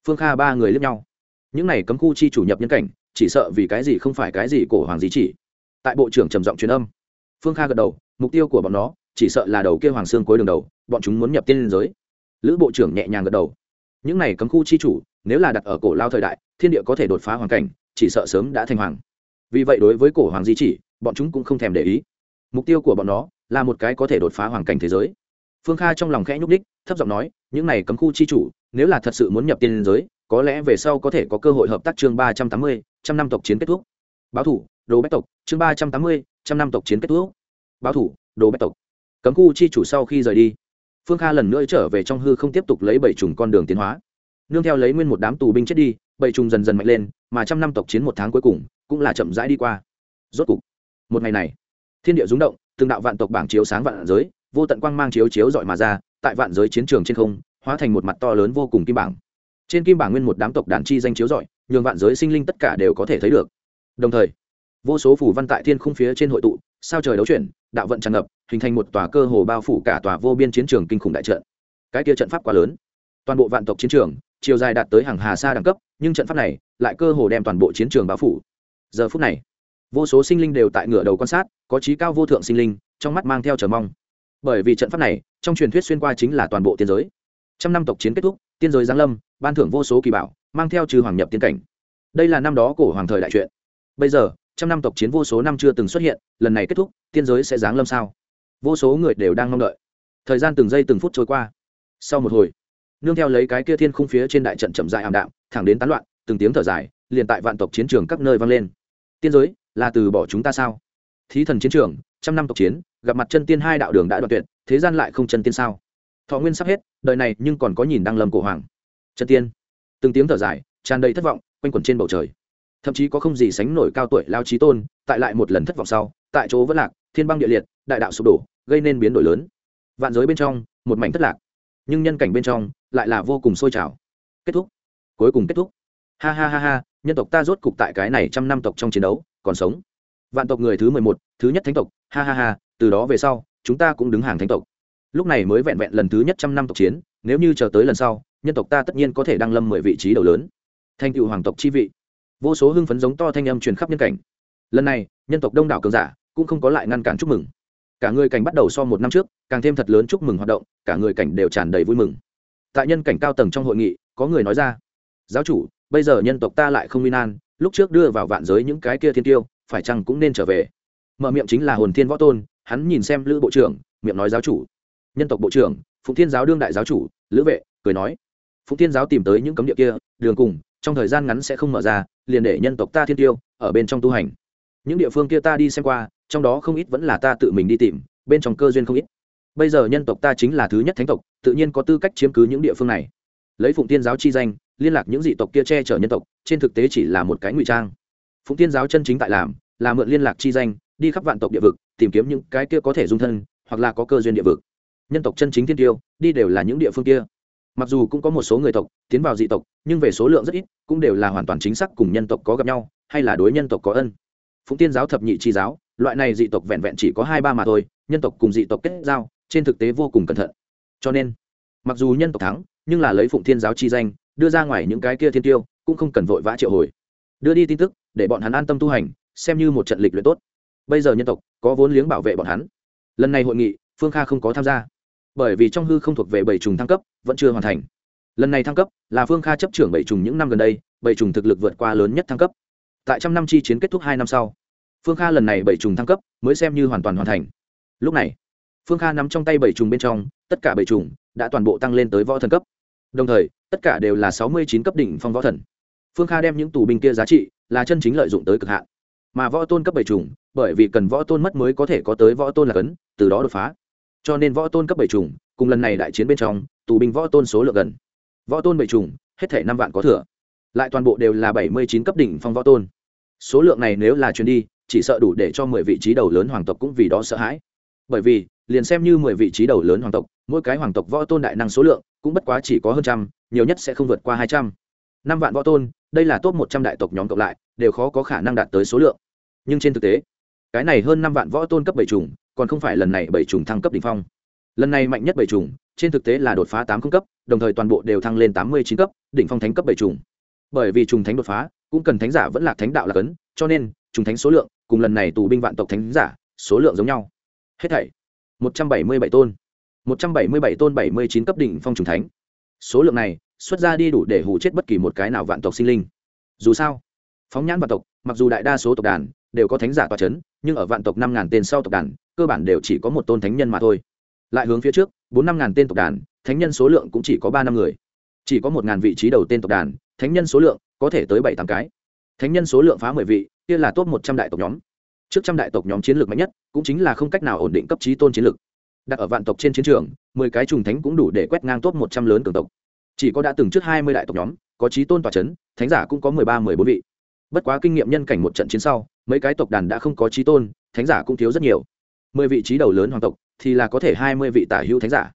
Phương kha ba người lướp nhau. Những này cấm khu chi chủ nhập nhân cảnh, chỉ sợ vì cái gì không phải cái gì cổ hoàng gì chỉ. Tại bộ trưởng trầm giọng truyền âm. Phương kha gật đầu, mục tiêu của bọn nó chỉ sợ là đầu kia hoàng xương cuối đường đầu, bọn chúng muốn nhập tiên liên giới. Lữ bộ trưởng nhẹ nhàng gật đầu những này cấm khu chi chủ, nếu là đặt ở cổ lao thời đại, thiên địa có thể đột phá hoàn cảnh, chỉ sợ sớm đã thành hoàng. Vì vậy đối với cổ hoàng di chỉ, bọn chúng cũng không thèm để ý. Mục tiêu của bọn nó là một cái có thể đột phá hoàn cảnh thế giới. Phương kha trong lòng khẽ nhúc đích thấp giọng nói, những này cấm khu chi chủ, nếu là thật sự muốn nhập tiên giới, có lẽ về sau có thể có cơ hội hợp tác chương ba trăm tám mươi, trăm năm tộc chiến kết thúc. Báo thủ, đồ bách tộc, chương ba trăm tám mươi, trăm năm tộc chiến kết thúc. Báo thủ, đồ bách tộc. Cấm khu chi chủ sau khi rời đi phương kha lần nữa trở về trong hư không tiếp tục lấy bảy trùng con đường tiến hóa. Nương theo lấy nguyên một đám tù binh chết đi, bảy trùng dần dần mạnh lên, mà trăm năm tộc chiến một tháng cuối cùng cũng là chậm rãi đi qua. Rốt cục, một ngày này, thiên địa rúng động, từng đạo vạn tộc bảng chiếu sáng vạn giới, vô tận quang mang chiếu chiếu dọi mà ra, tại vạn giới chiến trường trên không, hóa thành một mặt to lớn vô cùng kim bảng. Trên kim bảng nguyên một đám tộc đàn chi danh chiếu dọi nhường vạn giới sinh linh tất cả đều có thể thấy được. Đồng thời, vô số phủ văn tại thiên khung phía trên hội tụ sao trời đấu chuyển, đạo vận tràn ngập, hình thành một tòa cơ hồ bao phủ cả tòa vô biên chiến trường kinh khủng đại trận. Cái kia trận pháp quá lớn. Toàn bộ vạn tộc chiến trường, chiều dài đạt tới hàng hà xa đẳng cấp, nhưng trận pháp này lại cơ hồ đem toàn bộ chiến trường bao phủ. Giờ phút này, vô số sinh linh đều tại ngửa đầu quan sát, có trí cao vô thượng sinh linh, trong mắt mang theo chờ mong. Bởi vì trận pháp này, trong truyền thuyết xuyên qua chính là toàn bộ tiên giới. Trăm năm tộc chiến kết thúc, tiên giới giáng lâm, ban thưởng vô số kỳ bảo, mang theo trừ hoàng nhập tiên cảnh. Đây là năm đó cổ hoàng thời đại truyện bây giờ trăm năm tộc chiến vô số năm chưa từng xuất hiện, lần này kết thúc, tiên giới sẽ giáng lâm sao? Vô số người đều đang mong đợi. Thời gian từng giây từng phút trôi qua. Sau một hồi, nương theo lấy cái kia thiên khung phía trên đại trận chậm dại ảm đạm, thẳng đến tán loạn, từng tiếng thở dài, liền tại vạn tộc chiến trường các nơi vang lên. Tiên giới, là từ bỏ chúng ta sao? Thí thần chiến trường, trăm năm tộc chiến, gặp mặt chân tiên hai đạo đường đã đoạn tuyệt, thế gian lại không chân tiên sao? Thọ nguyên sắp hết, đời này nhưng còn có nhìn đang lâm cổ hoàng. Chân tiên. Từng tiếng thở dài, tràn đầy thất vọng, quanh quẩn trên bầu trời thậm chí có không gì sánh nổi cao tuổi lao trí tôn, tại lại một lần thất vọng sau, tại chỗ vẫn lạc, thiên băng địa liệt, đại đạo sụp đổ, gây nên biến đổi lớn. Vạn giới bên trong, một mảnh thất lạc, nhưng nhân cảnh bên trong lại là vô cùng sôi trào. Kết thúc. Cuối cùng kết thúc. Ha ha ha ha, nhân tộc ta rốt cục tại cái này trăm năm tộc trong chiến đấu, còn sống. Vạn tộc người thứ mười một, thứ nhất thánh tộc, ha ha ha, từ đó về sau, chúng ta cũng đứng hàng thánh tộc. Lúc này mới vẹn vẹn lần thứ nhất trăm năm tộc chiến, nếu như chờ tới lần sau, nhân tộc ta tất nhiên có thể đăng lâm mười vị trí đầu lớn. Thành cựu hoàng tộc chi vị vô số hưng phấn giống to thanh âm truyền khắp nhân cảnh. Lần này, nhân tộc đông đảo cường giả cũng không có lại ngăn cản chúc mừng. Cả người cảnh bắt đầu so một năm trước, càng thêm thật lớn chúc mừng hoạt động, cả người cảnh đều tràn đầy vui mừng. Tại nhân cảnh cao tầng trong hội nghị, có người nói ra, giáo chủ, bây giờ nhân tộc ta lại không nguy nan, lúc trước đưa vào vạn giới những cái kia thiên tiêu, phải chăng cũng nên trở về? Mở miệng chính là hồn thiên võ tôn, hắn nhìn xem lữ bộ trưởng, miệng nói, giáo chủ, nhân tộc bộ trưởng, phụng thiên giáo đương đại giáo chủ, lữ vệ, cười nói, phụng thiên giáo tìm tới những cấm địa kia, đường cùng trong thời gian ngắn sẽ không mở ra, liền để nhân tộc ta thiên tiêu ở bên trong tu hành. Những địa phương kia ta đi xem qua, trong đó không ít vẫn là ta tự mình đi tìm, bên trong cơ duyên không ít. Bây giờ nhân tộc ta chính là thứ nhất thánh tộc, tự nhiên có tư cách chiếm cứ những địa phương này. Lấy phụng tiên giáo chi danh, liên lạc những dị tộc kia che chở nhân tộc, trên thực tế chỉ là một cái ngụy trang. Phụng tiên giáo chân chính tại làm, là mượn liên lạc chi danh, đi khắp vạn tộc địa vực, tìm kiếm những cái kia có thể dung thân, hoặc là có cơ duyên địa vực. Nhân tộc chân chính thiên tiêu, đi đều là những địa phương kia mặc dù cũng có một số người tộc tiến vào dị tộc, nhưng về số lượng rất ít, cũng đều là hoàn toàn chính xác cùng nhân tộc có gặp nhau, hay là đối nhân tộc có ân. Phụng tiên giáo thập nhị chi giáo, loại này dị tộc vẹn vẹn chỉ có hai ba mà thôi, nhân tộc cùng dị tộc kết giao, trên thực tế vô cùng cẩn thận. Cho nên, mặc dù nhân tộc thắng, nhưng là lấy phụng thiên giáo chi danh, đưa ra ngoài những cái kia thiên tiêu, cũng không cần vội vã triệu hồi. Đưa đi tin tức, để bọn hắn an tâm tu hành, xem như một trận lịch luyện tốt. Bây giờ nhân tộc có vốn liếng bảo vệ bọn hắn. Lần này hội nghị, phương kha không có tham gia bởi vì trong hư không thuộc về bảy trùng thăng cấp, vẫn chưa hoàn thành. Lần này thăng cấp là phương kha chấp trưởng bảy trùng những năm gần đây, bảy trùng thực lực vượt qua lớn nhất thăng cấp. Tại trăm năm chi chiến kết thúc hai năm sau, phương kha lần này bảy trùng thăng cấp mới xem như hoàn toàn hoàn thành. Lúc này, phương kha nắm trong tay bảy trùng bên trong, tất cả bảy trùng đã toàn bộ tăng lên tới võ thần cấp. Đồng thời, tất cả đều là sáu mươi chín cấp đỉnh phong võ thần. Phương kha đem những tù binh kia giá trị là chân chính lợi dụng tới cực hạn. Mà võ tôn cấp bảy trùng, bởi vì cần võ tôn mất mới có thể có tới võ tôn là cấn, từ đó đột phá cho nên võ tôn cấp bảy trùng cùng lần này đại chiến bên trong, tù binh võ tôn số lượng gần. Võ tôn bảy trùng hết thể năm vạn có thừa. Lại toàn bộ đều là bảy mươi chín cấp đỉnh phong võ tôn. Số lượng này nếu là chuyến đi, chỉ sợ đủ để cho mười vị trí đầu lớn hoàng tộc cũng vì đó sợ hãi. Bởi vì, liền xem như mười vị trí đầu lớn hoàng tộc, mỗi cái hoàng tộc võ tôn đại năng số lượng cũng bất quá chỉ có hơn trăm, nhiều nhất sẽ không vượt qua hai trăm. Năm vạn võ tôn, đây là top một trăm đại tộc nhóm cộng lại, đều khó có khả năng đạt tới số lượng. Nhưng trên thực tế, cái này hơn năm vạn võ tôn cấp bảy trùng còn không phải lần này bảy trùng thăng cấp đỉnh phong. Lần này mạnh nhất bảy trùng trên thực tế là đột phá tám không cấp, đồng thời toàn bộ đều thăng lên tám mươi chín cấp, đỉnh phong thánh cấp bảy trùng bởi vì trùng thánh đột phá, cũng cần thánh giả vẫn là thánh đạo là cấn, cho nên trùng thánh số lượng cùng lần này tù binh vạn tộc thánh giả, số lượng giống nhau. Hết thảy, một trăm bảy mươi bảy tôn. một trăm bảy mươi bảy tôn bảy mươi chín cấp đỉnh phong trùng thánh. Số lượng này, xuất ra đi đủ để hù chết bất kỳ một cái nào vạn tộc sinh linh. Dù sao, phóng nhãn vạn tộc, mặc dù đại đa số tộc đàn đều có thánh giả tòa chấn, nhưng ở vạn tộc năm ngàn tên sau tộc đàn cơ bản đều chỉ có một tôn thánh nhân mà thôi. Lại hướng phía trước bốn năm ngàn tên tộc đàn thánh nhân số lượng cũng chỉ có ba năm người. Chỉ có một ngàn vị trí đầu tên tộc đàn thánh nhân số lượng có thể tới bảy tám cái. Thánh nhân số lượng phá mười vị kia là top một trăm đại tộc nhóm. Trước trăm đại tộc nhóm chiến lược mạnh nhất cũng chính là không cách nào ổn định cấp trí tôn chiến lược. Đặt ở vạn tộc trên chiến trường mười cái trùng thánh cũng đủ để quét ngang top một trăm lớn cường tộc. Chỉ có đã từng trước hai mươi đại tộc nhóm có trí tôn tòa c h ấ n thánh giả cũng có mười ba mười bốn vị. Bất quá kinh nghiệm nhân cảnh một trận chiến sau mấy cái tộc đàn đã không có trí tôn, thánh giả cũng thiếu rất nhiều. Mười vị trí đầu lớn hoàng tộc thì là có thể hai mươi vị tả hữu thánh giả.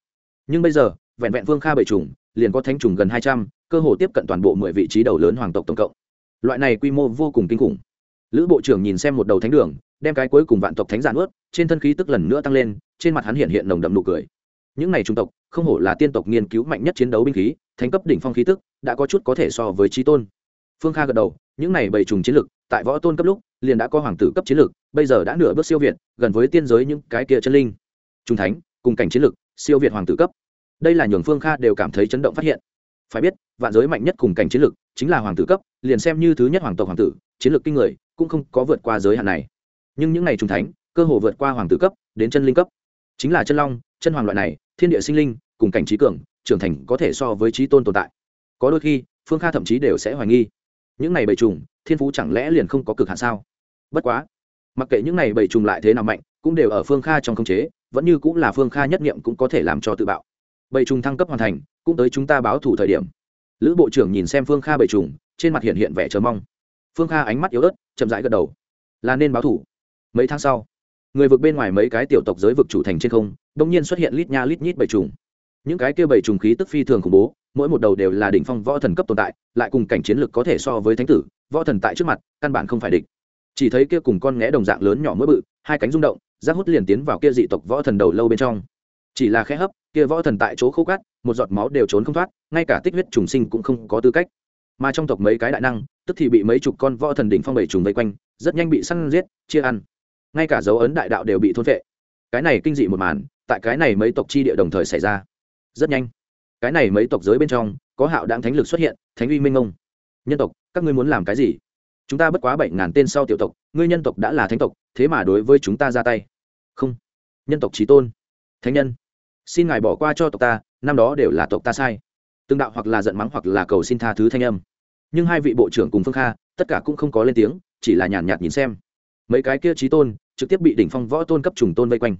Nhưng bây giờ, vẹn vẹn vương kha bảy trùng liền có thánh trùng gần hai trăm, cơ hồ tiếp cận toàn bộ mười vị trí đầu lớn hoàng tộc tổng cộng. Loại này quy mô vô cùng kinh khủng. Lữ bộ trưởng nhìn xem một đầu thánh đường, đem cái cuối cùng vạn tộc thánh giả nuốt, trên thân khí tức lần nữa tăng lên, trên mặt hắn hiện hiện nồng đậm nụ cười. Những này trung tộc, không hổ là tiên tộc nghiên cứu mạnh nhất chiến đấu binh khí, thánh cấp đỉnh phong khí tức, đã có chút có thể so với trí tôn. Phương kha gật đầu, những này bảy trùng chiến lực tại võ tôn cấp lúc liền đã có hoàng tử cấp chiến lược, bây giờ đã nửa bước siêu việt gần với tiên giới những cái kia chân linh. Trung thánh cùng cảnh chiến lược, siêu việt hoàng tử cấp. Đây là nhường phương kha đều cảm thấy chấn động phát hiện. Phải biết vạn giới mạnh nhất cùng cảnh chiến lược chính là hoàng tử cấp liền xem như thứ nhất hoàng tộc hoàng tử chiến lược kinh người cũng không có vượt qua giới hạn này. Nhưng những ngày trung thánh cơ hồ vượt qua hoàng tử cấp đến chân linh cấp. Chính là chân long chân hoàng loại này thiên địa sinh linh cùng cảnh trí cường trưởng thành có thể so với trí tôn tồn tại. Có đôi khi phương kha thậm chí đều sẽ hoài nghi. Những này bầy trùng thiên phú chẳng lẽ liền không có cực hạn sao? Bất quá, mặc kệ những này bầy trùng lại thế nào mạnh, cũng đều ở phương kha trong khống chế, vẫn như cũng là phương kha nhất nghiệm cũng có thể làm cho tự bạo. Bầy trùng thăng cấp hoàn thành, cũng tới chúng ta báo thủ thời điểm. Lữ bộ trưởng nhìn xem phương kha bầy trùng, trên mặt hiện hiện vẻ chờ mong. Phương kha ánh mắt yếu ớt, chậm rãi gật đầu. Là nên báo thủ. Mấy tháng sau, người vực bên ngoài mấy cái tiểu tộc giới vực chủ thành trên không đông nhiên xuất hiện lít nha lít nhít bầy trùng. Những cái kia bầy trùng khí tức phi thường khủng bố, mỗi một đầu đều là đỉnh phong võ thần cấp tồn tại, lại cùng cảnh chiến lực có thể so với thánh tử võ thần tại trước mặt, căn bản không phải địch. Chỉ thấy kia cùng con nghé đồng dạng lớn nhỏ mỡ bự, hai cánh rung động, rác hút liền tiến vào kia dị tộc võ thần đầu lâu bên trong. Chỉ là khẽ hấp, kia võ thần tại chỗ khô cát một giọt máu đều trốn không thoát, ngay cả tích huyết trùng sinh cũng không có tư cách. Mà trong tộc mấy cái đại năng, tức thì bị mấy chục con võ thần đỉnh phong bảy trùng vây quanh, rất nhanh bị săn giết, chia ăn. Ngay cả dấu ấn đại đạo đều bị thôn vệ cái này kinh dị một màn, tại cái này mấy tộc chi địa đồng thời xảy ra. Rất nhanh. Cái này mấy tộc giới bên trong, có hạo đáng thánh lực xuất hiện, thánh uy minh ông nhân tộc các ngươi muốn làm cái gì? Chúng ta bất quá bảy ngàn tên sau tiểu tộc, ngươi nhân tộc đã là thánh tộc, thế mà đối với chúng ta ra tay. Không. Nhân tộc trí tôn. Thánh nhân. Xin ngài bỏ qua cho tộc ta, năm đó đều là tộc ta sai. Tương đạo hoặc là giận mắng hoặc là cầu xin tha thứ thanh âm. Nhưng hai vị bộ trưởng cùng phương kha, tất cả cũng không có lên tiếng, chỉ là nhàn nhạt nhìn xem. Mấy cái kia trí tôn, trực tiếp bị đỉnh phong võ tôn cấp trùng tôn vây quanh.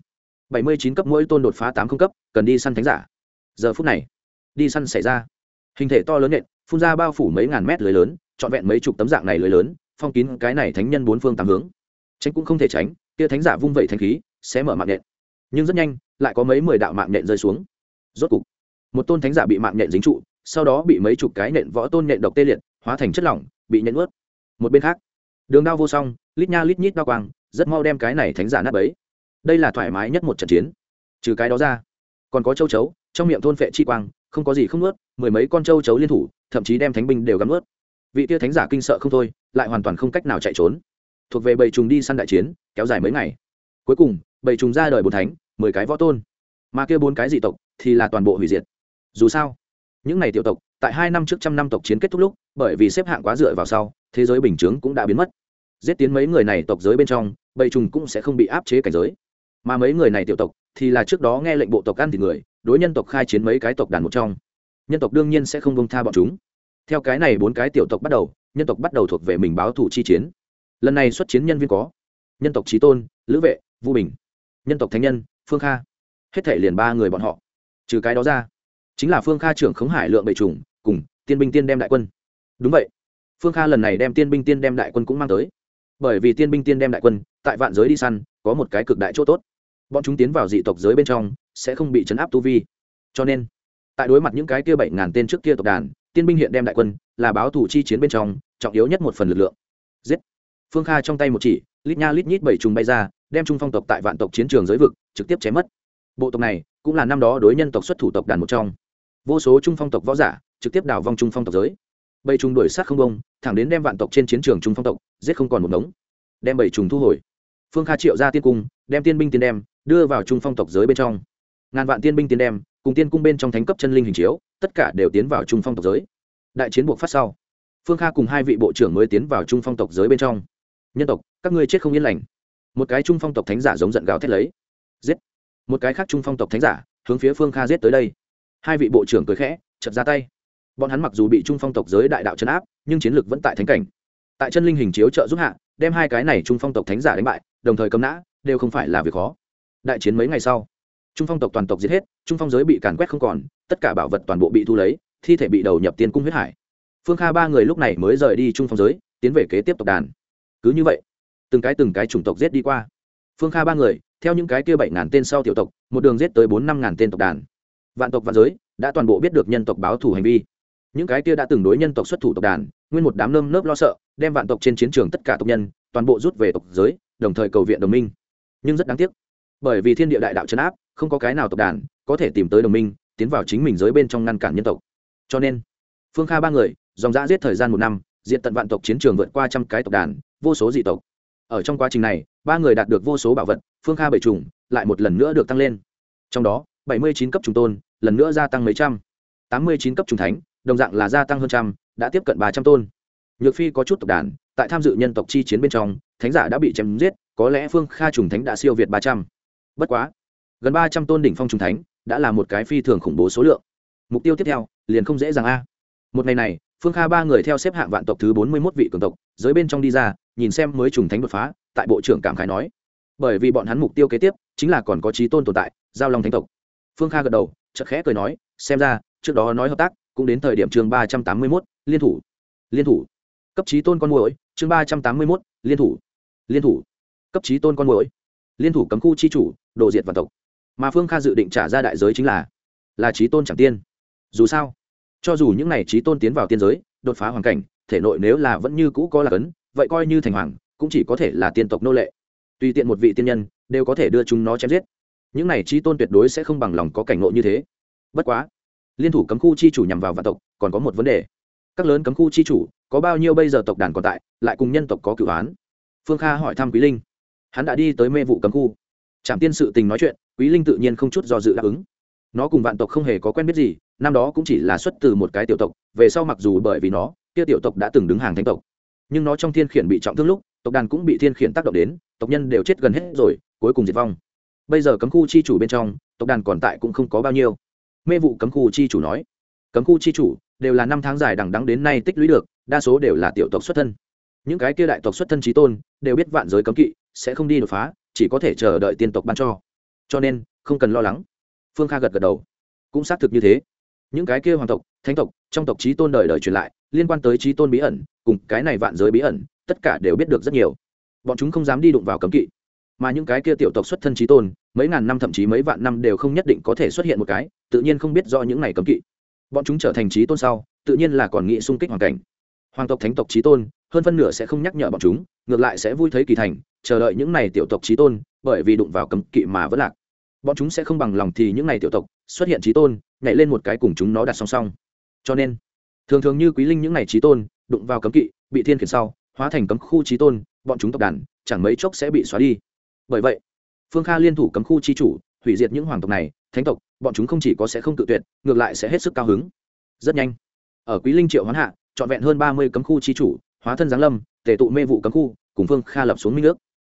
Bảy mươi chín cấp mỗi tôn đột phá tám không cấp, cần đi săn thánh giả. Giờ phút này, đi săn xảy ra. Hình thể to lớn nện, phun ra bao phủ mấy ngàn mét lưới lớn trọn vẹn mấy chục tấm dạng này lưới lớn, phong kín cái này thánh nhân bốn phương tám hướng. Tránh cũng không thể tránh, kia thánh giả vung vẩy thanh khí, sẽ mở mạng nhện. Nhưng rất nhanh, lại có mấy mười đạo mạng nhện rơi xuống. Rốt cục, một tôn thánh giả bị mạng nhện dính trụ, sau đó bị mấy chục cái nhện võ tôn nhện độc tê liệt, hóa thành chất lỏng, bị nhện ướt một bên khác, đường đao vô song, lít nha lít nhít đao quang, rất mau đem cái này thánh giả nát bấy. Đây là thoải mái nhất một trận chiến. Trừ cái đó ra, còn có châu chấu, trong miệng thôn phệ chi quang, không có gì không ướt mười mấy con châu chấu liên thủ, thậm chí đem thánh binh đều gắm ướt vị tia thánh giả kinh sợ không thôi, lại hoàn toàn không cách nào chạy trốn. Thuộc về bầy trùng đi săn đại chiến, kéo dài mấy ngày. Cuối cùng, bầy trùng ra đời bốn thánh, mười cái võ tôn. Mà kia bốn cái dị tộc thì là toàn bộ hủy diệt. Dù sao, những này tiểu tộc, tại hai năm trước trăm năm tộc chiến kết thúc lúc, bởi vì xếp hạng quá dựa vào sau, thế giới bình chướng cũng đã biến mất. Giết tiến mấy người này tộc giới bên trong, bầy trùng cũng sẽ không bị áp chế cảnh giới. Mà mấy người này tiểu tộc thì là trước đó nghe lệnh bộ tộc ăn thì người, đối nhân tộc khai chiến mấy cái tộc đàn một trong. Nhân tộc đương nhiên sẽ không bông tha bọn chúng theo cái này bốn cái tiểu tộc bắt đầu, nhân tộc bắt đầu thuộc về mình báo thủ chi chiến. Lần này xuất chiến nhân viên có nhân tộc trí tôn, lữ vệ, vu bình, nhân tộc thánh nhân, phương kha. Hết thể liền ba người bọn họ. Trừ cái đó ra, chính là phương kha trưởng khống hải lượng bệ trùng, cùng tiên binh tiên đem đại quân. Đúng vậy. Phương kha lần này đem tiên binh tiên đem đại quân cũng mang tới. Bởi vì tiên binh tiên đem đại quân, tại vạn giới đi săn, có một cái cực đại chỗ tốt. Bọn chúng tiến vào dị tộc giới bên trong, sẽ không bị chấn áp tu vi. Cho nên, tại đối mặt những cái kia bảy ngàn tên trước kia tộc đàn tiên binh hiện đem đại quân, là báo thủ chi chiến bên trong, trọng yếu nhất một phần lực lượng. Giết. Phương kha trong tay một chỉ, lít nha lít nhít bảy trùng bay ra, đem trung phong tộc tại vạn tộc chiến trường giới vực, trực tiếp chém mất. Bộ tộc này, cũng là năm đó đối nhân tộc xuất thủ tộc đàn một trong. Vô số trung phong tộc võ giả, trực tiếp đào vong trung phong tộc giới. Bảy trùng đuổi sát không bông, thẳng đến đem vạn tộc trên chiến trường trung phong tộc, giết không còn một ngống. Đem bảy trùng thu hồi. Phương kha triệu ra tiên cung, đem tiên binh tiên đem, đưa vào trung phong tộc giới bên trong ngàn vạn tiên binh tiên đem, cùng tiên cung bên trong thánh cấp chân linh hình chiếu, tất cả đều tiến vào trung phong tộc giới. Đại chiến buộc phát sau, phương kha cùng hai vị bộ trưởng mới tiến vào trung phong tộc giới bên trong. Nhân tộc, các ngươi chết không yên lành. Một cái trung phong tộc thánh giả giống giận gào thét lấy. Giết! Một cái khác trung phong tộc thánh giả hướng phía phương kha giết tới đây. Hai vị bộ trưởng cười khẽ chật ra tay. Bọn hắn mặc dù bị trung phong tộc giới đại đạo chấn áp, nhưng chiến lược vẫn tại thánh cảnh. Tại chân linh hình chiếu trợ giúp hạ, đem hai cái này trung phong tộc thánh giả đánh bại, đồng thời cầm nã, đều không phải là việc khó. Đại chiến mấy ngày sau trung phong tộc toàn tộc giết hết, trung phong giới bị càn quét không còn, tất cả bảo vật toàn bộ bị thu lấy, thi thể bị đầu nhập tiên cung huyết hải. Phương kha ba người lúc này mới rời đi trung phong giới, tiến về kế tiếp tộc đàn. Cứ như vậy, từng cái từng cái chủng tộc giết đi qua. Phương kha ba người, theo những cái kia bảy ngàn tên sau tiểu tộc, một đường giết tới bốn năm ngàn tên tộc đàn. Vạn tộc vạn giới đã toàn bộ biết được nhân tộc báo thủ hành vi. Những cái kia đã từng đối nhân tộc xuất thủ tộc đàn, nguyên một đám nơm nớp lo sợ, đem vạn tộc trên chiến trường tất cả tộc nhân, toàn bộ rút về tộc giới, đồng thời cầu viện đồng minh. Nhưng rất đáng tiếc, bởi vì thiên địa đại đạo chấn áp không có cái nào tộc đàn có thể tìm tới đồng minh, tiến vào chính mình giới bên trong ngăn cản nhân tộc. Cho nên, phương kha ba người, dòng dã giết thời gian một năm diện tận vạn tộc chiến trường vượt qua trăm cái tộc đàn, vô số dị tộc. Ở trong quá trình này, ba người đạt được vô số bảo vật, phương kha bảy trùng lại một lần nữa được tăng lên. Trong đó, bảy mươi chín cấp trùng tôn, lần nữa gia tăng mấy trăm. tám mươi chín cấp trùng thánh, đồng dạng là gia tăng hơn trăm, đã tiếp cận ba trăm tôn. Nhược phi có chút tộc đàn, tại tham dự nhân tộc chi chiến bên trong, thánh giả đã bị chém giết, có lẽ phương kha trùng thánh đã siêu việt ba trăm. Bất quá gần ba trăm tôn đỉnh phong trùng thánh, đã là một cái phi thường khủng bố số lượng. Mục tiêu tiếp theo, liền không dễ dàng a. Một ngày này, phương kha ba người theo xếp hạng vạn tộc thứ bốn mươi một vị cường tộc, giới bên trong đi ra, nhìn xem mới trùng thánh đột phá, tại bộ trưởng cảm khái nói. Bởi vì bọn hắn mục tiêu kế tiếp, chính là còn có trí tôn tồn tại, giao long thánh tộc. Phương kha gật đầu, chợt khẽ cười nói, xem ra, trước đó nói hợp tác, cũng đến thời điểm chương ba trăm tám mươi mốt, liên thủ. Liên thủ. Cấp trí tôn con mũi chương ba trăm tám mươi mốt, liên thủ. Liên thủ. Cấp trí tôn con mũi liên thủ cấm khu chi chủ, đồ diệt vạn tộc mà phương kha dự định trả ra đại giới chính là là trí tôn chẳng tiên. Dù sao, cho dù những n à y trí tôn tiến vào tiên giới, đột phá hoàn cảnh, thể nội nếu là vẫn như cũ có là cấn vậy coi như thành hoàng, cũng chỉ có thể là tiên tộc nô lệ. Tùy tiện một vị tiên nhân, đều có thể đưa chúng nó chém giết. Những n à y trí tôn tuyệt đối sẽ không bằng lòng có cảnh ngộ như thế. Bất quá, liên thủ cấm khu chi chủ nhằm vào vạn tộc, còn có một vấn đề. Các lớn cấm khu chi chủ, có bao nhiêu bây giờ tộc đàn còn tại, lại cùng nhân tộc có cựu án phương kha hỏi thăm quý linh. Hắn đã đi tới mê vụ cấm khu trạm tiên sự tình nói chuyện, quý linh tự nhiên không chút do dự đáp ứng. Nó cùng vạn tộc không hề có quen biết gì, năm đó cũng chỉ là xuất từ một cái tiểu tộc, về sau mặc dù bởi vì nó, kia tiểu tộc đã từng đứng hàng thánh tộc. Nhưng nó trong thiên khiển bị trọng thương lúc, tộc đàn cũng bị thiên khiển tác động đến, tộc nhân đều chết gần hết rồi, cuối cùng diệt vong. Bây giờ cấm khu chi chủ bên trong, tộc đàn còn tại cũng không có bao nhiêu. Mê vụ cấm khu chi chủ nói, cấm khu chi chủ, đều là năm tháng dài đằng đắng đến nay tích lũy được, đa số đều là tiểu tộc xuất thân. Những cái kia đại tộc xuất thân trí tôn, đều biết vạn giới cấm kỵ, sẽ không đi đột phá chỉ có thể chờ đợi tiên tộc ban cho. Cho nên, không cần lo lắng. Phương kha gật gật đầu. Cũng xác thực như thế. Những cái kia hoàng tộc, thánh tộc, trong tộc trí tôn đời đời truyền lại, liên quan tới trí tôn bí ẩn, cùng cái này vạn giới bí ẩn, tất cả đều biết được rất nhiều. Bọn chúng không dám đi đụng vào cấm kỵ. Mà những cái kia tiểu tộc xuất thân trí tôn, mấy ngàn năm thậm chí mấy vạn năm đều không nhất định có thể xuất hiện một cái, tự nhiên không biết do những này cấm kỵ. Bọn chúng trở thành trí tôn sau, tự nhiên là còn nghĩ xung kích hoàn cảnh. Hoàng tộc thánh tộc trí tôn hơn phân nửa sẽ không nhắc nhở bọn chúng, ngược lại sẽ vui thấy kỳ thành, chờ đợi những này tiểu tộc trí tôn, bởi vì đụng vào cấm kỵ mà vẫn lạc. Bọn chúng sẽ không bằng lòng thì những này tiểu tộc xuất hiện trí tôn, nhảy lên một cái cùng chúng nó đặt song song. Cho nên, thường thường như quý linh những này trí tôn, đụng vào cấm kỵ, bị thiên khiển sau, hóa thành cấm khu trí tôn, bọn chúng tộc đàn, chẳng mấy chốc sẽ bị xóa đi. Bởi vậy, phương kha liên thủ cấm khu chi chủ, hủy diệt những hoàng tộc này, thánh tộc, bọn chúng không chỉ có sẽ không tự tuyệt, ngược lại sẽ hết sức cao hứng. Rất nhanh, ở quý linh triệu hoán hạ, trọn vẹn hơn ba mươi cấm khu chi chủ hóa thân giáng lâm, tề tụ mê vụ cấm khu, cùng phương kha lập xuống minh nước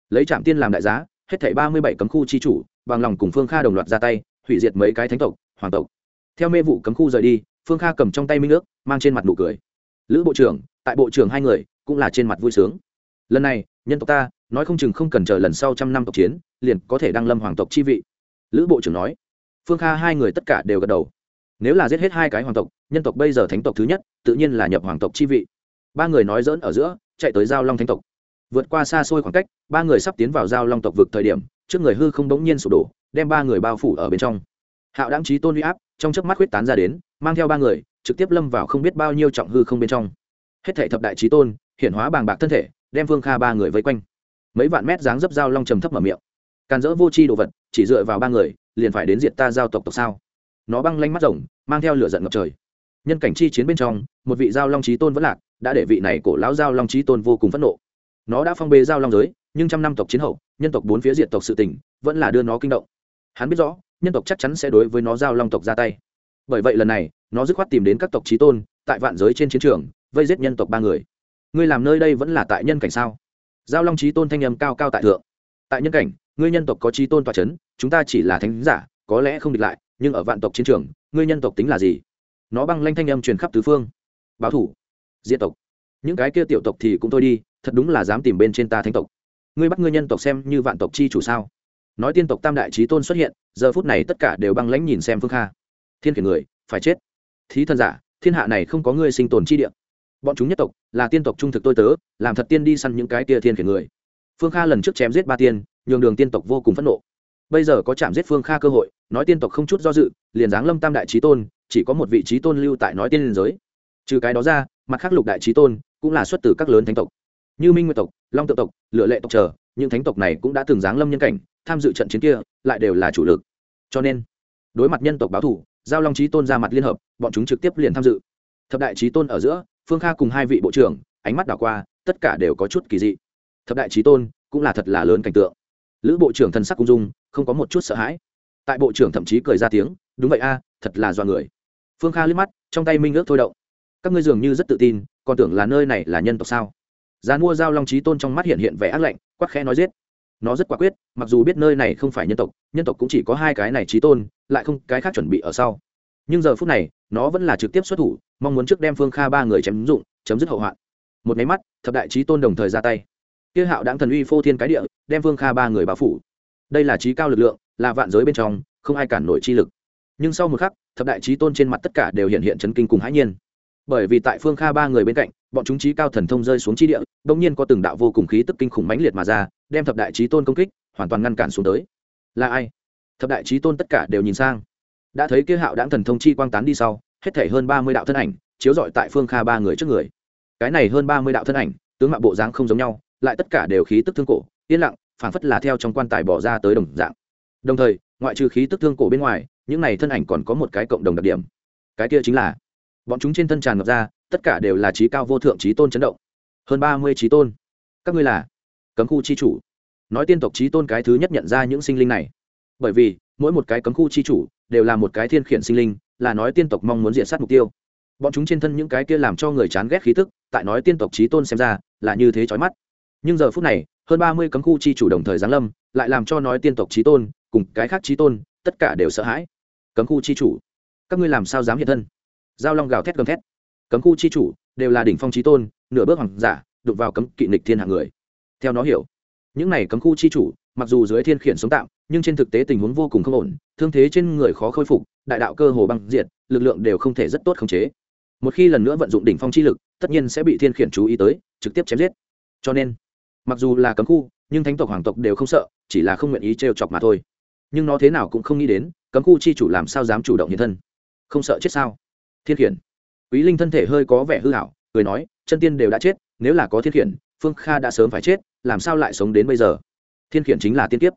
lấy trạm tiên làm đại giá, hết thảy ba mươi bảy cấm khu chi chủ, bằng lòng cùng phương kha đồng loạt ra tay, hủy diệt mấy cái thánh tộc, hoàng tộc. Theo mê vụ cấm khu rời đi, phương kha cầm trong tay minh nước mang trên mặt nụ cười. Lữ bộ trưởng, tại bộ trưởng hai người, cũng là trên mặt vui sướng. Lần này, nhân tộc ta, nói không chừng không cần chờ lần sau trăm năm tộc chiến, liền có thể đăng lâm hoàng tộc chi vị. Lữ bộ trưởng nói. Phương kha hai người tất cả đều gật đầu. Nếu là giết hết hai cái hoàng tộc, nhân tộc bây giờ thánh tộc thứ nhất, tự nhiên là nhập hoàng tộc chi vị ba người nói dỡn ở giữa, chạy tới giao long thánh tộc. Vượt qua xa xôi khoảng cách, ba người sắp tiến vào giao long tộc vực thời điểm, trước người hư không đống nhiên sụp đổ, đem ba người bao phủ ở bên trong. Hạo đáng trí tôn huy áp, trong chớp mắt huyết tán ra đến, mang theo ba người, trực tiếp lâm vào không biết bao nhiêu trọng hư không bên trong. Hết thệ thập đại trí tôn hiện hóa bàng bạc thân thể, đem vương kha ba người vây quanh. Mấy vạn mét dáng dấp dao long trầm thấp mở miệng. Càn dỡ vô c h i đồ vật, chỉ dựa vào ba người, liền phải đến diệt ta giao tộc tộc sao? Nó băng lanh mắt rồng, mang theo lửa giận ngập trời nhân cảnh chi chiến bên trong, một vị giao long trí tôn vẫn lạc, đã để vị này cổ lão giao long trí tôn vô cùng phẫn nộ. Nó đã phong bê giao long giới, nhưng trăm năm tộc chiến hậu, nhân tộc bốn phía diệt tộc sự tỉnh vẫn là đưa nó kinh động. Hắn biết rõ, nhân tộc chắc chắn sẽ đối với nó giao long tộc ra tay. Bởi vậy lần này, nó dứt khoát tìm đến các tộc trí tôn, tại vạn giới trên chiến trường, vây giết nhân tộc ba người. Ngươi làm nơi đây vẫn là tại nhân cảnh sao? Giao long trí tôn thanh âm cao cao tại thượng. Tại nhân cảnh, ngươi nhân tộc có trí tôn tòa c h ấ n chúng ta chỉ là thánh giả, có lẽ không địch lại, nhưng ở vạn tộc chiến trường, ngươi nhân tộc tính là gì? Nó băng lanh thanh âm truyền khắp tứ phương. Báo thủ. Diện tộc. Những cái kia tiểu tộc thì cũng thôi đi, thật đúng là dám tìm bên trên ta thánh tộc. Ngươi bắt ngươi nhân tộc xem như vạn tộc chi chủ sao? Nói tiên tộc tam đại trí tôn xuất hiện, giờ phút này tất cả đều băng lãnh nhìn xem phương kha. Thiên khiển người, phải chết. Thí thân giả, thiên hạ này không có ngươi sinh tồn chi địa. Bọn chúng nhất tộc, là tiên tộc trung thực tôi tớ, làm thật tiên đi săn những cái tia thiên khiển người. Phương kha lần trước chém giết ba tiên, nhường đường tiên tộc vô cùng phẫn nộ bây giờ có chạm giết phương kha cơ hội, nói tiên tộc không chút do dự, liền giáng lâm tam đại trí tôn, chỉ có một vị trí tôn lưu tại nói tiên liên giới. Trừ cái đó ra, mặt khác lục đại trí tôn cũng là xuất từ các lớn thánh tộc. Như minh nguyệt tộc, long tự tộc lựa lệ tộc chờ, những thánh tộc này cũng đã từng giáng lâm nhân cảnh, tham dự trận chiến kia, lại đều là chủ lực. Cho nên, đối mặt nhân tộc báo thủ, giao long trí tôn ra mặt liên hợp, bọn chúng trực tiếp liền tham dự. Thập đại trí tôn ở giữa, phương kha cùng hai vị bộ trưởng, ánh mắt đảo qua, tất cả đều có chút kỳ dị. Thập đại trí tôn cũng là thật là lớn cảnh tượng. Lữ bộ trưởng thân sắc cung dung không có một chút sợ hãi. Tại bộ trưởng thậm chí cười ra tiếng, đúng vậy a, thật là do người. Phương kha liếc mắt, trong tay minh ước thôi động. Các ngươi dường như rất tự tin, còn tưởng là nơi này là nhân tộc sao? Giá mua giao long trí tôn trong mắt hiện hiện vẻ ác lạnh, quắc khẽ nói giết. Nó rất quả quyết, mặc dù biết nơi này không phải nhân tộc nhân tộc cũng chỉ có hai cái này trí tôn, lại không cái khác chuẩn bị ở sau. Nhưng giờ phút này, nó vẫn là trực tiếp xuất thủ, mong muốn trước đem phương kha ba người chém dụng, chấm dứt hậu hoạn. Một máy mắt, thập đại trí tôn đồng thời ra tay. Kia hạo đáng thần uy phô thiên cái địa, đem phương kha ba người bao phủ đây là trí cao lực lượng, là vạn giới bên trong, không ai cản nổi chi lực. Nhưng sau một khắc, thập đại trí tôn trên mặt tất cả đều hiện hiện chấn kinh cùng hãi nhiên. Bởi vì tại phương kha ba người bên cạnh, bọn chúng trí cao thần thông rơi xuống chi địa đ ỗ n g nhiên có từng đạo vô cùng khí tức kinh khủng mãnh liệt mà ra, đem thập đại trí tôn công kích, hoàn toàn ngăn cản xuống tới. Là ai? Thập đại trí tôn tất cả đều nhìn sang. Đã thấy kia hạo đáng thần thông chi quang tán đi sau, hết thể hơn ba mươi đạo thân ảnh, chiếu rọi tại phương kha ba người trước người. Cái này hơn ba mươi đạo thân ảnh, tướng mạo bộ dáng không giống nhau, lại tất cả đều khí tức thương cổ, yên lặng phảng phất là theo trong quan tài bỏ ra tới đồng dạng. Đồng thời, ngoại trừ khí tức thương cổ bên ngoài, những này thân ảnh còn có một cái cộng đồng đặc điểm. Cái kia chính là, bọn chúng trên thân tràn ngập ra, tất cả đều là trí cao vô thượng trí tôn chấn động. Hơn ba mươi trí tôn. Các ngươi là cấm khu chi chủ. Nói tiên tộc trí tôn cái thứ nhất nhận ra những sinh linh này. Bởi vì, mỗi một cái cấm khu chi chủ đều là một cái thiên khiển sinh linh, là nói tiên tộc mong muốn diện sát mục tiêu. Bọn chúng trên thân những cái kia làm cho người chán ghét khí tức, tại nói tiên tộc trí tôn xem ra, là như thế chói mắt. Nhưng giờ phút này hơn ba mươi cấm khu chi chủ đồng thời giáng lâm, lại làm cho nói tiên tộc trí tôn, cùng cái khác trí tôn, tất cả đều sợ hãi. Cấm khu chi chủ, các ngươi làm sao dám hiện thân? Giao long gào thét gầm thét. Cấm khu chi chủ, đều là đỉnh phong trí tôn, nửa bước hoàng giả, đụng vào cấm kỵ nịch thiên hạng người. Theo nó hiểu, những này cấm khu chi chủ, mặc dù dưới thiên khiển sống tạm, nhưng trên thực tế tình huống vô cùng không ổn, thương thế trên người khó khôi phục, đại đạo cơ hồ băng diệt, lực lượng đều không thể rất tốt khống chế. Một khi lần nữa vận dụng đỉnh phong chi lực, tất nhiên sẽ bị thiên khiển chú ý tới, trực tiếp chém giết. Cho nên mặc dù là cấm khu, nhưng thánh tộc hoàng tộc đều không sợ, chỉ là không nguyện ý trêu chọc mà thôi. Nhưng nó thế nào cũng không nghĩ đến, cấm khu chi chủ làm sao dám chủ động hiện thân. Không sợ chết sao? Thiên khiển. Quý linh thân thể hơi có vẻ hư hảo, cười nói, chân tiên đều đã chết, nếu là có thiên khiển, phương kha đã sớm phải chết, làm sao lại sống đến bây giờ? Thiên khiển chính là tiên kiếp.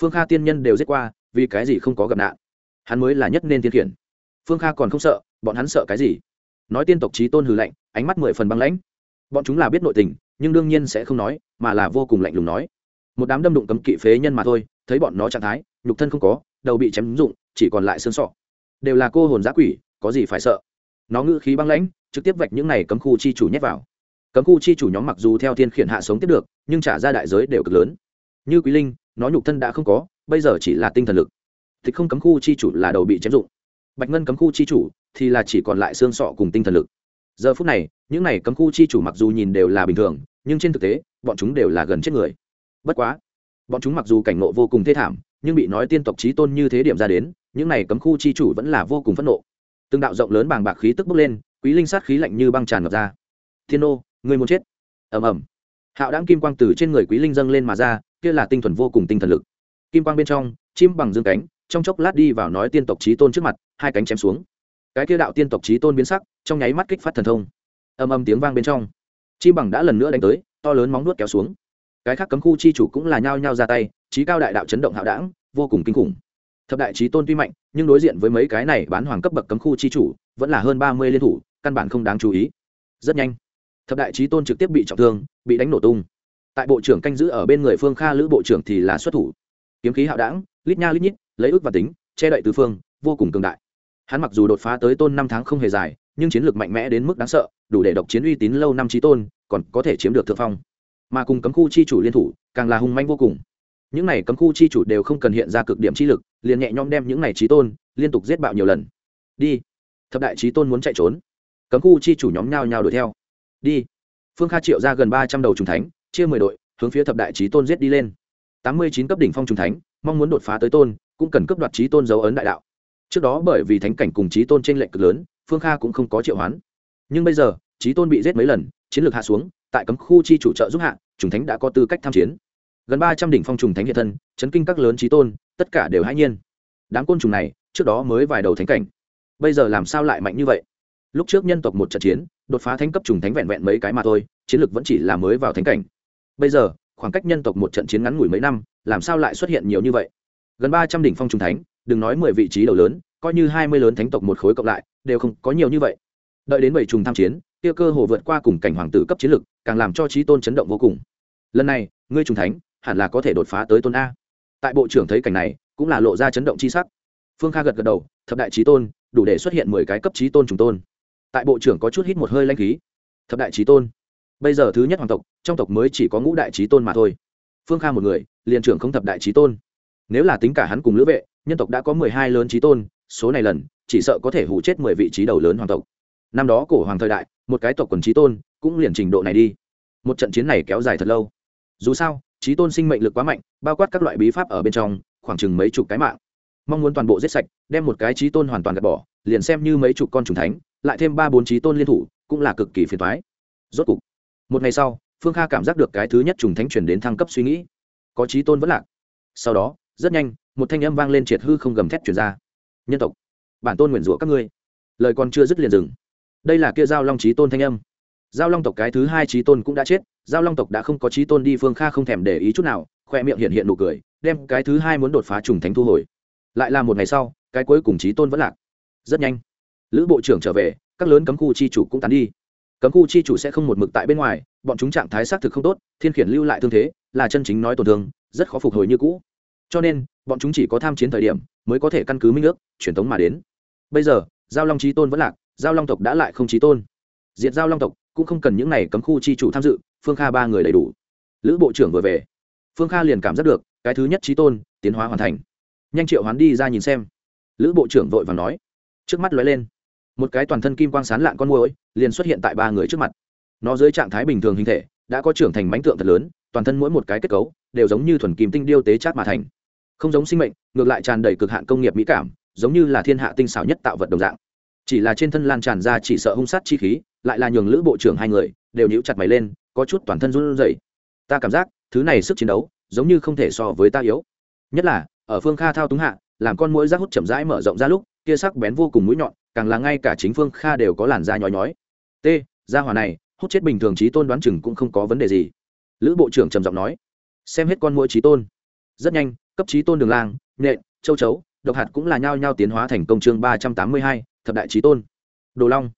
Phương kha tiên nhân đều giết qua, vì cái gì không có gặp nạn? Hắn mới là nhất nên thiên khiển. Phương kha còn không sợ, bọn hắn sợ cái gì? Nói tiên tộc trí tôn hừ lạnh, ánh mắt mười phần băng lãnh bọn chúng là biết nội tình, nhưng đương nhiên sẽ không nói, mà là vô cùng lạnh lùng nói. Một đám đâm đụng cấm kỵ phế nhân mà thôi, thấy bọn nó trạng thái, nhục thân không có, đầu bị chém rụng, chỉ còn lại xương sọ. Đều là cô hồn giã quỷ, có gì phải sợ? Nó ngữ khí băng lãnh, trực tiếp vạch những này cấm khu chi chủ nhét vào. Cấm khu chi chủ nhóm mặc dù theo thiên khiển hạ sống tiếp được, nhưng trả ra đại giới đều cực lớn. Như quý linh, nó nhục thân đã không có, bây giờ chỉ là tinh thần lực. Thì không cấm khu chi chủ là đầu bị chém dụng bạch ngân cấm khu chi chủ thì là chỉ còn lại xương sọ cùng tinh thần lực giờ phút này, những này cấm khu chi chủ mặc dù nhìn đều là bình thường, nhưng trên thực tế, bọn chúng đều là gần chết người. Bất quá, bọn chúng mặc dù cảnh ngộ vô cùng thê thảm, nhưng bị nói tiên tộc trí tôn như thế điểm ra đến, những này cấm khu chi chủ vẫn là vô cùng phẫn nộ. Từng đạo rộng lớn bàng bạc khí tức bốc lên, quý linh sát khí lạnh như băng tràn ngập ra. Thiên ô người muốn chết. Ầm ầm. Hạo đáng kim quang từ trên người quý linh dâng lên mà ra, kia là tinh thuần vô cùng tinh thần lực. Kim quang bên trong, chim bằng dương cánh, trong chốc lát đi vào nói tiên tộc trí tôn trước mặt, hai cánh chém xuống cái kia đạo tiên tộc trí tôn biến sắc, trong nháy mắt kích phát thần thông. Âm âm tiếng vang bên trong chim bằng đã lần nữa đánh tới, to lớn móng nuốt kéo xuống. Cái khác cấm khu chi chủ cũng là nhao nhao ra tay, trí cao đại đạo chấn động hạo đảng, vô cùng kinh khủng. Thập đại trí tôn tuy mạnh, nhưng đối diện với mấy cái này bán hoàng cấp bậc cấm khu chi chủ, vẫn là hơn ba mươi liên thủ, căn bản không đáng chú ý. Rất nhanh, thập đại trí tôn trực tiếp bị trọng thương, bị đánh nổ tung. Tại bộ trưởng canh giữ ở bên người phương kha lữ bộ trưởng thì là xuất thủ. Kiếm khí hạo đảng, lít nha lít nhít, lấy ước và tính, che đậy tứ phương, vô cùng cường đại hắn mặc dù đột phá tới tôn năm tháng không hề dài, nhưng chiến lược mạnh mẽ đến mức đáng sợ, đủ để độc chiến uy tín lâu năm trí tôn, còn có thể chiếm được thượng phong. Mà cùng cấm khu chi chủ liên thủ, càng là hung manh vô cùng. Những này cấm khu chi chủ đều không cần hiện ra cực điểm chi lực, liền nhẹ nhõm đem những này trí tôn, liên tục giết bạo nhiều lần. Đi. Thập đại trí tôn muốn chạy trốn. Cấm khu chi chủ nhóm nhao nhao đuổi theo. Đi. Phương kha triệu ra gần ba trăm đầu trùng thánh, chia mười đội, hướng phía thập đại trí tôn giết đi lên. Tám mươi chín cấp đỉnh phong trùng thánh, mong muốn đột phá tới tôn, cũng cần cấp đoạt trí tôn dấu ấn đại đạo trước đó bởi vì thánh cảnh cùng trí tôn trên lệnh cực lớn, phương kha cũng không có triệu hoán. Nhưng bây giờ trí tôn bị giết mấy lần, chiến lược hạ xuống, tại cấm khu chi chủ trợ giúp hạ trùng thánh đã có tư cách tham chiến. Gần ba trăm đỉnh phong trùng thánh hiện thân, chấn kinh các lớn trí tôn, tất cả đều hãy nhiên. Đám côn trùng này, trước đó mới vài đầu thánh cảnh. Bây giờ làm sao lại mạnh như vậy? Lúc trước nhân tộc một trận chiến, đột phá thánh cấp trùng thánh vẹn vẹn mấy cái mà thôi, chiến lược vẫn chỉ là mới vào thánh cảnh. Bây giờ, khoảng cách nhân tộc một trận chiến ngắn ngủi mấy năm, làm sao lại xuất hiện nhiều như vậy? Gần ba trăm đỉnh phong trùng thánh đừng nói mười vị trí đầu lớn, coi như hai mươi lớn thánh tộc một khối cộng lại, đều không có nhiều như vậy. Đợi đến bảy trùng tham chiến tiêu cơ hồ vượt qua cùng cảnh hoàng tử cấp chiến lực, càng làm cho trí tôn chấn động vô cùng. Lần này, ngươi trùng thánh, hẳn là có thể đột phá tới tôn a. Tại bộ trưởng thấy cảnh này, cũng là lộ ra chấn động c h i sắc. Phương kha gật gật đầu, thập đại trí tôn, đủ để xuất hiện mười cái cấp trí tôn trùng tôn. Tại bộ trưởng có chút hít một hơi lanh khí. Thập đại trí tôn. Bây giờ thứ nhất hoàng tộc, trong tộc mới chỉ có ngũ đại trí tôn mà thôi. Phương kha một người, liền trưởng không thập đại trí tôn. Nếu là tính cả hắn cùng lữ vệ nhân tộc đã có mười hai lớn trí tôn, số này lần, chỉ sợ có thể hủ chết mười vị trí đầu lớn hoàng tộc. Năm đó cổ hoàng thời đại, một cái tộc quần trí tôn cũng liền trình độ này đi. Một trận chiến này kéo dài thật lâu. Dù sao, trí tôn sinh mệnh lực quá mạnh, bao quát các loại bí pháp ở bên trong, khoảng chừng mấy chục cái mạng. Mong muốn toàn bộ giết sạch, đem một cái trí tôn hoàn toàn gạt bỏ, liền xem như mấy chục con trùng thánh, lại thêm ba bốn trí tôn liên thủ, cũng là cực kỳ phiền thoái rốt cục, một ngày sau, phương kha cảm giác được cái thứ nhất trùng thánh chuyển đến thăng cấp suy nghĩ. Có trí tôn vẫn lạc. Sau đó, rất nhanh một thanh âm vang lên triệt hư không gầm thét chuyển ra. Nhân tộc, bản tôn nguyền rủa các ngươi. Lời còn chưa dứt liền dừng. Đây là kia giao long trí tôn thanh âm. Giao long tộc cái thứ hai trí tôn cũng đã chết, giao long tộc đã không có trí tôn đi phương kha không thèm để ý chút nào, khoe miệng hiện hiện nụ cười, đem cái thứ hai muốn đột phá trùng thánh thu hồi. Lại là một ngày sau, cái cuối cùng trí tôn vẫn lạc. Rất nhanh, lữ bộ trưởng trở về, các lớn cấm khu chi chủ cũng tán đi. Cấm khu chi chủ sẽ không một mực tại bên ngoài, bọn chúng trạng thái xác thực không tốt, thiên khiển lưu lại thương thế, là chân chính nói tổn thương, rất khó phục hồi như cũ. Cho nên bọn chúng chỉ có tham chiến thời điểm mới có thể căn cứ minh ước truyền thống mà đến. Bây giờ, giao long trí tôn vẫn lạc, giao long tộc đã lại không trí tôn. Diệt giao long tộc cũng không cần những n à y cấm khu chi chủ tham dự, phương kha ba người đầy đủ. Lữ bộ trưởng vừa về, phương kha liền cảm giác được, cái thứ nhất trí tôn tiến hóa hoàn thành. Nhanh triệu hoán đi ra nhìn xem. Lữ bộ trưởng vội và nói. Trước mắt lóe lên, một cái toàn thân kim quang sán lạn con môi liền xuất hiện tại ba người trước mặt. Nó dưới trạng thái bình thường hình thể, đã có trưởng thành mánh tượng thật lớn, toàn thân mỗi một cái kết cấu đều giống như thuần kim tinh điêu tế chát mà thành không giống sinh mệnh, ngược lại tràn đầy cực hạn công nghiệp mỹ cảm, giống như là thiên hạ tinh xảo nhất tạo vật đồng dạng. Chỉ là trên thân lan tràn ra chỉ sợ hung sát chi khí, lại là nhường lữ bộ trưởng hai người đều nhíu chặt mày lên, có chút toàn thân run rẩy. Ta cảm giác, thứ này sức chiến đấu, giống như không thể so với ta yếu. Nhất là, ở phương kha thao túng hạ, làm con mũi rác hút chậm rãi mở rộng ra lúc, kia sắc bén vô cùng mũi nhọn, càng là ngay cả chính phương kha đều có làn da nhói nhói. T da hỏa này, hút chết bình thường trí tôn đoán chừng cũng không có vấn đề gì. Lữ bộ trưởng trầm giọng nói. Xem hết con mũi trí tôn. Rất nhanh cấp trí tôn đường lang nhện châu chấu, độc hạt cũng là nhao nhao tiến hóa thành công chương ba trăm tám mươi hai, thập đại trí tôn. Đồ long.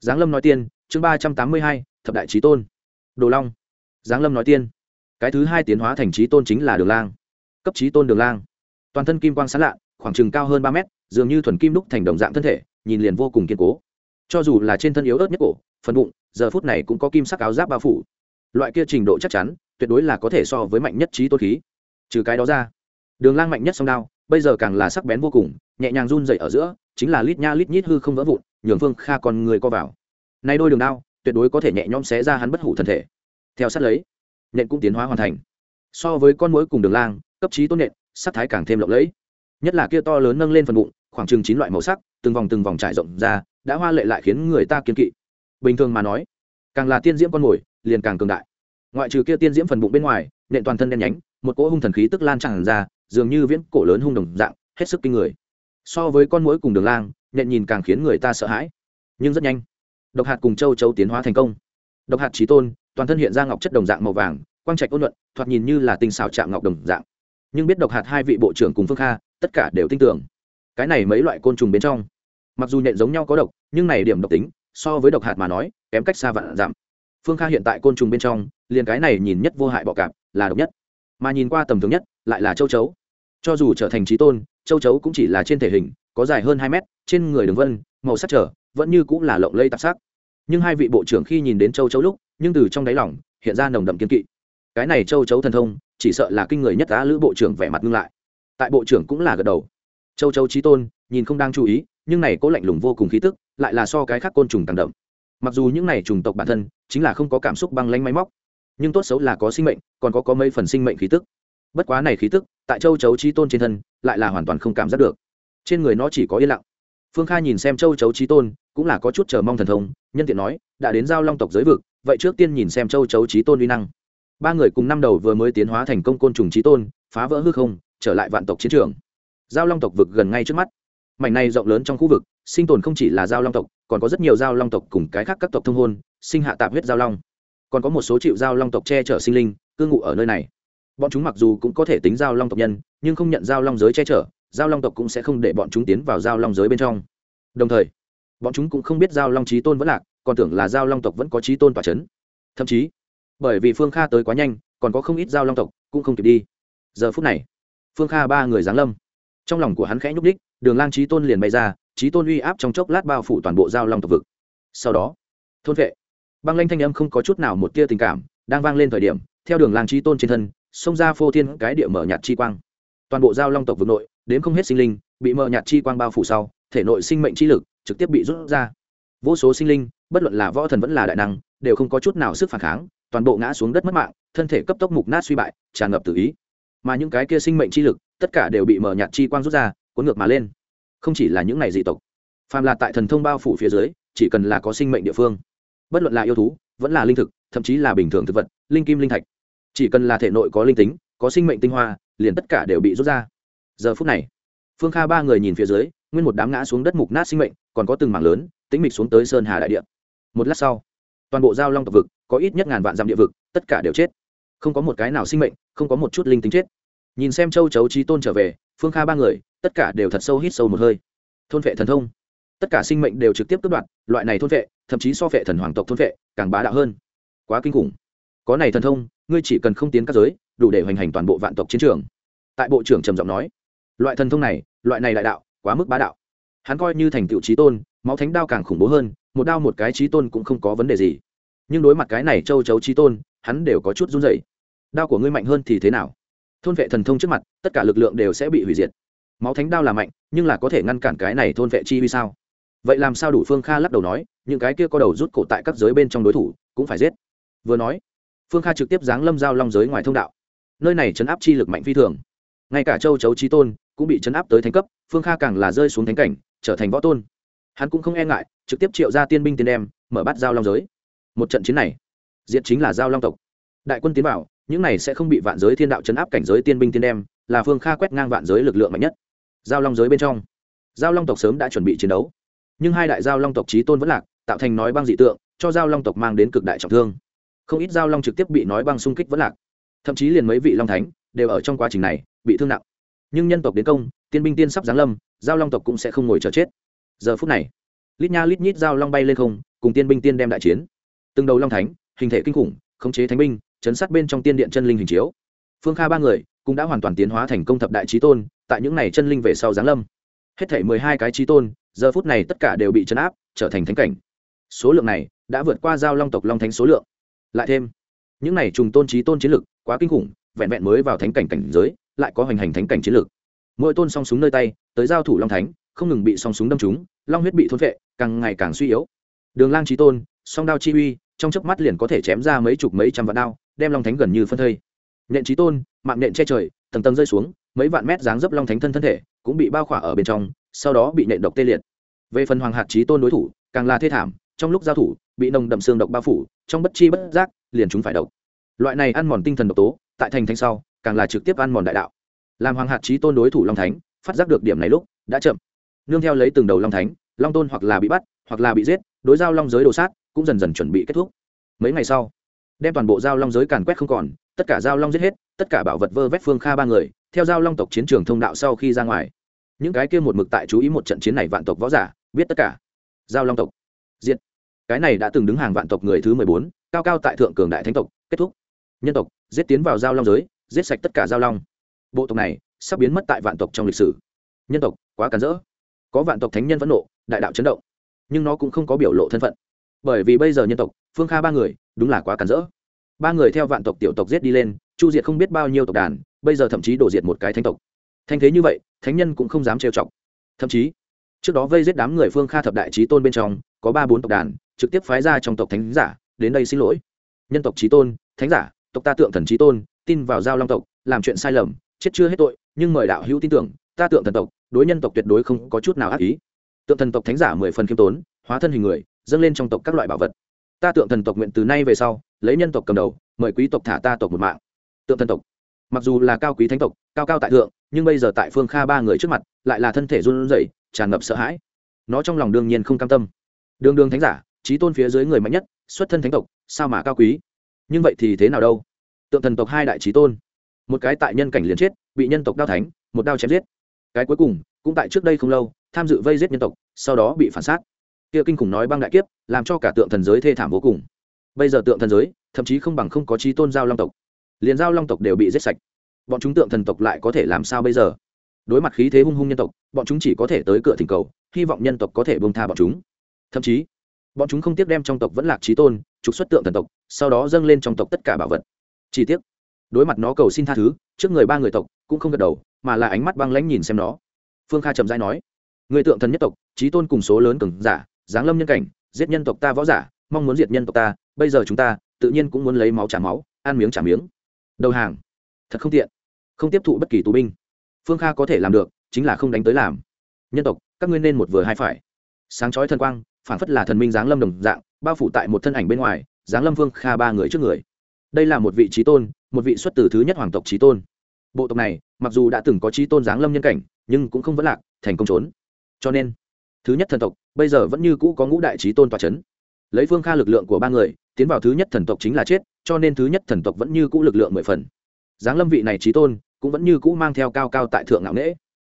Giáng lâm nói tiên, chương ba trăm tám mươi hai, thập đại trí tôn. Đồ long. Giáng lâm nói tiên. Cái thứ hai tiến hóa thành trí tôn chính là đường lang. Cấp trí tôn đường lang. Toàn thân kim quang sán lạ, khoảng chừng cao hơn ba mét, dường như thuần kim đúc thành đồng dạng thân thể, nhìn liền vô cùng kiên cố. Cho dù là trên thân yếu ớt nhất cổ, phần bụng, giờ phút này cũng có kim sắc áo giáp bao phủ. Loại kia trình độ chắc chắn, tuyệt đối là có thể so với mạnh nhất trí tôn khí. Trừ cái đó ra đường lang mạnh nhất song đao, bây giờ càng là sắc bén vô cùng, nhẹ nhàng run dậy ở giữa, chính là lít nha lít nhít hư không vỡ vụn, nhường phương kha còn người co vào. Nay đôi đường đao, tuyệt đối có thể nhẹ nhõm xé ra hắn bất hủ thân thể. Theo sát lấy, nện cũng tiến hóa hoàn thành. So với con mũi cùng đường lang, cấp trí tốt nện, sắc thái càng thêm lộng lẫy. Nhất là kia to lớn nâng lên phần bụng, khoảng chừng chín loại màu sắc, từng vòng từng vòng trải rộng ra, đã hoa lệ lại khiến người ta kiên kỵ. Bình thường mà nói, càng là tiên diễm con mồi, liền càng cường đại. Ngoại trừ kia tiên diễm phần bụng bên ngoài, nện toàn thân đen nhánh một cỗ hung thần khí tức lan tràn ra, dường như viễn cổ lớn hung đồng dạng, hết sức kinh người. So với con mũi cùng đường lang nhận nhìn càng khiến người ta sợ hãi. Nhưng rất nhanh, độc hạt cùng châu châu tiến hóa thành công. Độc hạt trí tôn, toàn thân hiện ra ngọc chất đồng dạng màu vàng, quang trạch ôn luận, thoạt nhìn như là tinh xảo chạm ngọc đồng dạng. Nhưng biết độc hạt hai vị bộ trưởng cùng phương kha, tất cả đều tin tưởng. Cái này mấy loại côn trùng bên trong, mặc dù nhện giống nhau có độc, nhưng này điểm độc tính, so với độc hạt mà nói, kém cách xa vạn giảm. Phương kha hiện tại côn trùng bên trong, liền cái này nhìn nhất vô hại bọ cạp, là độc nhất mà nhìn qua tầm thường nhất lại là châu chấu. Cho dù trở thành trí tôn, châu chấu cũng chỉ là trên thể hình, có dài hơn hai mét, trên người đường vân, màu sắc trở, vẫn như cũng là lộng lây tạp sắc. Nhưng hai vị bộ trưởng khi nhìn đến châu chấu lúc, nhưng từ trong đáy lỏng hiện ra nồng đậm kiên kỵ. Cái này châu chấu thần thông, chỉ sợ là kinh người nhất á lữ bộ trưởng vẻ mặt ngưng lại. Tại bộ trưởng cũng là gật đầu. Châu chấu trí tôn, nhìn không đang chú ý, nhưng này có lạnh lùng vô cùng khí tức, lại là so cái khác côn trùng càng đậm. Mặc dù những này trùng tộc bản thân, chính là không có cảm xúc băng lanh máy móc nhưng tốt xấu là có sinh mệnh, còn có có mấy phần sinh mệnh khí tức. Bất quá này khí tức, tại châu chấu trí tôn trên thân, lại là hoàn toàn không cảm giác được. Trên người nó chỉ có yên lặng. Phương kha nhìn xem châu chấu trí tôn, cũng là có chút chờ mong thần thông, nhân tiện nói, đã đến giao long tộc giới vực, vậy trước tiên nhìn xem châu chấu trí tôn uy năng. Ba người cùng năm đầu vừa mới tiến hóa thành công côn trùng trí tôn, phá vỡ hư không, trở lại vạn tộc chiến trường. Giao long tộc vực gần ngay trước mắt. Mảnh này rộng lớn trong khu vực, sinh tồn không chỉ là giao long tộc, còn có rất nhiều giao long tộc cùng cái khác các tộc thông hôn, sinh hạ tạp huyết giao long còn có một số triệu giao long tộc che chở sinh linh, cư ngụ ở nơi này. Bọn chúng mặc dù cũng có thể tính giao long tộc nhân, nhưng không nhận giao long giới che chở, giao long tộc cũng sẽ không để bọn chúng tiến vào giao long giới bên trong. Đồng thời, bọn chúng cũng không biết giao long trí tôn vẫn lạc, còn tưởng là giao long tộc vẫn có trí tôn tỏa c h ấ n thậm chí, bởi vì phương kha tới quá nhanh, còn có không ít giao long tộc cũng không kịp đi. Giờ phút này, phương kha ba người giáng lâm. Trong lòng của hắn khẽ nhúc đích đường lang trí tôn liền bay ra, trí tôn uy áp trong chốc lát bao phủ toàn bộ giao long tộc vực. Sau đó, thôn vệ băng lanh thanh âm không có chút nào một tia tình cảm, đang vang lên thời điểm, theo đường lang trí tôn trên thân, xông ra phô thiên cái địa mở nhạt chi quang. Toàn bộ giao long tộc vực nội đến không hết sinh linh, bị mở nhạt chi quang bao phủ sau, thể nội sinh mệnh chi lực trực tiếp bị rút ra. Vô số sinh linh, bất luận là võ thần vẫn là đại năng, đều không có chút nào sức phản kháng, toàn bộ ngã xuống đất mất mạng, thân thể cấp tốc mục nát suy bại, tràn ngập tự ý. Mà những cái kia sinh mệnh chi lực, tất cả đều bị mở nhạt chi quang rút ra, cuốn ngược mà lên. Không chỉ là những này dị tộc, phàm là tại thần thông bao phủ phía dưới, chỉ cần là có sinh mệnh địa phương bất luận là yêu thú, vẫn là linh thực, thậm chí là bình thường thực vật, linh kim linh thạch. Chỉ cần là thể nội có linh tính, có sinh mệnh tinh hoa, liền tất cả đều bị rút ra. Giờ phút này, phương kha ba người nhìn phía dưới, nguyên một đám ngã xuống đất mục nát sinh mệnh, còn có từng mảng lớn tính mịch xuống tới sơn hà đại địa. Một lát sau, toàn bộ giao long tộc vực, có ít nhất ngàn vạn dặm địa vực, tất cả đều chết. Không có một cái nào sinh mệnh, không có một chút linh tính chết. Nhìn xem châu chấu trí tôn trở về, phương kha ba người, tất cả đều thật sâu hít sâu một hơi. Thôn vệ thần thông. Tất cả sinh mệnh đều trực tiếp cướp đoạt, loại này thôn vệ thậm chí so phệ thần hoàng tộc thôn vệ càng bá đạo hơn. Quá kinh khủng. Có này thần thông, ngươi chỉ cần không tiến các giới, đủ để hoành hành toàn bộ vạn tộc chiến trường. Tại bộ trưởng trầm giọng nói, loại thần thông này, loại này đại đạo, quá mức bá đạo. Hắn coi như thành tựu trí tôn, máu thánh đao càng khủng bố hơn, một đao một cái trí tôn cũng không có vấn đề gì. Nhưng đối mặt cái này châu chấu trí tôn, hắn đều có chút run rẩy. Đao của ngươi mạnh hơn thì thế nào? Thôn vệ thần thông trước mặt, tất cả lực lượng đều sẽ bị hủy diệt. Máu thánh đao là mạnh, nhưng là có thể ngăn cản cái này thôn vệ chi vì sao? Vậy làm sao đủ phương kha lắc đầu nói, những cái kia có đầu rút cổ tại các giới bên trong đối thủ, cũng phải giết. Vừa nói, phương kha trực tiếp giáng lâm giao long giới ngoài thông đạo. Nơi này chấn áp chi lực mạnh phi thường. Ngay cả châu chấu trí tôn cũng bị chấn áp tới thánh cấp, phương kha càng là rơi xuống thánh cảnh, trở thành võ tôn. Hắn cũng không e ngại, trực tiếp triệu ra tiên binh tiên đem, mở bắt giao long giới. Một trận chiến này diện chính là giao long tộc. Đại quân tiến bảo những này sẽ không bị vạn giới thiên đạo chấn áp cảnh giới tiên binh tiên đem, là phương kha quét ngang vạn giới lực lượng mạnh nhất. Giao long giới bên trong, giao long tộc sớm đã chuẩn bị chiến đấu nhưng hai đại giao long tộc trí tôn vẫn lạc, tạo thành nói băng dị tượng, cho giao long tộc mang đến cực đại trọng thương. Không ít giao long trực tiếp bị nói băng xung kích vẫn lạc. Thậm chí liền mấy vị long thánh đều ở trong quá trình này bị thương nặng. Nhưng nhân tộc đến công, tiên binh tiên sắp giáng lâm, giao long tộc cũng sẽ không ngồi chờ chết. Giờ phút này, lít nha lít nhít giao long bay lên không, cùng tiên binh tiên đem đại chiến. Từng đầu long thánh, hình thể kinh khủng, khống chế thánh binh, chấn sát bên trong tiên điện chân linh hình chiếu. Phương kha ba người cũng đã hoàn toàn tiến hóa thành công thập đại trí tôn, tại những n à y chân linh về sau giáng lâm. Hết thể mười hai cái trí tôn giờ phút này tất cả đều bị chấn áp, trở thành thánh cảnh. Số lượng này đã vượt qua giao long tộc long thánh số lượng. Lại thêm, những này trùng tôn trí tôn chiến lực quá kinh khủng, vẹn vẹn mới vào thánh cảnh cảnh giới, lại có hoành hành thánh cảnh chiến lực. Mỗi tôn song súng nơi tay, tới giao thủ long thánh, không ngừng bị song súng đâm trúng, long huyết bị thôn vệ càng ngày càng suy yếu. Đường lang trí tôn, song đao chi uy, trong chớp mắt liền có thể chém ra mấy chục mấy trăm vạn đao, đem long thánh gần như phân thây. Nện trí tôn, mạng nện che trời, tầng tầng rơi xuống, mấy vạn mét dáng dấp long thánh thân thân thể, cũng bị bao khỏa ở bên trong sau đó bị nện độc tê liệt. Về phần hoàng hạt trí tôn đối thủ, càng là thê thảm, trong lúc giao thủ, bị nồng đậm xương độc bao phủ, trong bất chi bất giác, liền chúng phải độc. Loại này ăn mòn tinh thần độc tố, tại thành thánh sau, càng là trực tiếp ăn mòn đại đạo. Làm hoàng hạt trí tôn đối thủ long thánh, phát giác được điểm này lúc, đã chậm. Nương theo lấy từng đầu long thánh, long tôn hoặc là bị bắt, hoặc là bị giết, đối giao long giới đồ sát, cũng dần dần chuẩn bị kết thúc. Mấy ngày sau, đem toàn bộ giao long giới càn quét không còn, tất cả giao long giết hết, tất cả bảo vật vơ vét phương kha ba người, theo giao long tộc chiến trường thông đạo sau khi ra ngoài những cái kia một mực tại chú ý một trận chiến này vạn tộc võ giả, biết tất cả. Giao long tộc. Diện cái này đã từng đứng hàng vạn tộc người thứ mười bốn, cao cao tại thượng cường đại thánh tộc, kết thúc. Nhân tộc, giết tiến vào giao long giới, giết sạch tất cả giao long. Bộ tộc này sắp biến mất tại vạn tộc trong lịch sử. Nhân tộc, quá cản rỡ. Có vạn tộc thánh nhân phẫn nộ, đại đạo chấn động. Nhưng nó cũng không có biểu lộ thân phận. Bởi vì bây giờ nhân tộc, phương kha ba người, đúng là quá cản rỡ. Ba người theo vạn tộc tiểu tộc giết đi lên, chu diệt không biết bao nhiêu tộc đàn, bây giờ thậm chí đổ diệt một cái thánh tộc thanh thế như vậy, thánh nhân cũng không dám trêu chọc. Thậm chí, trước đó vây giết đám người phương kha thập đại trí tôn bên trong, có ba bốn tộc đàn trực tiếp phái ra trong tộc thánh giả đến đây xin lỗi. Nhân tộc trí tôn, thánh giả, tộc ta tượng thần trí tôn, tin vào giao long tộc, làm chuyện sai lầm, chết chưa hết tội, nhưng mời đạo hữu tin tưởng, ta tượng thần tộc, đối nhân tộc tuyệt đối không có chút nào ác ý. Tượng thần tộc thánh giả mười phần khiêm tốn, hóa thân hình người, dâng lên trong tộc các loại bảo vật. Ta tượng thần tộc nguyện từ nay về sau, lấy nhân tộc cầm đầu, mời quý tộc thả ta tộc một mạng. Tượng thần tộc, mặc dù là cao quý thánh tộc, cao cao tại thượng nhưng bây giờ tại phương kha ba người trước mặt, lại là thân thể run rẩy, tràn ngập sợ hãi. Nó trong lòng đương nhiên không cam tâm. Đường đường thánh giả trí tôn phía dưới người mạnh nhất, xuất thân thánh tộc, sao mà cao quý? Nhưng vậy thì thế nào đâu? Tượng thần tộc hai đại trí tôn. Một cái tại nhân cảnh liền chết, bị nhân tộc đao thánh, một đao chém giết. Cái cuối cùng, cũng tại trước đây không lâu, tham dự vây giết nhân tộc, sau đó bị phản xác kia kinh khủng nói băng đại kiếp, làm cho cả tượng thần giới thê thảm vô cùng. Bây giờ tượng thần giới, thậm chí không bằng không có trí tôn giao long tộc. Liền giao long tộc đều bị giết sạch bọn chúng tượng thần tộc lại có thể làm sao bây giờ? Đối mặt khí thế hung hung nhân tộc, bọn chúng chỉ có thể tới cửa thỉnh cầu, hy vọng nhân tộc có thể bông tha bọn chúng. Thậm chí, bọn chúng không tiếc đem trong tộc vẫn lạc trí tôn, trục xuất tượng thần tộc, sau đó dâng lên trong tộc tất cả bảo vật. Chi tiết đối mặt nó cầu xin tha thứ, trước người ba người tộc cũng không gật đầu, mà là ánh mắt băng lãnh nhìn xem nó. Phương kha trầm dai nói, người tượng thần nhất tộc trí tôn cùng số lớn cường giả, giáng lâm nhân cảnh, giết nhân tộc ta võ giả, mong muốn diệt nhân tộc ta, bây giờ chúng ta tự nhiên cũng muốn lấy máu trả máu, ăn miếng trả miếng. Đầu hàng. Thật không tiện không tiếp thụ bất kỳ tù binh. Phương kha có thể làm được, chính là không đánh tới làm. Nhân tộc, các ngươi nên một vừa hai phải. Sáng chói thần quang phản phất là thần minh giáng lâm đồng dạng, bao phủ tại một thân ảnh bên ngoài, giáng lâm phương kha ba người trước người. Đây là một vị trí tôn, một vị xuất từ thứ nhất hoàng tộc trí tôn. Bộ tộc này, mặc dù đã từng có trí tôn giáng lâm nhân cảnh, nhưng cũng không vẫn lạc, thành công trốn. Cho nên, thứ nhất thần tộc, bây giờ vẫn như cũ có ngũ đại trí tôn tòa c h ấ n lấy phương kha lực lượng của ba người, tiến vào thứ nhất thần tộc chính là chết, cho nên thứ nhất thần tộc vẫn như cũ lực lượng mười phần. Giáng lâm vị này trí tôn cũng vẫn như cũ mang theo cao cao tại thượng ngạo nghễ.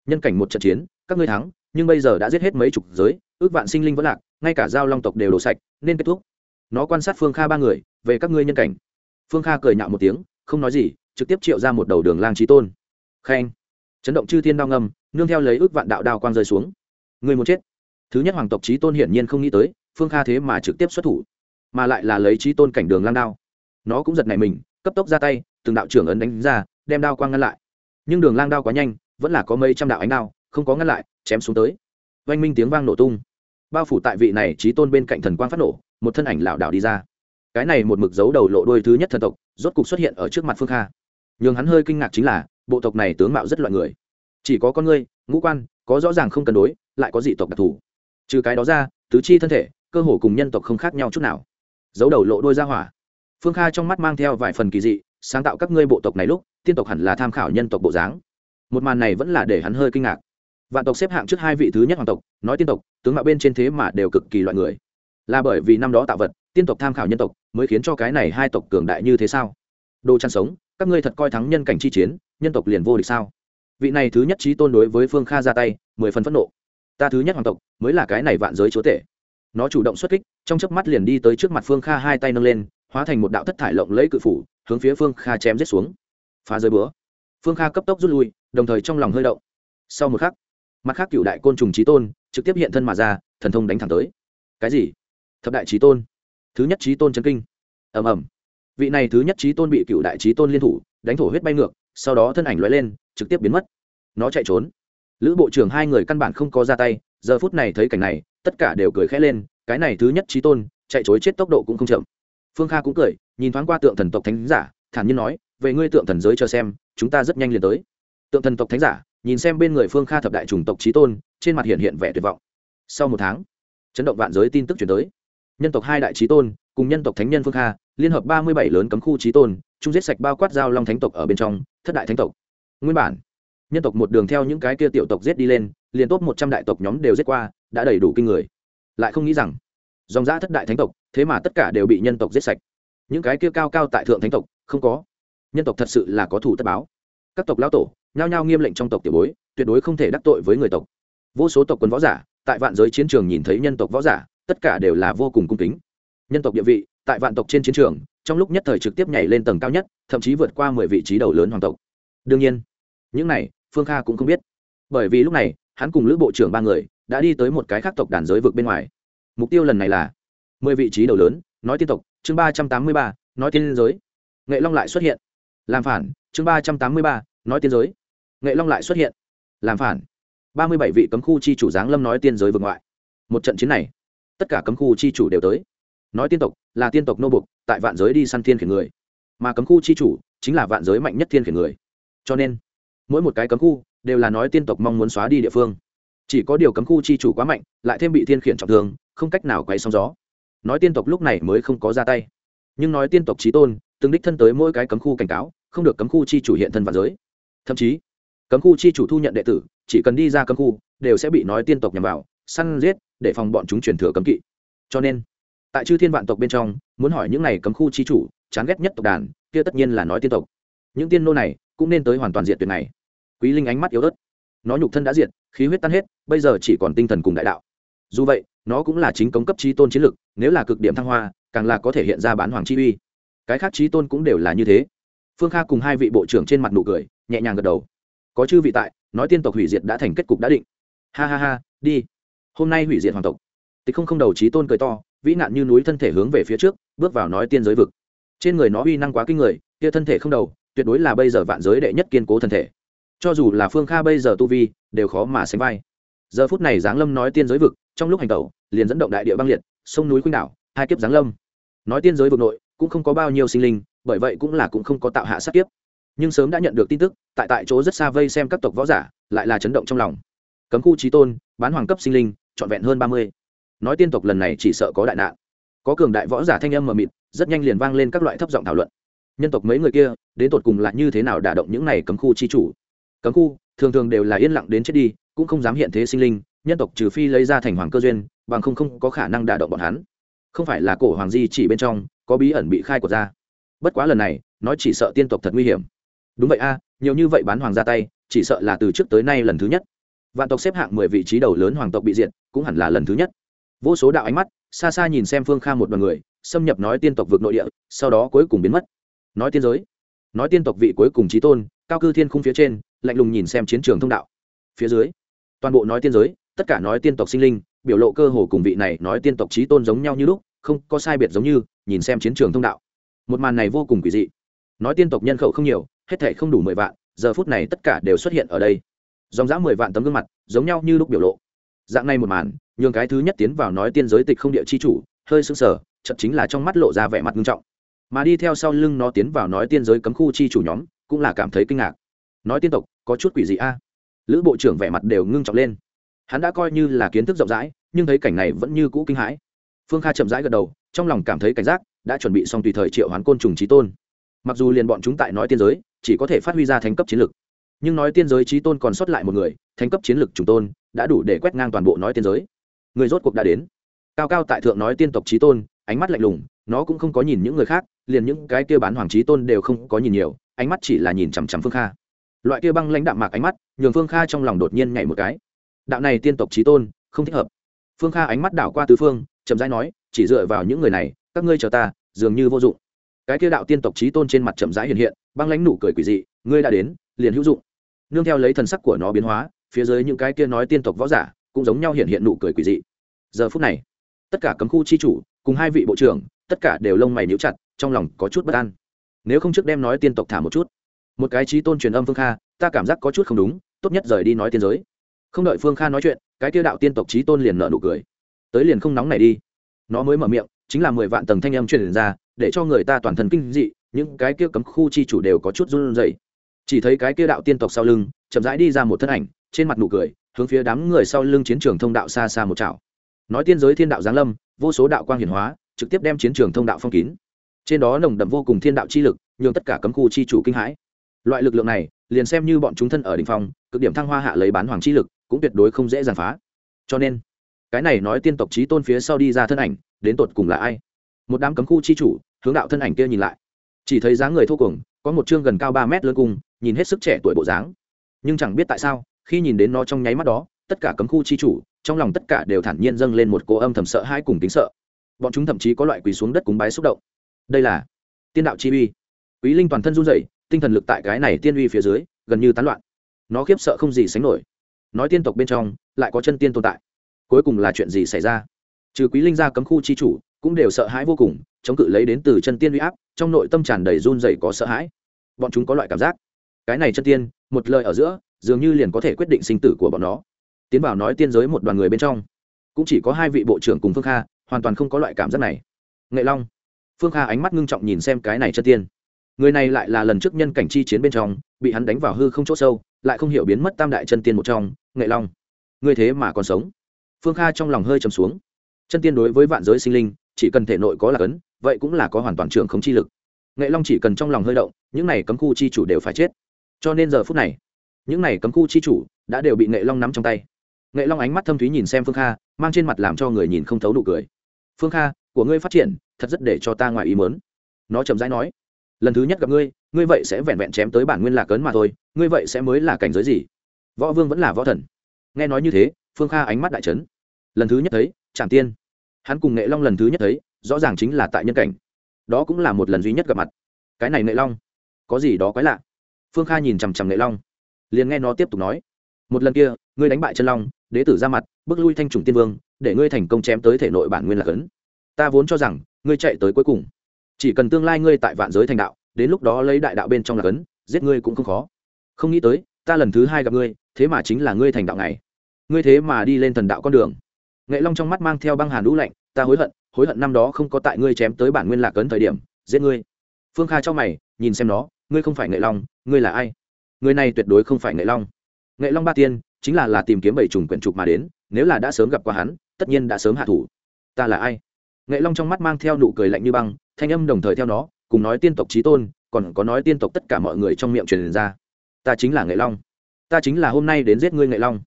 Nhân cảnh một trận chiến, các ngươi thắng, nhưng bây giờ đã giết hết mấy chục giới, ước vạn sinh linh vẫn lạc, ngay cả giao long tộc đều đổ sạch, nên kết thúc. Nó quan sát phương kha ba người, về các ngươi nhân cảnh. Phương kha cười nhạo một tiếng, không nói gì, trực tiếp triệu ra một đầu đường lang trí tôn. Khen. Chấn động chư thiên đao ngâm nương theo lấy ước vạn đạo đao quang rơi xuống. Người một chết. Thứ nhất hoàng tộc trí tôn hiển nhiên không nghĩ tới, phương kha thế mà trực tiếp xuất thủ, mà lại là lấy trí tôn cảnh đường lang đao. Nó cũng giật nảy mình, cấp tốc ra tay, từng đạo trưởng ấn đánh ra đem đao quang ngăn lại. Nhưng đường lang đao quá nhanh, vẫn là có mấy trăm đạo ánh đao, không có ngăn lại, chém xuống tới. Oanh minh tiếng vang nổ tung. Bao phủ tại vị này trí tôn bên cạnh thần quang phát nổ, một thân ảnh lảo đảo đi ra. Cái này một mực dấu đầu lộ đôi thứ nhất thần tộc, rốt cục xuất hiện ở trước mặt phương kha. Nhường hắn hơi kinh ngạc chính là, bộ tộc này tướng mạo rất loại người. Chỉ có con ngươi, ngũ quan, có rõ ràng không cân đối, lại có dị tộc đặc thù. Trừ cái đó ra, tứ chi thân thể, cơ hồ cùng nhân tộc không khác nhau chút nào. Dấu đầu lộ đôi ra hỏa. Phương kha trong mắt mang theo vài phần kỳ dị, sáng tạo các ngươi bộ tộc này lúc tiên tộc hẳn là tham khảo nhân tộc bộ dáng. Một màn này vẫn là để hắn hơi kinh ngạc. Vạn tộc xếp hạng trước hai vị thứ nhất hoàng tộc, nói tiên tộc, tướng mạo bên trên thế mà đều cực kỳ loại người. Là bởi vì năm đó tạo vật, tiên tộc tham khảo nhân tộc mới khiến cho cái này hai tộc cường đại như thế sao? Đồ chăn sống, các ngươi thật coi thắng nhân cảnh chi chiến, nhân tộc liền vô địch sao? Vị này thứ nhất trí tôn đối với phương kha ra tay, mười phần phẫn nộ. Ta thứ nhất hoàng tộc, mới là cái này vạn giới chúa tể. Nó chủ động xuất kích, trong chớp mắt liền đi tới trước mặt phương kha hai tay nâng lên, hóa thành một đạo thất thải lộng lẫy cự phủ, hướng phía phương kha chém giết xuống phá giới búa. Phương kha cấp tốc rút lui, đồng thời trong lòng hơi động. Sau một khắc, mặt khác cựu đại côn trùng trí tôn trực tiếp hiện thân mà ra, thần thông đánh thẳng tới. Cái gì? Thập đại trí tôn? Thứ nhất trí tôn chân kinh. Ầm ầm. Vị này thứ nhất trí tôn bị cựu đại trí tôn liên thủ, đánh thổ huyết bay ngược, sau đó thân ảnh l lên, trực tiếp biến mất. Nó chạy trốn. Lữ bộ trưởng hai người căn bản không có ra tay, giờ phút này thấy cảnh này, tất cả đều cười khẽ lên, cái này thứ nhất trí tôn, chạy chối chết tốc độ cũng không chậm. Phương kha cũng cười, nhìn thoáng qua tượng thần tộc thánh giả, thản nhiên nói về ngươi tượng thần giới cho xem, chúng ta rất nhanh liền tới. Tượng thần tộc thánh giả, nhìn xem bên người phương kha thập đại chủng tộc trí tôn, trên mặt hiện hiện vẻ tuyệt vọng. Sau một tháng, chấn động vạn giới tin tức chuyển tới. Nhân tộc hai đại trí tôn, cùng nhân tộc thánh nhân phương kha, liên hợp ba mươi bảy lớn cấm khu trí tôn, chung giết sạch bao quát giao long thánh tộc ở bên trong, thất đại thánh tộc. Nguyên bản, nhân tộc một đường theo những cái kia tiểu tộc giết đi lên, liền tốt một trăm đại tộc nhóm đều giết qua, đã đầy đủ kinh người. Lại không nghĩ rằng, dòng giã thất đại thánh tộc, thế mà tất cả đều bị nhân tộc giết sạch. Những cái kia cao cao tại thượng thánh tộc, không có nhân tộc thật sự là có thủ tất báo. Các tộc lao tổ, nhao nhao nghiêm lệnh trong tộc tiểu bối, tuyệt đối không thể đắc tội với người tộc. Vô số tộc quân võ giả, tại vạn giới chiến trường nhìn thấy nhân tộc võ giả, tất cả đều là vô cùng cung kính. Nhân tộc địa vị, tại vạn tộc trên chiến trường, trong lúc nhất thời trực tiếp nhảy lên tầng cao nhất, thậm chí vượt qua mười vị trí đầu lớn hoàng tộc. Đương nhiên, những này, phương kha cũng không biết. Bởi vì lúc này, hắn cùng lữ bộ trưởng ba người, đã đi tới một cái khác tộc đàn giới vực bên ngoài. Mục tiêu lần này là, mười vị trí đầu lớn, nói tiên tộc, chương ba trăm tám mươi ba, nói tiên giới. Nghệ long lại xuất hiện làm phản, chương ba trăm tám mươi ba, nói tiên giới. Nghệ long lại xuất hiện. Làm phản. Ba mươi bảy vị cấm khu chi chủ giáng lâm nói tiên giới vượt ngoại. Một trận chiến này, tất cả cấm khu chi chủ đều tới. Nói tiên tộc là tiên tộc nô bục tại vạn giới đi săn thiên khiển người. Mà cấm khu chi chủ chính là vạn giới mạnh nhất thiên khiển người. Cho nên, mỗi một cái cấm khu đều là nói tiên tộc mong muốn xóa đi địa phương. Chỉ có điều cấm khu chi chủ quá mạnh, lại thêm bị thiên khiển trọng thương, không cách nào quay sóng gió. Nói tiên tộc lúc này mới không có ra tay. Nhưng nói tiên tộc trí tôn, từng đích thân tới mỗi cái cấm khu cảnh cáo không được cấm khu chi chủ hiện thân vào giới. Thậm chí, cấm khu chi chủ thu nhận đệ tử, chỉ cần đi ra cấm khu, đều sẽ bị nói tiên tộc nhằm vào, săn giết, để phòng bọn chúng truyền thừa cấm kỵ. Cho nên, tại chư thiên vạn tộc bên trong, muốn hỏi những này cấm khu chi chủ, chán ghét nhất tộc đàn, kia tất nhiên là nói tiên tộc. Những tiên nô này cũng nên tới hoàn toàn diện tuyệt này. Quý linh ánh mắt yếu ớt. Nó nhục thân đã diệt, khí huyết tan hết, bây giờ chỉ còn tinh thần cùng đại đạo. Dù vậy, nó cũng là chính cống cấp trí tôn chiến lực, nếu là cực điểm thăng hoa, càng là có thể hiện ra bán hoàng chi uy. Cái khác trí tôn cũng đều là như thế phương kha cùng hai vị bộ trưởng trên mặt nụ cười, nhẹ nhàng gật đầu. Có chư vị tại, nói tiên tộc hủy diệt đã thành kết cục đã định. Ha ha ha, đi. Hôm nay hủy diệt hoàng tộc. Tịch không không đầu trí tôn cười to, vĩ nạn như núi thân thể hướng về phía trước, bước vào nói tiên giới vực. Trên người nó uy năng quá kinh người, kia thân thể không đầu, tuyệt đối là bây giờ vạn giới đệ nhất kiên cố thân thể. Cho dù là phương kha bây giờ tu vi, đều khó mà sánh vai. Giờ phút này giáng lâm nói tiên giới vực, trong lúc hành tẩu, liền dẫn động đại địa băng liệt, sông núi khuynh đảo, hai kiếp giáng lâm. Nói tiên giới vực nội, cũng không có bao nhiêu sinh linh bởi vậy cũng là cũng không có tạo hạ sát kiếp. Nhưng sớm đã nhận được tin tức, tại tại chỗ rất xa vây xem các tộc võ giả, lại là chấn động trong lòng. Cấm khu trí tôn, bán hoàng cấp sinh linh, trọn vẹn hơn ba mươi. Nói tiên tộc lần này chỉ sợ có đại nạn. Có cường đại võ giả thanh âm mờ mịt, rất nhanh liền vang lên các loại thấp giọng thảo luận. Nhân tộc mấy người kia, đến tột cùng là như thế nào đả động những này cấm khu chi chủ? Cấm khu, thường thường đều là yên lặng đến chết đi, cũng không dám hiện thế sinh linh, nhân tộc trừ phi lấy ra thành hoàng cơ duyên, bằng không không có khả năng đả động bọn hắn. Không phải là cổ hoàng di chỉ bên trong, có bí ẩn bị khai của ra bất quá lần này nói chỉ sợ tiên tộc thật nguy hiểm. Đúng vậy a, nhiều như vậy bán hoàng ra tay, chỉ sợ là từ trước tới nay lần thứ nhất. Vạn tộc xếp hạng mười vị trí đầu lớn hoàng tộc bị diệt, cũng hẳn là lần thứ nhất. Vô số đạo ánh mắt, xa xa nhìn xem phương kha một đoàn người, xâm nhập nói tiên tộc vượt nội địa, sau đó cuối cùng biến mất. Nói tiên giới. Nói tiên tộc vị cuối cùng trí tôn, cao cư thiên khung phía trên, lạnh lùng nhìn xem chiến trường thông đạo. Phía dưới, toàn bộ nói tiên giới, tất cả nói tiên tộc sinh linh, biểu lộ cơ hồ cùng vị này nói tiên tộc trí tôn giống nhau như lúc, không có sai biệt giống như, nhìn xem chiến trường thông đạo một màn này vô cùng kỳ dị. Nói tiên tộc nhân khẩu không nhiều, hết thể không đủ mười vạn, giờ phút này tất cả đều xuất hiện ở đây. Dòng dã mười vạn tấm gương mặt, giống nhau như lúc biểu lộ. Dạng này một màn, nhường cái thứ nhất tiến vào nói tiên giới tịch không địa chi chủ, hơi sững sờ chậm chính là trong mắt lộ ra vẻ mặt nghiêm trọng. Mà đi theo sau lưng nó tiến vào nói tiên giới cấm khu chi chủ nhóm, cũng là cảm thấy kinh ngạc. Nói tiên tộc, có chút quỷ gì a. Lữ bộ trưởng vẻ mặt đều ngưng trọng lên. Hắn đã coi như là kiến thức rộng rãi, nhưng thấy cảnh này vẫn như cũ kinh hãi. Phương kha chậm rãi gật đầu, trong lòng cảm thấy cảnh giác đã chuẩn bị xong tùy thời triệu hoán côn trùng trí tôn. Mặc dù liền bọn chúng tại nói tiên giới, chỉ có thể phát huy ra thành cấp chiến lực. Nhưng nói tiên giới trí tôn còn sót lại một người thành cấp chiến lực trùng tôn, đã đủ để quét ngang toàn bộ nói tiên giới. Người rốt cuộc đã đến. Cao cao tại thượng nói tiên tộc trí tôn, ánh mắt lạnh lùng, nó cũng không có nhìn những người khác, liền những cái kia bán hoàng trí tôn đều không có nhìn nhiều, ánh mắt chỉ là nhìn chằm chằm phương kha. Loại kia băng lãnh đạm mạc ánh mắt, nhường phương kha trong lòng đột nhiên nhảy một cái. Đạo này tiên tộc trí tôn, không thích hợp. Phương kha ánh mắt đảo qua tứ phương, chậm rãi nói, chỉ dựa vào những người này các ngươi chờ ta, dường như vô dụng. Cái kia đạo tiên tộc trí tôn trên mặt chậm rãi hiện hiện, băng lãnh nụ cười quỷ dị, ngươi đã đến, liền hữu dụng. Nương theo lấy thần sắc của nó biến hóa, phía dưới những cái kia nói tiên tộc võ giả cũng giống nhau hiện hiện nụ cười quỷ dị. Giờ phút này, tất cả cấm khu chi chủ, cùng hai vị bộ trưởng, tất cả đều lông mày níu chặt, trong lòng có chút bất an. Nếu không trước đem nói tiên tộc thả một chút, một cái trí tôn truyền âm phương kha, ta cảm giác có chút không đúng, tốt nhất rời đi nói tiên giới. Không đợi phương kha nói chuyện, cái tiêu đạo tiên tộc trí tôn liền nợ nụ cười. Tới liền không nóng này đi. Nó mới mở miệng chính là mười vạn tầng thanh âm truyền ra, để cho người ta toàn thân kinh dị, những cái kia cấm khu chi chủ đều có chút run rẩy. Chỉ thấy cái kia đạo tiên tộc sau lưng, chậm rãi đi ra một thân ảnh, trên mặt nụ cười, hướng phía đám người sau lưng chiến trường thông đạo xa xa một chảo. Nói tiên giới thiên đạo giáng lâm, vô số đạo quang hiển hóa, trực tiếp đem chiến trường thông đạo phong kín. Trên đó nồng đậm vô cùng thiên đạo chi lực, nhường tất cả cấm khu chi chủ kinh hãi. Loại lực lượng này, liền xem như bọn chúng thân ở đỉnh phong, cực điểm thăng hoa hạ lấy bán hoàng chi lực, cũng tuyệt đối không dễ dàng phá. Cho nên, cái này nói tiên tộc trí tôn phía sau đi ra thân ảnh đến tột cùng là ai? Một đám cấm khu chi chủ, hướng đạo thân ảnh kia nhìn lại. Chỉ thấy dáng người thô cùng có một chương gần cao ba mét lớn cung, nhìn hết sức trẻ tuổi bộ dáng. Nhưng chẳng biết tại sao, khi nhìn đến nó trong nháy mắt đó, tất cả cấm khu chi chủ, trong lòng tất cả đều thản nhiên dâng lên một cố âm thầm sợ hai cùng tính sợ. Bọn chúng thậm chí có loại quỳ xuống đất cúng bái xúc động. Đây là tiên đạo chi uy. Quý linh toàn thân run rẩy, tinh thần lực tại cái này tiên uy phía dưới, gần như tán loạn. Nó khiếp sợ không gì sánh nổi. Nói tiên tộc bên trong, lại có chân tiên tồn tại. Cuối cùng là chuyện gì xảy ra? Trừ quý linh ra cấm khu chi chủ, cũng đều sợ hãi vô cùng, chống cự lấy đến từ chân tiên uy áp, trong nội tâm tràn đầy run rẩy có sợ hãi. Bọn chúng có loại cảm giác, cái này chân tiên, một lời ở giữa, dường như liền có thể quyết định sinh tử của bọn nó. Tiến bảo nói tiên giới một đoàn người bên trong, cũng chỉ có hai vị bộ trưởng cùng phương kha, hoàn toàn không có loại cảm giác này. Nghệ long, phương kha ánh mắt ngưng trọng nhìn xem cái này chân tiên. Người này lại là lần trước nhân cảnh chi chiến bên trong, bị hắn đánh vào hư không chỗ sâu, lại không hiểu biến mất tam đại chân tiên một trong. Nghệ long người thế mà còn sống. Phương kha trong lòng hơi trầm xuống chân tiên đối với vạn giới sinh linh, chỉ cần thể nội có là cấn vậy cũng là có hoàn toàn trường không chi lực. Nghệ long chỉ cần trong lòng hơi động, những này cấm khu chi chủ đều phải chết. Cho nên giờ phút này, những này cấm khu chi chủ đã đều bị nghệ long nắm trong tay. Nghệ long ánh mắt thâm thúy nhìn xem phương kha, mang trên mặt làm cho người nhìn không thấu nụ cười. Phương kha, của ngươi phát triển, thật rất để cho ta ngoài ý mớn nó chậm rãi nói, lần thứ nhất gặp ngươi ngươi vậy sẽ vẹn vẹn chém tới bản nguyên lạc cấn mà thôi, ngươi vậy sẽ mới là cảnh giới gì? Võ vương vẫn là võ thần. Nghe nói như thế, phương kha ánh mắt đại trấn lần thứ nhất thấy, trảm tiên hắn cùng nghệ long lần thứ nhất thấy, rõ ràng chính là tại nhân cảnh. Đó cũng là một lần duy nhất gặp mặt. Cái này nghệ long, có gì đó quái lạ? Phương kha nhìn chằm chằm nghệ long, liền nghe nó tiếp tục nói, một lần kia, ngươi đánh bại chân long, đế tử ra mặt, bước lui thanh trùng tiên vương, để ngươi thành công chém tới thể nội bản nguyên lạc ấn ta vốn cho rằng, ngươi chạy tới cuối cùng. Chỉ cần tương lai ngươi tại vạn giới thành đạo, đến lúc đó lấy đại đạo bên trong lạc ấn giết ngươi cũng không khó. Không nghĩ tới, ta lần thứ hai gặp ngươi, thế mà chính là ngươi thành đạo này ngươi thế mà đi lên thần đạo con đường nghệ long trong mắt mang theo băng hàn lũ lạnh, ta hối hận hối hận năm đó không có tại ngươi chém tới bản nguyên lạc ấn thời điểm, giết ngươi. Phương kha cho mày, nhìn xem nó, ngươi không phải nghệ long, ngươi là ai? Người này tuyệt đối không phải nghệ long. Nghệ long ba tiên, chính là là tìm kiếm bảy trùng quyển trục mà đến, nếu là đã sớm gặp qua hắn, tất nhiên đã sớm hạ thủ. Ta là ai? Nghệ long trong mắt mang theo nụ cười lạnh như băng, thanh âm đồng thời theo nó, cùng nói tiên tộc trí tôn, còn có nói tiên tộc tất cả mọi người trong miệng truyền ra. Ta chính là nghệ long. Ta chính là hôm nay đến giết ngươi nghệ long.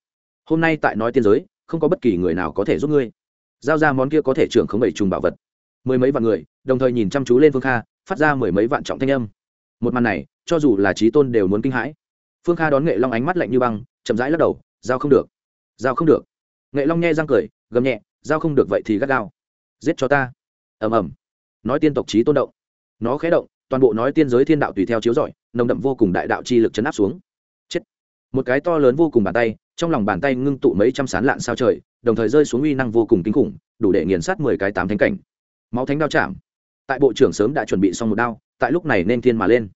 Hôm nay tại nói tiên giới không có bất kỳ người nào có thể giúp ngươi. Giao ra món kia có thể trưởng không bảy trùng bảo vật. Mười mấy vạn người, đồng thời nhìn chăm chú lên phương kha, phát ra mười mấy vạn trọng thanh âm. Một màn này, cho dù là trí tôn đều muốn kinh hãi. Phương kha đón nghệ long ánh mắt lạnh như băng, chậm rãi lắc đầu, giao không được. Giao không được. Nghệ long nghe răng cười, gầm nhẹ, giao không được vậy thì gắt gao. Giết cho ta. Ầm ầm. Nói tiên tộc trí tôn động. Nó khé động, toàn bộ nói tiên giới thiên đạo tùy theo chiếu giỏi nồng đậm vô cùng đại đạo chi lực chấn áp xuống. Chết. Một cái to lớn vô cùng bàn tay trong lòng bàn tay ngưng tụ mấy trăm sán lạn sao trời, đồng thời rơi xuống uy năng vô cùng kinh khủng, đủ để nghiền sát mười cái tám thánh cảnh. Máu thánh đao chạm. Tại bộ trưởng sớm đã chuẩn bị xong một đao, tại lúc này nên thiên mà lên.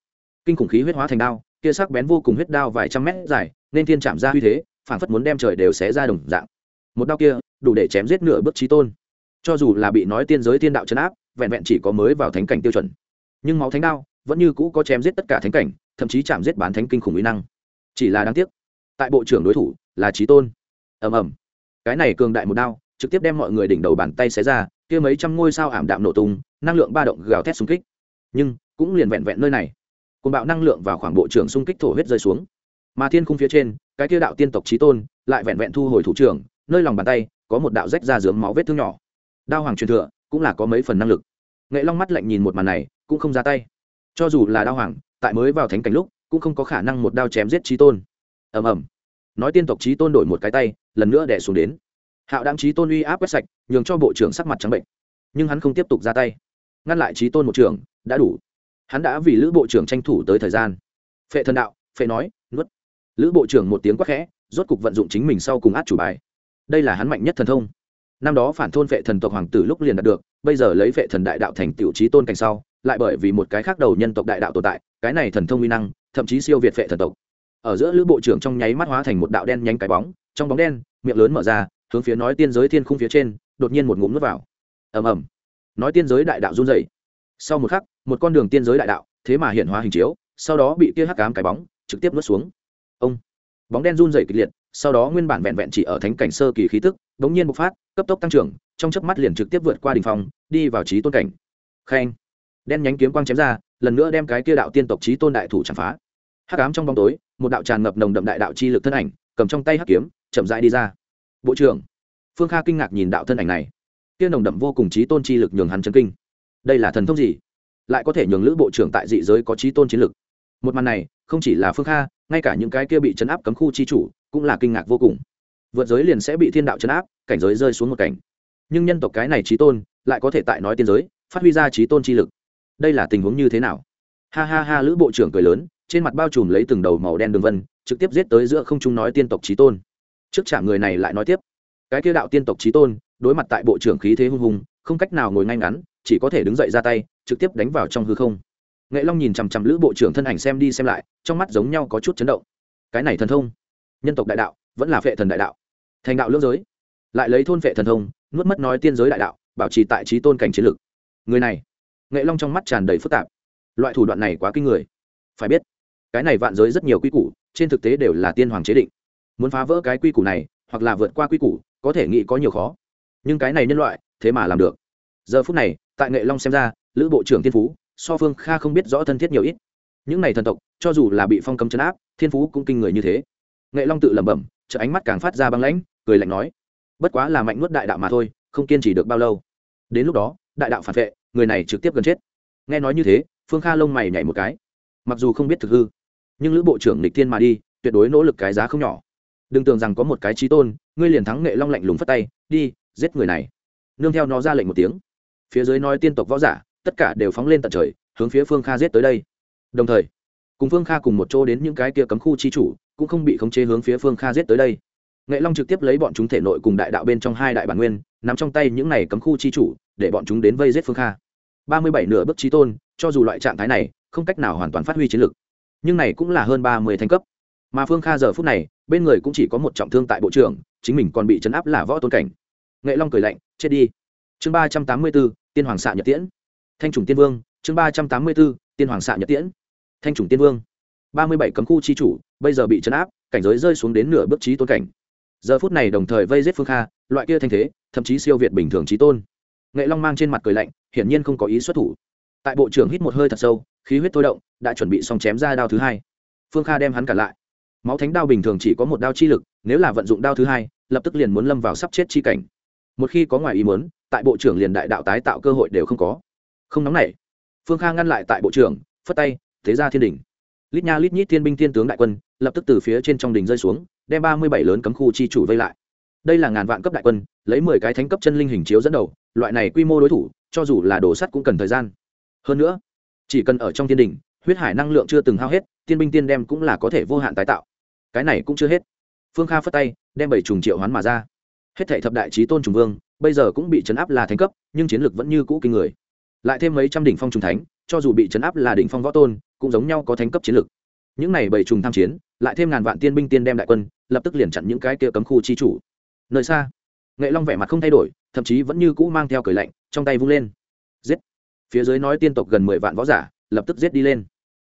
Kinh khủng khí huyết hóa thành đao, kia sắc bén vô cùng huyết đao vài trăm mét dài, nên thiên chạm ra uy thế phản phất muốn đem trời đều xé ra đồng dạng. Một đao kia, đủ để chém giết nửa bước trí tôn. Cho dù là bị nói tiên giới tiên đạo chấn áp, vẹn vẹn chỉ có mới vào thánh cảnh tiêu chuẩn. Nhưng máu thánh đao vẫn như cũ có chém giết tất cả thánh cảnh, thậm chí chạm giết bán thánh kinh khủng uy năng. Chỉ là đáng tiếc tại bộ trưởng đối thủ là trí tôn. Ầm ầm. Cái này cường đại một đao, trực tiếp đem mọi người đỉnh đầu bàn tay xé ra, kia mấy trăm ngôi sao ảm đạm nổ tung, năng lượng ba động gào thét xung kích. Nhưng, cũng liền vẹn vẹn nơi này. Cùng bạo năng lượng vào khoảng bộ trưởng xung kích thổ huyết rơi xuống. Mà thiên khung phía trên, cái kia đạo tiên tộc trí tôn lại vẹn vẹn thu hồi thủ trưởng, nơi lòng bàn tay có một đạo rách ra dướng máu vết thương nhỏ. Đao hoàng truyền thừa cũng là có mấy phần năng lực. Nghệ long mắt lạnh nhìn một màn này, cũng không ra tay. Cho dù là đao hoàng, tại mới vào thánh cảnh lúc, cũng không có khả năng một đao chém giết trí tôn ầm ầm. Nói tiên tộc trí tôn đổi một cái tay, lần nữa đẻ xuống đến. Hạo đáng trí tôn uy áp quét sạch, nhường cho bộ trưởng sắc mặt trắng bệnh. Nhưng hắn không tiếp tục ra tay. Ngăn lại trí tôn một trường đã đủ. Hắn đã vì lữ bộ trưởng tranh thủ tới thời gian. Phệ thần đạo, phệ nói, nuốt. Lữ bộ trưởng một tiếng quắc khẽ, rốt cục vận dụng chính mình sau cùng át chủ bài. Đây là hắn mạnh nhất thần thông. Năm đó phản thôn vệ thần tộc hoàng tử lúc liền đạt được, bây giờ lấy vệ thần đại đạo thành tiểu trí tôn cảnh sau, lại bởi vì một cái khác đầu nhân tộc đại đạo tồn tại, cái này thần thông uy năng, thậm chí siêu việt vệ thần tộc ở giữa lữ bộ trưởng trong nháy mắt hóa thành một đạo đen nhánh cái bóng, trong bóng đen, miệng lớn mở ra, hướng phía nói tiên giới thiên khung phía trên, đột nhiên một ngụm nước vào. Ầm ầm. Nói tiên giới đại đạo run dày sau một khắc, một con đường tiên giới đại đạo, thế mà hiện hóa hình chiếu, sau đó bị kia hắc cám cái bóng trực tiếp nuốt xuống. Ông. Bóng đen run dày kịch liệt, sau đó nguyên bản vẹn vẹn chỉ ở thánh cảnh sơ kỳ khí tức, bỗng nhiên bộc phát, cấp tốc tăng trưởng, trong chớp mắt liền trực tiếp vượt qua đỉnh phong, đi vào trí tôn cảnh. Khen. Đen nhánh kiếm quang chém ra, lần nữa đem cái kia đạo tiên tộc trí tôn đại thủ chạm phá. Hắc ám trong bóng tối một đạo tràn ngập nồng đậm đại đạo chi lực thân ảnh, cầm trong tay hắc kiếm, chậm rãi đi ra. Bộ trưởng, phương kha kinh ngạc nhìn đạo thân ảnh này. Kia nồng đậm vô cùng trí tôn chi lực nhường hắn chấn kinh. Đây là thần thông gì? Lại có thể nhường lữ bộ trưởng tại dị giới có trí tôn chiến lực. Một màn này, không chỉ là phương kha, ngay cả những cái kia bị chấn áp cấm khu chi chủ cũng là kinh ngạc vô cùng. Vượt giới liền sẽ bị thiên đạo chấn áp, cảnh giới rơi xuống một cảnh. Nhưng nhân tộc cái này trí tôn, lại có thể tại nói tiên giới, phát huy ra trí tôn chi lực. Đây là tình huống như thế nào? Ha ha ha, lữ bộ trưởng cười lớn trên mặt bao trùm lấy từng đầu màu đen đường vân, trực tiếp giết tới giữa không trung nói tiên tộc trí tôn. Trước trả người này lại nói tiếp. Cái kia đạo tiên tộc trí tôn, đối mặt tại bộ trưởng khí thế hung hùng, không cách nào ngồi ngay ngắn, chỉ có thể đứng dậy ra tay, trực tiếp đánh vào trong hư không. Nghệ long nhìn chằm chằm lữ bộ trưởng thân ảnh xem đi xem lại, trong mắt giống nhau có chút chấn động. Cái này thần thông, nhân tộc đại đạo, vẫn là phệ thần đại đạo. Thành đạo lưỡng giới, lại lấy thôn phệ thần thông, nuốt mất nói tiên giới đại đạo, bảo trì tại trí tôn cảnh chiến lực. Người này, nghệ long trong mắt tràn đầy phức tạp. Loại thủ đoạn này quá kinh người. Phải biết cái này vạn giới rất nhiều quy củ, trên thực tế đều là tiên hoàng chế định. Muốn phá vỡ cái quy củ này, hoặc là vượt qua quy củ, có thể nghĩ có nhiều khó. Nhưng cái này nhân loại, thế mà làm được. Giờ phút này, tại nghệ long xem ra, lữ bộ trưởng thiên phú, so phương kha không biết rõ thân thiết nhiều ít. Những này thần tộc, cho dù là bị phong cấm chấn áp, thiên phú cũng kinh người như thế. Nghệ long tự lẩm bẩm chợ ánh mắt càng phát ra băng lãnh, cười lạnh nói, bất quá là mạnh nuốt đại đạo mà thôi, không kiên trì được bao lâu. Đến lúc đó, đại đạo phản vệ, người này trực tiếp gần chết. Nghe nói như thế, phương kha lông mày nhảy một cái. Mặc dù không biết thực hư nhưng lữ bộ trưởng lịch thiên mà đi, tuyệt đối nỗ lực cái giá không nhỏ. Đừng tưởng rằng có một cái trí tôn, ngươi liền thắng nghệ long lạnh lùng phất tay, đi, giết người này. Nương theo nó ra lệnh một tiếng. Phía dưới nói tiên tộc võ giả, tất cả đều phóng lên tận trời, hướng phía phương kha giết tới đây. Đồng thời, cùng phương kha cùng một chỗ đến những cái kia cấm khu chi chủ, cũng không bị khống chế hướng phía phương kha giết tới đây. Nghệ long trực tiếp lấy bọn chúng thể nội cùng đại đạo bên trong hai đại bản nguyên nằm trong tay những này cấm khu chi chủ, để bọn chúng đến vây giết phương kha. Ba mươi bảy nửa bước trí tôn, cho dù loại trạng thái này, không cách nào hoàn toàn phát huy chiến lực nhưng này cũng là hơn ba mươi thành cấp. Mà phương kha giờ phút này, bên người cũng chỉ có một trọng thương tại bộ trưởng, chính mình còn bị chấn áp là võ tôn cảnh. Nghệ long cười lạnh, chết đi. Chương ba trăm tám mươi b ố tiên hoàng xạ nhật tiễn. Thanh trùng tiên vương, chương ba trăm tám mươi b ố tiên hoàng xạ nhật tiễn. Thanh trùng tiên vương. Ba mươi bảy cấm khu chi chủ, bây giờ bị chấn áp, cảnh giới rơi xuống đến nửa bước trí tôn cảnh. Giờ phút này đồng thời vây giết phương kha, loại kia thanh thế, thậm chí siêu việt bình thường trí tôn. Nghệ long mang trên mặt cười lạnh, hiển nhiên không có ý xuất thủ tại bộ trưởng hít một hơi thật sâu, khí huyết thôi động, đã chuẩn bị xong chém ra đao thứ hai. Phương kha đem hắn cả lại. Máu thánh đao bình thường chỉ có một đao chi lực, nếu là vận dụng đao thứ hai, lập tức liền muốn lâm vào sắp chết chi cảnh. Một khi có ngoài ý muốn, tại bộ trưởng liền đại đạo tái tạo cơ hội đều không có. Không nóng nảy. Phương kha ngăn lại tại bộ trưởng, phất tay, thế ra thiên đình lít nha lít nhít thiên binh thiên tướng đại quân, lập tức từ phía trên trong đình rơi xuống, đem ba mươi bảy lớn cấm khu chi chủ vây lại. Đây là ngàn vạn cấp đại quân, lấy mười cái thánh cấp chân linh hình chiếu dẫn đầu, loại này quy mô đối thủ, cho dù là đồ sắt cũng cần thời gian hơn nữa, chỉ cần ở trong thiên đình, huyết hải năng lượng chưa từng hao hết, tiên binh tiên đem cũng là có thể vô hạn tái tạo. Cái này cũng chưa hết. Phương kha phất tay, đem bảy trùng triệu hoán mà ra. Hết thảy thập đại trí tôn trùng vương, bây giờ cũng bị chấn áp là thánh cấp, nhưng chiến lược vẫn như cũ kinh người. Lại thêm mấy trăm đỉnh phong trùng thánh, cho dù bị chấn áp là đỉnh phong võ tôn, cũng giống nhau có thánh cấp chiến lược. Những này bảy trùng tham chiến, lại thêm ngàn vạn tiên binh tiên đem đại quân, lập tức liền chặn những cái kia cấm khu chi chủ. Nơi xa, nghệ long vẻ mặt không thay đổi, thậm chí vẫn như cũ mang theo cởi lạnh, trong tay vung lên phía dưới nói tiên tộc gần mười vạn võ giả, lập tức giết đi lên.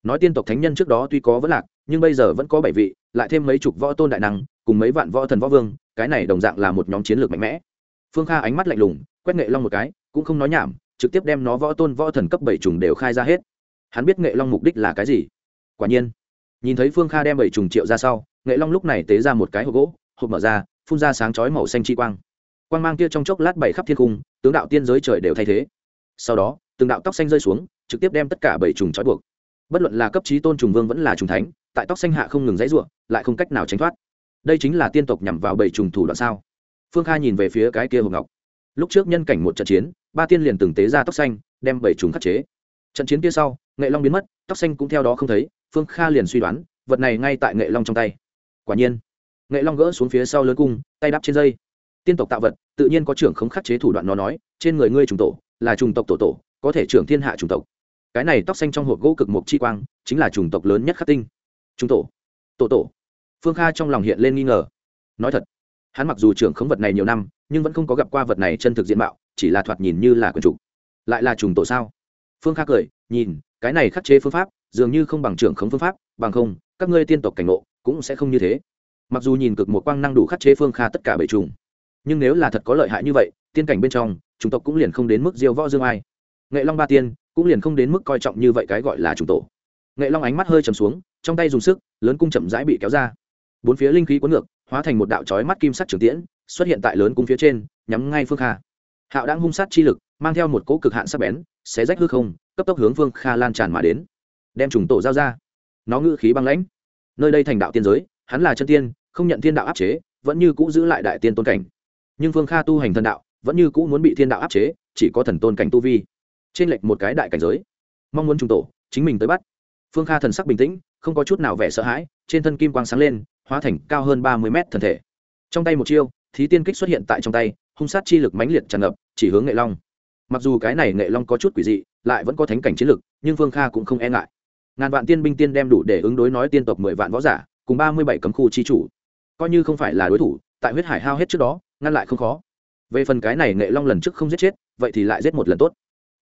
Nói tiên tộc thánh nhân trước đó tuy có vẫn lạc, nhưng bây giờ vẫn có bảy vị, lại thêm mấy chục võ tôn đại năng, cùng mấy vạn võ thần võ vương, cái này đồng dạng là một nhóm chiến lược mạnh mẽ. Phương kha ánh mắt lạnh lùng, quét nghệ long một cái, cũng không nói nhảm, trực tiếp đem nó võ tôn võ thần cấp bảy trùng đều khai ra hết. Hắn biết nghệ long mục đích là cái gì? Quả nhiên, nhìn thấy phương kha đem bảy trùng triệu ra sau, nghệ long lúc này tế ra một cái hộp gỗ, hộp mở ra, phun ra sáng chói màu xanh chi quang. Quang mang kia trong chốc lát bảy khắp thiên cung tướng đạo tiên giới trời đều thay thế. Sau đó từng đạo tóc xanh rơi xuống, trực tiếp đem tất cả bảy trùng trói buộc. Bất luận là cấp trí tôn trùng vương vẫn là trùng thánh, tại tóc xanh hạ không ngừng dãy ruộng lại không cách nào tránh thoát. Đây chính là tiên tộc nhằm vào bảy trùng thủ đoạn sao? Phương kha nhìn về phía cái kia hộp ngọc. Lúc trước nhân cảnh một trận chiến, ba tiên liền từng tế ra tóc xanh, đem bảy trùng khắc chế. Trận chiến kia sau, nghệ long biến mất, tóc xanh cũng theo đó không thấy, phương kha liền suy đoán, vật này ngay tại nghệ long trong tay. Quả nhiên, nghệ long gỡ xuống phía sau lớn cung, tay đắp trên dây. Tiên tộc tạo vật, tự nhiên có trưởng không khắc chế thủ đoạn nó nói, trên người ngươi trùng tổ, là trùng tộc tổ tổ có thể trưởng thiên hạ trùng tộc. Cái này tóc xanh trong hộp gỗ cực mộc chi quang, chính là trùng tộc lớn nhất khắc tinh. Trung tổ. Tổ tổ. Phương kha trong lòng hiện lên nghi ngờ. Nói thật, hắn mặc dù trưởng khống vật này nhiều năm, nhưng vẫn không có gặp qua vật này chân thực diện mạo, chỉ là thoạt nhìn như là quần chủ. Lại là trùng tổ sao? Phương kha cười, nhìn, cái này khắc chế phương pháp, dường như không bằng trưởng khống phương pháp, bằng không, các ngươi tiên tộc cảnh ngộ, cũng sẽ không như thế. Mặc dù nhìn cực một quang năng đủ khắc chế phương kha tất cả bảy trùng nhưng nếu là thật có lợi hại như vậy, tiên cảnh bên trong chúng tộc cũng liền không đến mức diêu võ dương ai nghệ long ba tiên cũng liền không đến mức coi trọng như vậy cái gọi là trùng tổ. Nghệ long ánh mắt hơi chầm xuống, trong tay dùng sức, lớn cung chậm rãi bị kéo ra. Bốn phía linh khí cuốn ngược, hóa thành một đạo trói mắt kim sắc trường tiễn, xuất hiện tại lớn cung phía trên, nhắm ngay phương kha. Hạo đang hung sát chi lực, mang theo một cỗ cực hạn sắc bén, xé rách hư không, cấp tốc hướng phương kha lan tràn mà đến. Đem trùng tổ giao ra. Nó ngự khí băng lãnh. Nơi đây thành đạo tiên giới, hắn là chân tiên, không nhận thiên đạo áp chế, vẫn như cũ giữ lại đại tiên tôn cảnh. Nhưng phương kha tu hành thần đạo, vẫn như cũ muốn bị thiên đạo áp chế, chỉ có thần tôn cảnh tu vi trên lệch một cái đại cảnh giới. Mong muốn trùng tổ, chính mình tới bắt. Phương kha thần sắc bình tĩnh, không có chút nào vẻ sợ hãi, trên thân kim quang sáng lên, hóa thành cao hơn ba mươi mét thần thể. Trong tay một chiêu, thí tiên kích xuất hiện tại trong tay, hung sát chi lực mãnh liệt tràn ngập, chỉ hướng nghệ long. Mặc dù cái này nghệ long có chút quỷ dị, lại vẫn có thánh cảnh chiến lực, nhưng phương kha cũng không e ngại. Ngàn vạn tiên binh tiên đem đủ để ứng đối nói tiên tộc mười vạn võ giả, cùng ba mươi bảy cấm khu chi chủ. Coi như không phải là đối thủ, tại huyết hải hao hết trước đó, ngăn lại không khó. Về phần cái này nghệ long lần trước không giết chết, vậy thì lại giết một lần tốt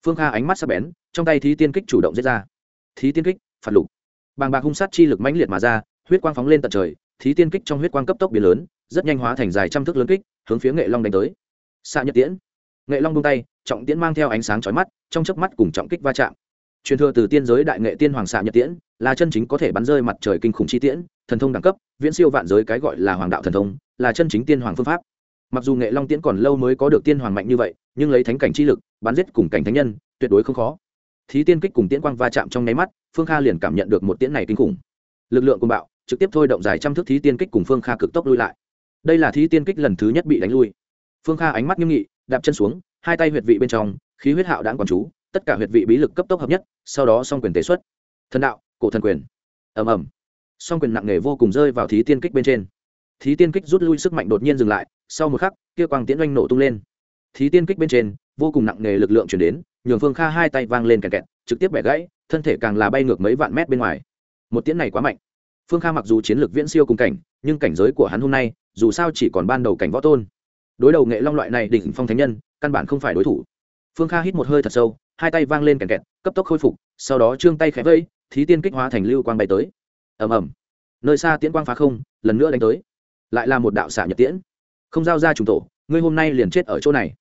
phương kha ánh mắt sắc bén, trong tay thí tiên kích chủ động giết ra. Thí tiên kích phạt lục. Bàng bạc hung sát chi lực mãnh liệt mà ra, huyết quang phóng lên tận trời, thí tiên kích trong huyết quang cấp tốc biến lớn, rất nhanh hóa thành dài trăm thước lớn kích, hướng phía nghệ long đánh tới. Xạ nhật tiễn. Nghệ long bung tay, trọng tiễn mang theo ánh sáng chói mắt, trong chớp mắt cùng trọng kích va chạm. Truyền thừa từ tiên giới đại nghệ tiên hoàng xạ nhật tiễn, là chân chính có thể bắn rơi mặt trời kinh khủng chi tiễn, thần thông đẳng cấp, viễn siêu vạn giới cái gọi là hoàng đạo thần thông, là chân chính tiên hoàng phương pháp. Mặc dù nghệ long tiễn còn lâu mới có được tiên hoàng mạnh như vậy, nhưng lấy thánh cảnh chi lực bắn giết cùng cảnh thánh nhân, tuyệt đối không khó. Thí tiên kích cùng tiễn quang va chạm trong nháy mắt, phương kha liền cảm nhận được một tiễn này kinh khủng. Lực lượng cùng bạo, trực tiếp thôi động dài trăm thước thí tiên kích cùng phương kha cực tốc lui lại. Đây là thí tiên kích lần thứ nhất bị đánh lui. Phương kha ánh mắt nghiêm nghị, đạp chân xuống, hai tay huyệt vị bên trong, khí huyết hạo đạn quản chú, tất cả huyệt vị bí lực cấp tốc hợp nhất, sau đó song quyền tế xuất. Thần đạo, cổ thần quyền. Ầm ầm. Song quyền nặng nề vô cùng rơi vào thí tiên kích bên trên. Thí tiên kích rút lui sức mạnh đột nhiên dừng lại, sau một khắc, kia quang tiễn oanh nổ tung lên. Thí tiên kích bên trên vô cùng nặng nề lực lượng chuyển đến, nhường phương kha hai tay vang lên kẹt kẹt, trực tiếp bẻ gãy, thân thể càng là bay ngược mấy vạn mét bên ngoài. Một tiễn này quá mạnh. Phương kha mặc dù chiến lược viễn siêu cùng cảnh, nhưng cảnh giới của hắn hôm nay, dù sao chỉ còn ban đầu cảnh võ tôn. Đối đầu nghệ long loại này đỉnh phong thánh nhân, căn bản không phải đối thủ. Phương kha hít một hơi thật sâu, hai tay vang lên kẹt kẹt, cấp tốc khôi phục, sau đó trương tay khẽ vẫy, thí tiên kích hóa thành lưu quang bay tới. Ầm ầm. Nơi xa tiễn quang phá không, lần nữa đánh tới. Lại là một đạo xạ nhật tiễn. Không giao ra trùng tổ, ngươi hôm nay liền chết ở chỗ này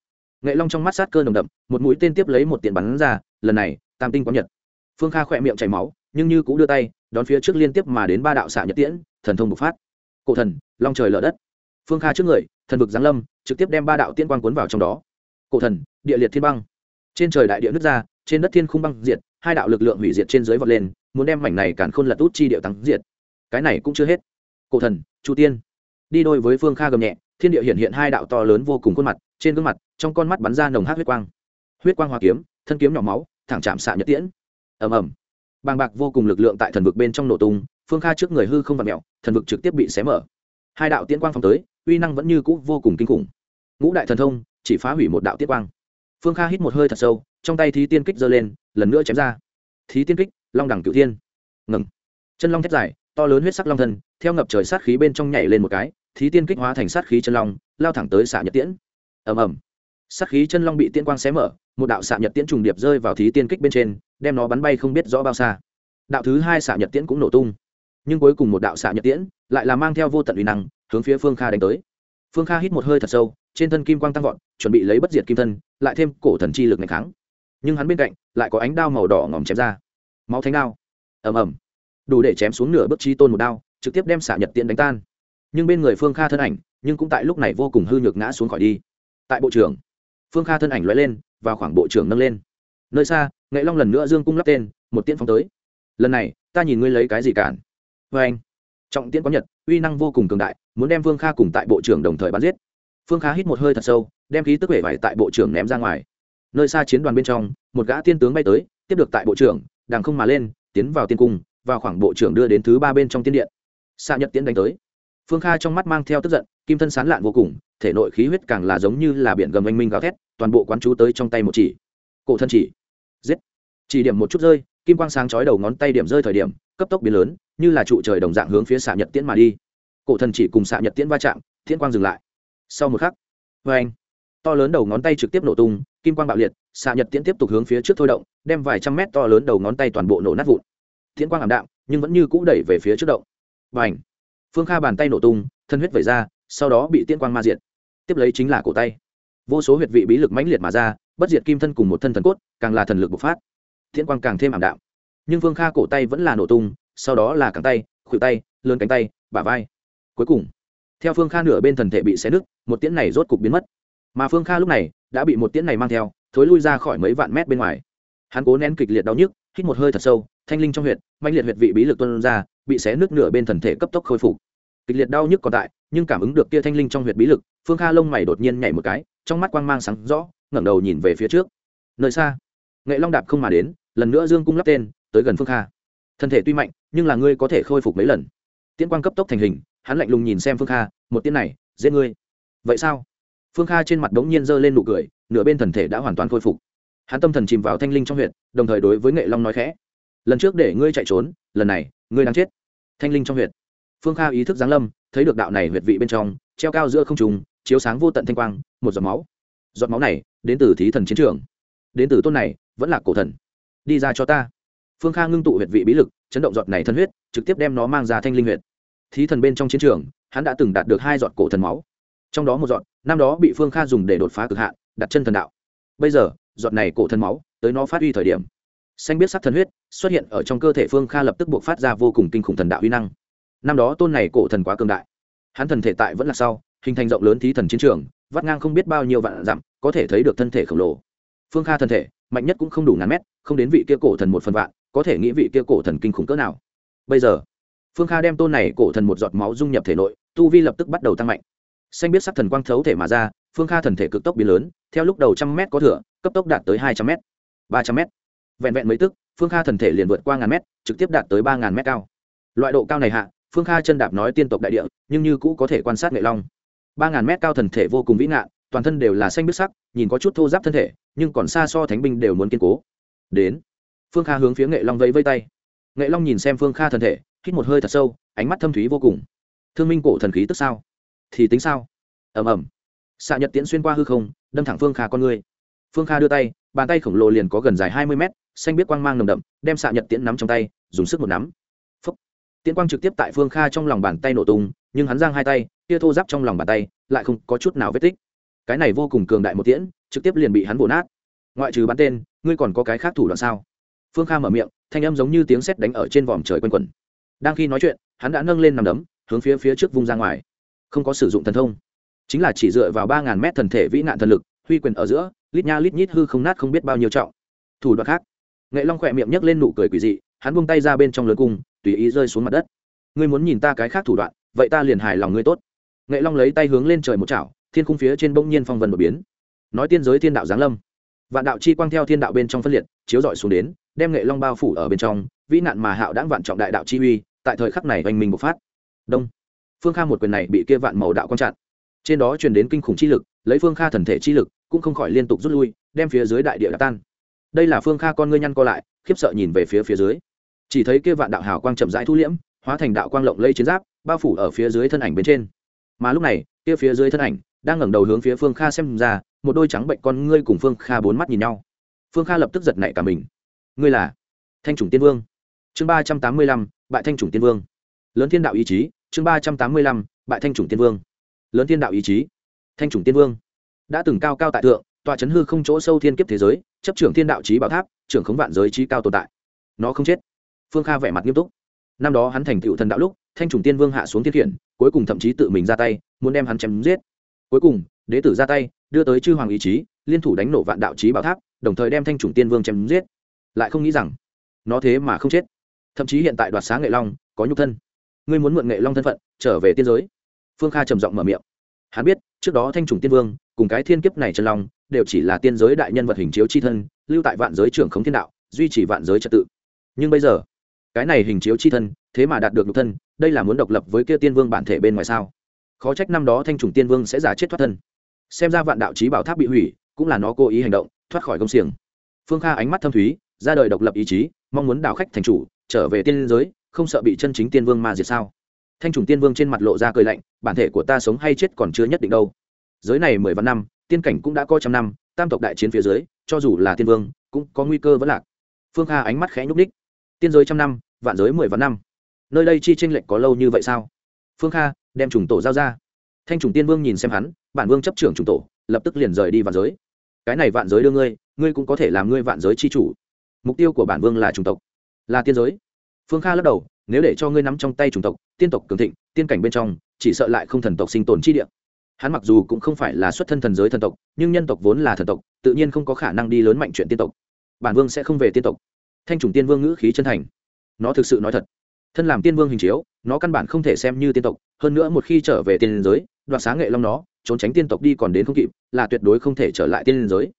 nghệ long trong mắt sát cơ nồng đậm, một mũi tên tiếp lấy một tiện bắn ra, lần này, tam tinh quán nhật. Phương kha khỏe miệng chảy máu, nhưng như cũng đưa tay, đón phía trước liên tiếp mà đến ba đạo xạ nhật tiễn, thần thông bộc phát. Cổ thần, long trời lở đất. Phương kha trước người, thần vực giáng lâm, trực tiếp đem ba đạo tiên quang cuốn vào trong đó. Cổ thần, địa liệt thiên băng. Trên trời đại địa nước ra, trên đất thiên khung băng diệt, hai đạo lực lượng hủy diệt trên dưới vọt lên, muốn đem mảnh này càn khôn lật út chi điệu tăng diệt. Cái này cũng chưa hết. Cổ thần, chu tiên. Đi đôi với phương kha gầm nhẹ, thiên địa hiện hiện hai đạo to lớn vô cùng khuôn mặt trên gương mặt, trong con mắt bắn ra nồng hát huyết quang. Huyết quang hoa kiếm, thân kiếm nhỏ máu, thẳng chạm xạ nhật tiễn. Ầm ầm. Bàng bạc vô cùng lực lượng tại thần vực bên trong nổ tung, phương kha trước người hư không vặt mẹo thần vực trực tiếp bị xé mở. Hai đạo tiễn quang phong tới, uy năng vẫn như cũ vô cùng kinh khủng. Ngũ đại thần thông, chỉ phá hủy một đạo tiết quang. Phương kha hít một hơi thật sâu, trong tay thí tiên kích giơ lên, lần nữa chém ra. Thí tiên kích, long đẳng cựu thiên. Ngừng. Chân long thét dài, to lớn huyết sắc long thân theo ngập trời sát khí bên trong nhảy lên một cái, thí tiên kích hóa thành sát khí chân long, lao thẳng tới xạ nhật tiễn ầm ầm. Sắc khí chân long bị tiên quang xé mở, một đạo xạ nhật tiễn trùng điệp rơi vào thí tiên kích bên trên, đem nó bắn bay không biết rõ bao xa. Đạo thứ hai xạ nhật tiễn cũng nổ tung. Nhưng cuối cùng một đạo xạ nhật tiễn lại là mang theo vô tận uy năng, hướng phía phương kha đánh tới. Phương kha hít một hơi thật sâu, trên thân kim quang tăng vọt, chuẩn bị lấy bất diệt kim thân, lại thêm cổ thần chi lực ngày kháng. Nhưng hắn bên cạnh lại có ánh đao màu đỏ ngòm chém ra. Máu thánh đao. Ầm ầm. Đủ để chém xuống nửa bước chi tôn một đao, trực tiếp đem xạ nhật tiễn đánh tan. Nhưng bên người phương kha thân ảnh, nhưng cũng tại lúc này vô cùng hư nhược ngã xuống khỏi đi tại bộ trưởng. Phương kha thân ảnh loại lên và khoảng bộ trưởng nâng lên. Nơi xa, nghệ long lần nữa dương cung lắp tên, một tiễn phóng tới. Lần này, ta nhìn ngươi lấy cái gì cản? Vê anh, trọng tiễn có nhật, uy năng vô cùng cường đại, muốn đem phương kha cùng tại bộ trưởng đồng thời bắn giết. Phương kha hít một hơi thật sâu, đem khí tức vẻ vải tại bộ trưởng ném ra ngoài. Nơi xa chiến đoàn bên trong, một gã tiên tướng bay tới, tiếp được tại bộ trưởng đàng không mà lên, tiến vào tiên cung, vào khoảng bộ trưởng đưa đến thứ ba bên trong tiên điện. Xa nhật tiến đánh tới. Phương kha trong mắt mang theo tức giận, kim thân sán lạn vô cùng thể nội khí huyết càng là giống như là biển gầm anh minh gào thét, toàn bộ quán chú tới trong tay một chỉ. Cổ thân chỉ. Giết. Chỉ điểm một chút rơi, kim quang sáng chói đầu ngón tay điểm rơi thời điểm, cấp tốc biến lớn, như là trụ trời đồng dạng hướng phía xạ nhật tiễn mà đi. Cổ thần chỉ cùng xạ nhật tiễn va chạm thiên quang dừng lại. Sau một khắc vê anh. To lớn đầu ngón tay trực tiếp nổ tung, kim quang bạo liệt, xạ nhật tiễn tiếp tục hướng phía trước thôi động, đem vài trăm mét to lớn đầu ngón tay toàn bộ nổ nát vụn. Thiên quang ảm đạm, nhưng vẫn như cũ đẩy về phía trước động. Vâng Và ảnh phương kha bàn tay nổ tung, thân huyết vẩy ra, sau đó bị tiên quang ma diệt tiếp lấy chính là cổ tay. Vô số huyệt vị bí lực mãnh liệt mà ra, bất diệt kim thân cùng một thân thần cốt, càng là thần lực bộc phát. Thiên quang càng thêm ảm đạm. Nhưng vương kha cổ tay vẫn là nổ tung, sau đó là cẳng tay, khuỷu tay, lớn cánh tay, bả vai. Cuối cùng, theo phương kha nửa bên thần thể bị xé nứt, một tiễn này rốt cục biến mất. Mà phương kha lúc này đã bị một tiễn này mang theo, thối lui ra khỏi mấy vạn mét bên ngoài. Hắn cố nén kịch liệt đau nhức, hít một hơi thật sâu, thanh linh trong huyệt mạnh liệt huyệt vị bí lực tuân ra, bị xé nứt nửa bên thần thể cấp tốc khôi phục. Kịch liệt đau nhức còn tại nhưng cảm ứng được kia thanh linh trong huyệt bí lực, phương kha lông mày đột nhiên nhảy một cái, trong mắt quang mang sáng rõ, ngẩng đầu nhìn về phía trước. Nơi xa, nghệ long đạp không mà đến, lần nữa dương cung lắp tên, tới gần phương kha. Thân thể tuy mạnh, nhưng là ngươi có thể khôi phục mấy lần. Tiễn quang cấp tốc thành hình, hắn lạnh lùng nhìn xem phương kha, một tiễn này, giết ngươi. Vậy sao? Phương kha trên mặt đ ố n g nhiên giơ lên nụ cười, nửa bên thần thể đã hoàn toàn khôi phục. Hắn tâm thần chìm vào thanh linh trong huyện đồng thời đối với nghệ long nói khẽ. Lần trước để ngươi chạy trốn, lần này, ngươi đang chết. Thanh linh trong huyện phương kha ý thức giáng lâm, thấy được đạo này huyệt vị bên trong, treo cao giữa không trùng chiếu sáng vô tận thanh quang, một giọt máu. Giọt máu này, đến từ thí thần chiến trường. Đến từ tôn này, vẫn là cổ thần. Đi ra cho ta. Phương kha ngưng tụ huyệt vị bí lực, chấn động giọt này thân huyết, trực tiếp đem nó mang ra thanh linh huyệt. Thí thần bên trong chiến trường, hắn đã từng đạt được hai giọt cổ thần máu. Trong đó một giọt, năm đó bị phương kha dùng để đột phá cực hạn, đặt chân thần đạo. Bây giờ, giọt này cổ thần máu, tới nó phát huy thời điểm. Xanh biết sắc thần huyết, xuất hiện ở trong cơ thể phương kha lập tức buộc phát ra vô cùng kinh khủng thần đạo uy năng năm đó tôn này cổ thần quá cường đại. Hắn thần thể tại vẫn là sau, hình thành rộng lớn thí thần chiến trường, vắt ngang không biết bao nhiêu vạn dặm, có thể thấy được thân thể khổng lồ. Phương kha thân thể, mạnh nhất cũng không đủ ngàn mét, không đến vị kia cổ thần một phần vạn, có thể nghĩ vị kia cổ thần kinh khủng cỡ nào. Bây giờ, phương kha đem tôn này cổ thần một giọt máu dung nhập thể nội, tu vi lập tức bắt đầu tăng mạnh. Xanh biết sắc thần quang thấu thể mà ra, phương kha thần thể cực tốc biến lớn, theo lúc đầu trăm m có thửa cấp tốc đạt tới hai trăm m ba trăm m vẹn vẹn mấy tức, phương kha thần thể liền vượt qua ngàn m trực tiếp đạt tới ba ngàn m cao. Loại độ cao này hạ phương kha chân đạp nói tiên tộc đại địa, nhưng như cũ có thể quan sát nghệ long. Ba ngàn mét cao thần thể vô cùng vĩ ngạn, toàn thân đều là xanh biết sắc, nhìn có chút thô giáp thân thể, nhưng còn xa so thánh binh đều muốn kiên cố. Đến, phương kha hướng phía nghệ long vẫy vây tay. Nghệ long nhìn xem phương kha thần thể, hít một hơi thật sâu, ánh mắt thâm thúy vô cùng. Thương minh cổ thần khí tức sao? Thì tính sao? Ầm ầm. Xạ nhật tiễn xuyên qua hư không, đâm thẳng phương kha con người. Phương kha đưa tay, bàn tay khổng lồ liền có gần dài hai mươi mét, xanh biết quang mang nồng đậm, đem xạ nhật tiễn nắm trong tay, dùng sức một nắm tiễn quang trực tiếp tại phương kha trong lòng bàn tay nổ tung, nhưng hắn giang hai tay, kia thô giáp trong lòng bàn tay, lại không có chút nào vết tích. Cái này vô cùng cường đại một tiễn, trực tiếp liền bị hắn vỗ nát. Ngoại trừ bắn tên, ngươi còn có cái khác thủ đoạn sao? Phương kha mở miệng, thanh âm giống như tiếng sét đánh ở trên vòm trời quanh quẩn. Đang khi nói chuyện, hắn đã nâng lên nằm đấm, hướng phía phía trước vung ra ngoài. Không có sử dụng thần thông. Chính là chỉ dựa vào ba ngàn mét thần thể vĩ nạn thần lực, huy quyền ở giữa, lít nha lít nhít hư không nát không biết bao nhiêu trọng. Thủ đoạn khác. Nghệ long khỏe miệng nhấc lên nụ cười quỷ dị, hắn buông tay ra bên trong lớn cung tùy ý rơi xuống mặt đất. Ngươi muốn nhìn ta cái khác thủ đoạn, vậy ta liền hài lòng ngươi tốt. Nghệ long lấy tay hướng lên trời một chảo, thiên khung phía trên bỗng nhiên phong vân đột biến. Nói tiên giới thiên đạo giáng lâm. Vạn đạo chi quang theo thiên đạo bên trong phân liệt, chiếu dọi xuống đến, đem nghệ long bao phủ ở bên trong, vĩ nạn mà hạo đáng vạn trọng đại đạo chi uy, tại thời khắc này oanh minh bộc phát. Đông. Phương kha một quyền này bị kia vạn màu đạo quang chặn. Trên đó truyền đến kinh khủng chi lực, lấy phương kha thần thể chi lực, cũng không khỏi liên tục rút lui, đem phía dưới đại địa đã tan. Đây là phương kha con ngươi nhăn co lại, khiếp sợ nhìn về phía phía dưới chỉ thấy kia vạn đạo hào quang chậm rãi thu liễm, hóa thành đạo quang lộng lây chiến giáp, bao phủ ở phía dưới thân ảnh bên trên. Mà lúc này, kia phía dưới thân ảnh đang ngẩng đầu hướng phía phương kha xem ra, một đôi trắng bệnh con ngươi cùng phương kha bốn mắt nhìn nhau. Phương kha lập tức giật nảy cả mình. Ngươi là thanh chủng tiên vương. Chương ba trăm tám mươi lăm, bại thanh chủng tiên vương. Lớn thiên đạo ý chí, chương ba trăm tám mươi lăm, bại thanh chủng tiên vương. Lớn thiên đạo ý chí, thanh chủng tiên vương. Đã từng cao cao tại thượng tòa chấn hư không chỗ sâu thiên kiếp thế giới, chấp trưởng thiên đạo trí bảo tháp, trưởng khống vạn giới trí cao tồn tại. Nó không chết phương kha vẻ mặt nghiêm túc. Năm đó hắn thành tựu thần đạo lúc, thanh trùng tiên vương hạ xuống thiên khiển, cuối cùng thậm chí tự mình ra tay, muốn đem hắn chém giết. Cuối cùng, đế tử ra tay, đưa tới chư hoàng ý chí, liên thủ đánh nổ vạn đạo trí bảo tháp, đồng thời đem thanh trùng tiên vương chém giết. Lại không nghĩ rằng, nó thế mà không chết. Thậm chí hiện tại đoạt sáng nghệ long, có nhục thân. Ngươi muốn mượn nghệ long thân phận, trở về tiên giới. Phương kha trầm giọng mở miệng. Hắn biết, trước đó thanh trùng tiên vương, cùng cái thiên kiếp này chân long, đều chỉ là tiên giới đại nhân vật hình chiếu chi thân, lưu tại vạn giới trưởng khống thiên đạo, duy trì vạn giới trật tự. Nhưng bây giờ cái này hình chiếu chi thân, thế mà đạt được nhục thân, đây là muốn độc lập với kia tiên vương bản thể bên ngoài sao? Khó trách năm đó thanh trùng tiên vương sẽ giả chết thoát thân. Xem ra vạn đạo trí bảo tháp bị hủy, cũng là nó cố ý hành động, thoát khỏi công xiềng. Phương kha ánh mắt thâm thúy, ra đời độc lập ý chí, mong muốn đảo khách thành chủ, trở về tiên giới, không sợ bị chân chính tiên vương ma diệt sao? Thanh trùng tiên vương trên mặt lộ ra cười lạnh, bản thể của ta sống hay chết còn chưa nhất định đâu. Giới này mười vạn năm, tiên cảnh cũng đã có trăm năm, tam tộc đại chiến phía dưới, cho dù là tiên vương, cũng có nguy cơ vẫn lạc. Phương kha ánh mắt khẽ nhúc ních tiên giới trăm năm, vạn giới mười vạn năm. Nơi đây chi tranh lệch có lâu như vậy sao? Phương kha, đem trùng tổ giao ra. Thanh trùng tiên vương nhìn xem hắn, bản vương chấp trưởng trùng tổ, lập tức liền rời đi vạn giới. Cái này vạn giới đưa ngươi ngươi cũng có thể làm ngươi vạn giới chi chủ. Mục tiêu của bản vương là chủng tộc. Là tiên giới. Phương kha lắc đầu, nếu để cho ngươi nắm trong tay chủng tộc, tiên tộc cường thịnh, tiên cảnh bên trong, chỉ sợ lại không thần tộc sinh tồn chi địa. Hắn mặc dù cũng không phải là xuất thân thần giới thần tộc, nhưng nhân tộc vốn là thần tộc, tự nhiên không có khả năng đi lớn mạnh chuyện tiên tộc. Bản vương sẽ không về tiên tộc thanh trùng tiên vương ngữ khí chân thành. Nó thực sự nói thật. Thân làm tiên vương hình chiếu, nó căn bản không thể xem như tiên tộc, hơn nữa một khi trở về tiên giới, đoạt sáng nghệ long nó, trốn tránh tiên tộc đi còn đến không kịp, là tuyệt đối không thể trở lại tiên giới.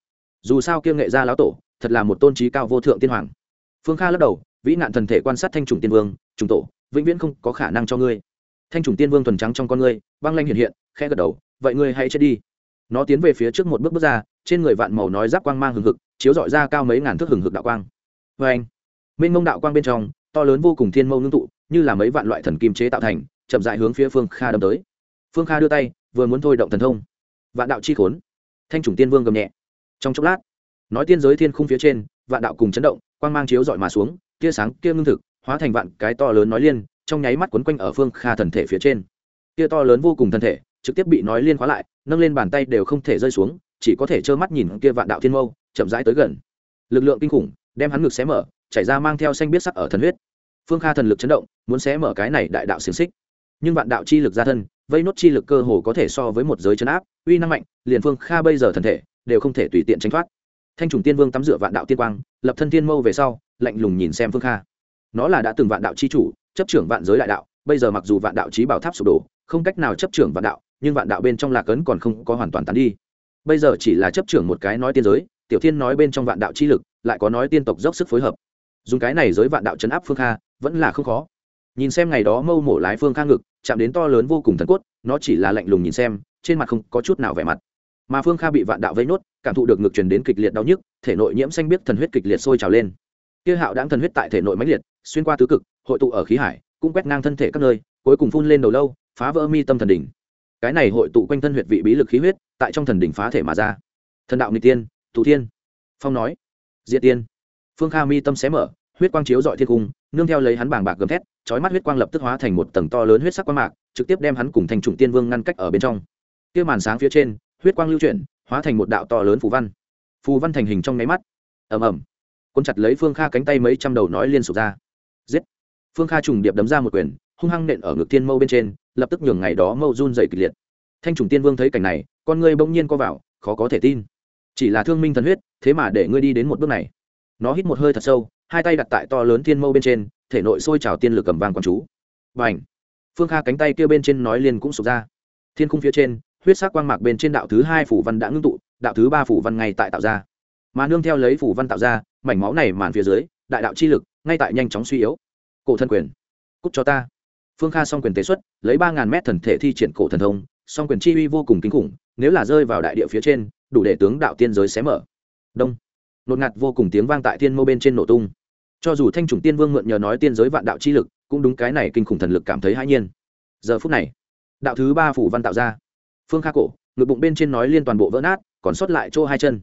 Dù sao kiêng nghệ gia lão tổ, thật là một tôn trí cao vô thượng tiên hoàng. Phương kha lắc đầu, vĩ nạn thần thể quan sát thanh trùng tiên vương, trùng tổ, vĩnh viễn không có khả năng cho ngươi. Thanh trùng tiên vương thuần trắng trong con ngươi, băng lanh hiện hiện khe gật đầu, vậy ngươi hãy chết đi. Nó tiến về phía trước một bước bước ra, trên người vạn màu nói giáp quang mang hừng hực, chiếu dọi ra cao mấy ngàn thước hừng hực đạo quang vê anh minh mông đạo quang bên trong, to lớn vô cùng thiên mâu ngưng tụ, như là mấy vạn loại thần kim chế tạo thành, chậm dại hướng phía phương kha đâm tới. Phương kha đưa tay, vừa muốn thôi động thần thông. Vạn đạo chi khốn. Thanh trùng tiên vương gầm nhẹ. Trong chốc lát, nói tiên giới thiên khung phía trên, vạn đạo cùng chấn động, quang mang chiếu dọi mà xuống, tia sáng kia ngưng thực, hóa thành vạn cái to lớn nói liên, trong nháy mắt quấn quanh ở phương kha thần thể phía trên. Tia to lớn vô cùng thần thể, trực tiếp bị nói liên khóa lại, nâng lên bàn tay đều không thể rơi xuống, chỉ có thể trơ mắt nhìn kia vạn đạo thiên mâu, chậm rãi tới gần. Lực lượng kinh khủng đem hắn ngực xé mở, chảy ra mang theo xanh biết sắc ở thần huyết. Phương kha thần lực chấn động, muốn xé mở cái này đại đạo xiềng xích. Nhưng vạn đạo chi lực ra thân, vây nốt chi lực cơ hồ có thể so với một giới chấn áp, uy năng mạnh, liền phương kha bây giờ thần thể, đều không thể tùy tiện tránh thoát. Thanh trùng tiên vương tắm rửa vạn đạo tiên quang, lập thân tiên mâu về sau, lạnh lùng nhìn xem phương kha. Nó là đã từng vạn đạo chi chủ, chấp trưởng vạn giới đại đạo, bây giờ mặc dù vạn đạo trí bảo tháp sụp đổ, không cách nào chấp trưởng vạn đạo, nhưng vạn đạo bên trong lạc ấn còn không có hoàn toàn tán đi. Bây giờ chỉ là chấp trưởng một cái nói tiên giới, tiểu thiên nói bên trong vạn đạo chi lực lại có nói tiên tộc dốc sức phối hợp. Dùng cái này giới vạn đạo chấn áp phương kha, vẫn là không khó. Nhìn xem ngày đó mâu mổ lái phương kha ngực, chạm đến to lớn vô cùng thần cốt, nó chỉ là lạnh lùng nhìn xem, trên mặt không có chút nào vẻ mặt. Mà phương kha bị vạn đạo vây nốt, cảm thụ được ngực truyền đến kịch liệt đau nhức, thể nội nhiễm xanh biết thần huyết kịch liệt sôi trào lên. Kia hạo đáng thần huyết tại thể nội mãnh liệt, xuyên qua tứ cực, hội tụ ở khí hải, cũng quét ngang thân thể các nơi, cuối cùng phun lên đầu lâu, phá vỡ mi tâm thần đỉnh. Cái này hội tụ quanh thân huyệt vị bí lực khí huyết, tại trong thần đỉnh phá thể mà ra. Thần đạo nghịch tiên, thủ thiên. Phong nói diệt tiên. Phương kha mi tâm xé mở, huyết quang chiếu dọi thiên cung, nương theo lấy hắn bàng bạc gầm thét, chói mắt huyết quang lập tức hóa thành một tầng to lớn huyết sắc quang mạc, trực tiếp đem hắn cùng thành trùng tiên vương ngăn cách ở bên trong. Kia màn sáng phía trên, huyết quang lưu chuyển, hóa thành một đạo to lớn phù văn. Phù văn thành hình trong nháy mắt. Ầm ầm. Quân chặt lấy phương kha cánh tay mấy trăm đầu nói liên sụp ra. Giết. Phương kha trùng điệp đấm ra một quyền, hung hăng nện ở ngực tiên mâu bên trên, lập tức nhường ngày đó mâu run dày kịch liệt. Thanh trùng tiên vương thấy cảnh này, con ngươi bỗng nhiên co vào, khó có thể tin chỉ là thương minh thần huyết, thế mà để ngươi đi đến một bước này. Nó hít một hơi thật sâu, hai tay đặt tại to lớn thiên mâu bên trên, thể nội sôi trào tiên lực cầm vang quán chú. B à n h phương kha cánh tay kia bên trên nói liền cũng sụp ra. Thiên khung phía trên, huyết sắc quang mạc bên trên đạo thứ hai phủ văn đã ngưng tụ, đạo thứ ba phủ văn ngay tại tạo ra. Mà nương theo lấy phủ văn tạo ra, mảnh máu này màn phía dưới, đại đạo chi lực, ngay tại nhanh chóng suy yếu. Cổ thân quyền cúc cho ta. Phương kha s o n g quyền tế xuất, lấy ba ngàn mét thần thể thi triển cổ thần thông, song quyền chi uy vô cùng kinh khủng, nếu là rơi vào đại địa phía trên đủ để tướng đạo tiên giới xé mở. Đông. Nột ngạt vô cùng tiếng vang tại thiên mâu bên trên nổ tung. Cho dù thanh chủng tiên vương mượn nhờ nói tiên giới vạn đạo chi lực, cũng đúng cái này kinh khủng thần lực cảm thấy hãi nhiên. Giờ phút này, đạo thứ ba phủ văn tạo ra. Phương kha cổ, ngực bụng bên trên nói liên toàn bộ vỡ nát, còn sót lại chỗ hai chân.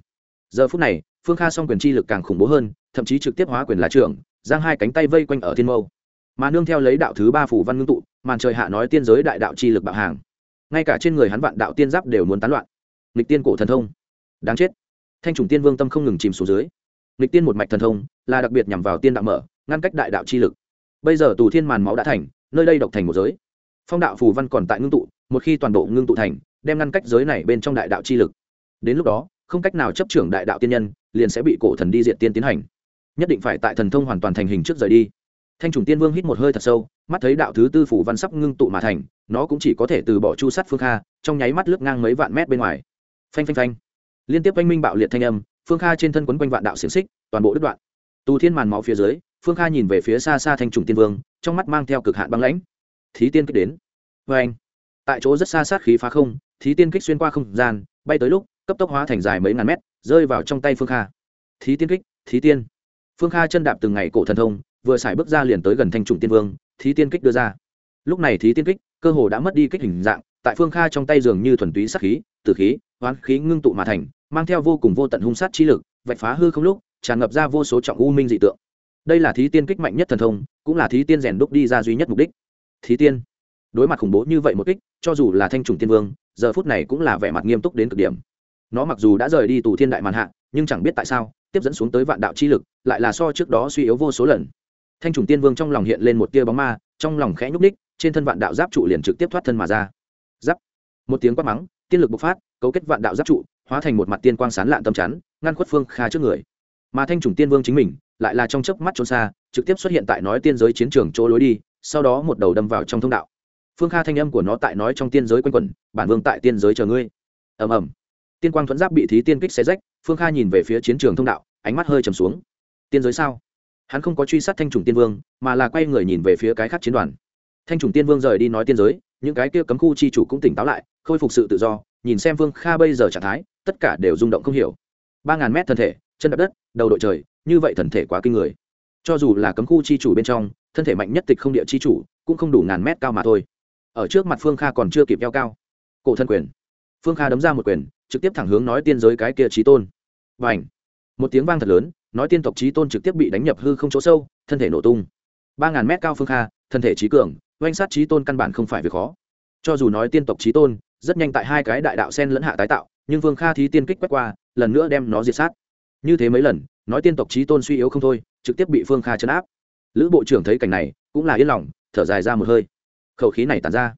Giờ phút này, phương kha song quyền chi lực càng khủng bố hơn, thậm chí trực tiếp hóa quyền lá trưởng, giang hai cánh tay vây quanh ở thiên mâu. Mà nương theo lấy đạo thứ ba phủ văn ngưng tụ, màn trời hạ nói tiên giới đại đạo chi lực bạo hàng. Ngay cả trên người hắn vạn đạo tiên giáp đều muốn tán loạn. Lịch tiên cổ thần thông đáng chết. Thanh trùng tiên vương tâm không ngừng chìm xuống dưới. Nghịch tiên một mạch thần thông là đặc biệt nhằm vào tiên đạo mở, ngăn cách đại đạo chi lực. Bây giờ tù thiên màn máu đã thành, nơi đây độc thành một giới. Phong đạo phù văn còn tại ngưng tụ, một khi toàn bộ ngưng tụ thành, đem ngăn cách giới này bên trong đại đạo chi lực. Đến lúc đó, không cách nào chấp trưởng đại đạo tiên nhân, liền sẽ bị cổ thần đi diện tiên tiến hành. Nhất định phải tại thần thông hoàn toàn thành hình trước rời đi. Thanh trùng tiên vương hít một hơi thật sâu, mắt thấy đạo thứ tư phủ văn sắp ngưng tụ mà thành, nó cũng chỉ có thể từ bỏ chu sắt phương kha, trong nháy mắt lướt ngang mấy vạn mét bên ngoài. Phanh phanh phanh liên tiếp oanh minh bạo liệt thanh âm, phương kha trên thân quấn quanh vạn đạo xiềng xích, toàn bộ đứt đoạn. Tù thiên màn máu phía dưới, phương kha nhìn về phía xa xa thanh trùng tiên vương, trong mắt mang theo cực hạn băng lãnh. Thí tiên kích đến. Vê anh tại chỗ rất xa sát khí phá không, thí tiên kích xuyên qua không gian, bay tới lúc, cấp tốc hóa thành dài mấy ngàn mét, rơi vào trong tay phương kha. Thí tiên kích, thí tiên. Phương kha chân đạp từng ngày cổ thần thông, vừa xài bước ra liền tới gần thanh trùng tiên vương, thí tiên kích đưa ra. Lúc này thí tiên kích, cơ hồ đã mất đi kích hình dạng, tại phương kha trong tay dường như thuần túy sắc khí, tử khí, hoán khí ngưng tụ mà thành mang theo vô cùng vô tận hung sát chi lực, vạch phá hư không lúc, tràn ngập ra vô số trọng u minh dị tượng. Đây là thí tiên kích mạnh nhất thần thông, cũng là thí tiên rèn đúc đi ra duy nhất mục đích. Thí tiên. Đối mặt khủng bố như vậy một kích, cho dù là thanh trùng tiên vương, giờ phút này cũng là vẻ mặt nghiêm túc đến cực điểm. Nó mặc dù đã rời đi tù thiên đại màn hạ, nhưng chẳng biết tại sao, tiếp dẫn xuống tới vạn đạo chi lực, lại là so trước đó suy yếu vô số lần. Thanh trùng tiên vương trong lòng hiện lên một tia bóng ma, trong lòng khẽ nhúc ních trên thân vạn đạo giáp trụ liền trực tiếp thoát thân mà ra. Giáp. Một tiếng quát mắng, tiên lực bộc phát, cấu kết vạn đạo giáp trụ hóa thành một mặt tiên quang sán lạn tâm chắn, ngăn khuất phương kha trước người. Mà thanh trùng tiên vương chính mình, lại là trong chớp mắt trốn xa, trực tiếp xuất hiện tại nói tiên giới chiến trường chỗ lối đi, sau đó một đầu đâm vào trong thông đạo. Phương kha thanh âm của nó tại nói trong tiên giới quanh quẩn, bản vương tại tiên giới chờ ngươi. Ầm ầm. Tiên quang thuẫn giáp bị thí tiên kích xé rách, phương kha nhìn về phía chiến trường thông đạo, ánh mắt hơi trầm xuống. Tiên giới sao? Hắn không có truy sát thanh trùng tiên vương, mà là quay người nhìn về phía cái khác chiến đoàn. Thanh trùng tiên vương rời đi nói tiên giới, những cái kia cấm khu chi chủ cũng tỉnh táo lại, khôi phục sự tự do, nhìn xem vương kha bây giờ trạng thái tất cả đều rung động không hiểu. Ba ngàn mét thân thể, chân đập đất, đầu đội trời, như vậy thần thể quá kinh người. Cho dù là cấm khu chi chủ bên trong, thân thể mạnh nhất tịch không địa chi chủ, cũng không đủ ngàn mét cao mà thôi. Ở trước mặt phương kha còn chưa kịp eo cao. Cổ thân quyền. Phương kha đấm ra một quyền, trực tiếp thẳng hướng nói tiên giới cái kia trí tôn. Và ảnh một tiếng vang thật lớn, nói tiên tộc trí tôn trực tiếp bị đánh nhập hư không chỗ sâu, thân thể nổ tung. Ba ngàn mét cao phương kha, thân thể trí cường, oanh sát trí tôn căn bản không phải việc khó. Cho dù nói tiên tộc trí tôn, rất nhanh tại hai cái đại đạo sen lẫn hạ tái tạo nhưng vương kha thí tiên kích quét qua, lần nữa đem nó diệt sát. Như thế mấy lần, nói tiên tộc trí tôn suy yếu không thôi, trực tiếp bị phương kha chấn áp. Lữ bộ trưởng thấy cảnh này, cũng là yên lòng, thở dài ra một hơi. Khẩu khí này tàn ra.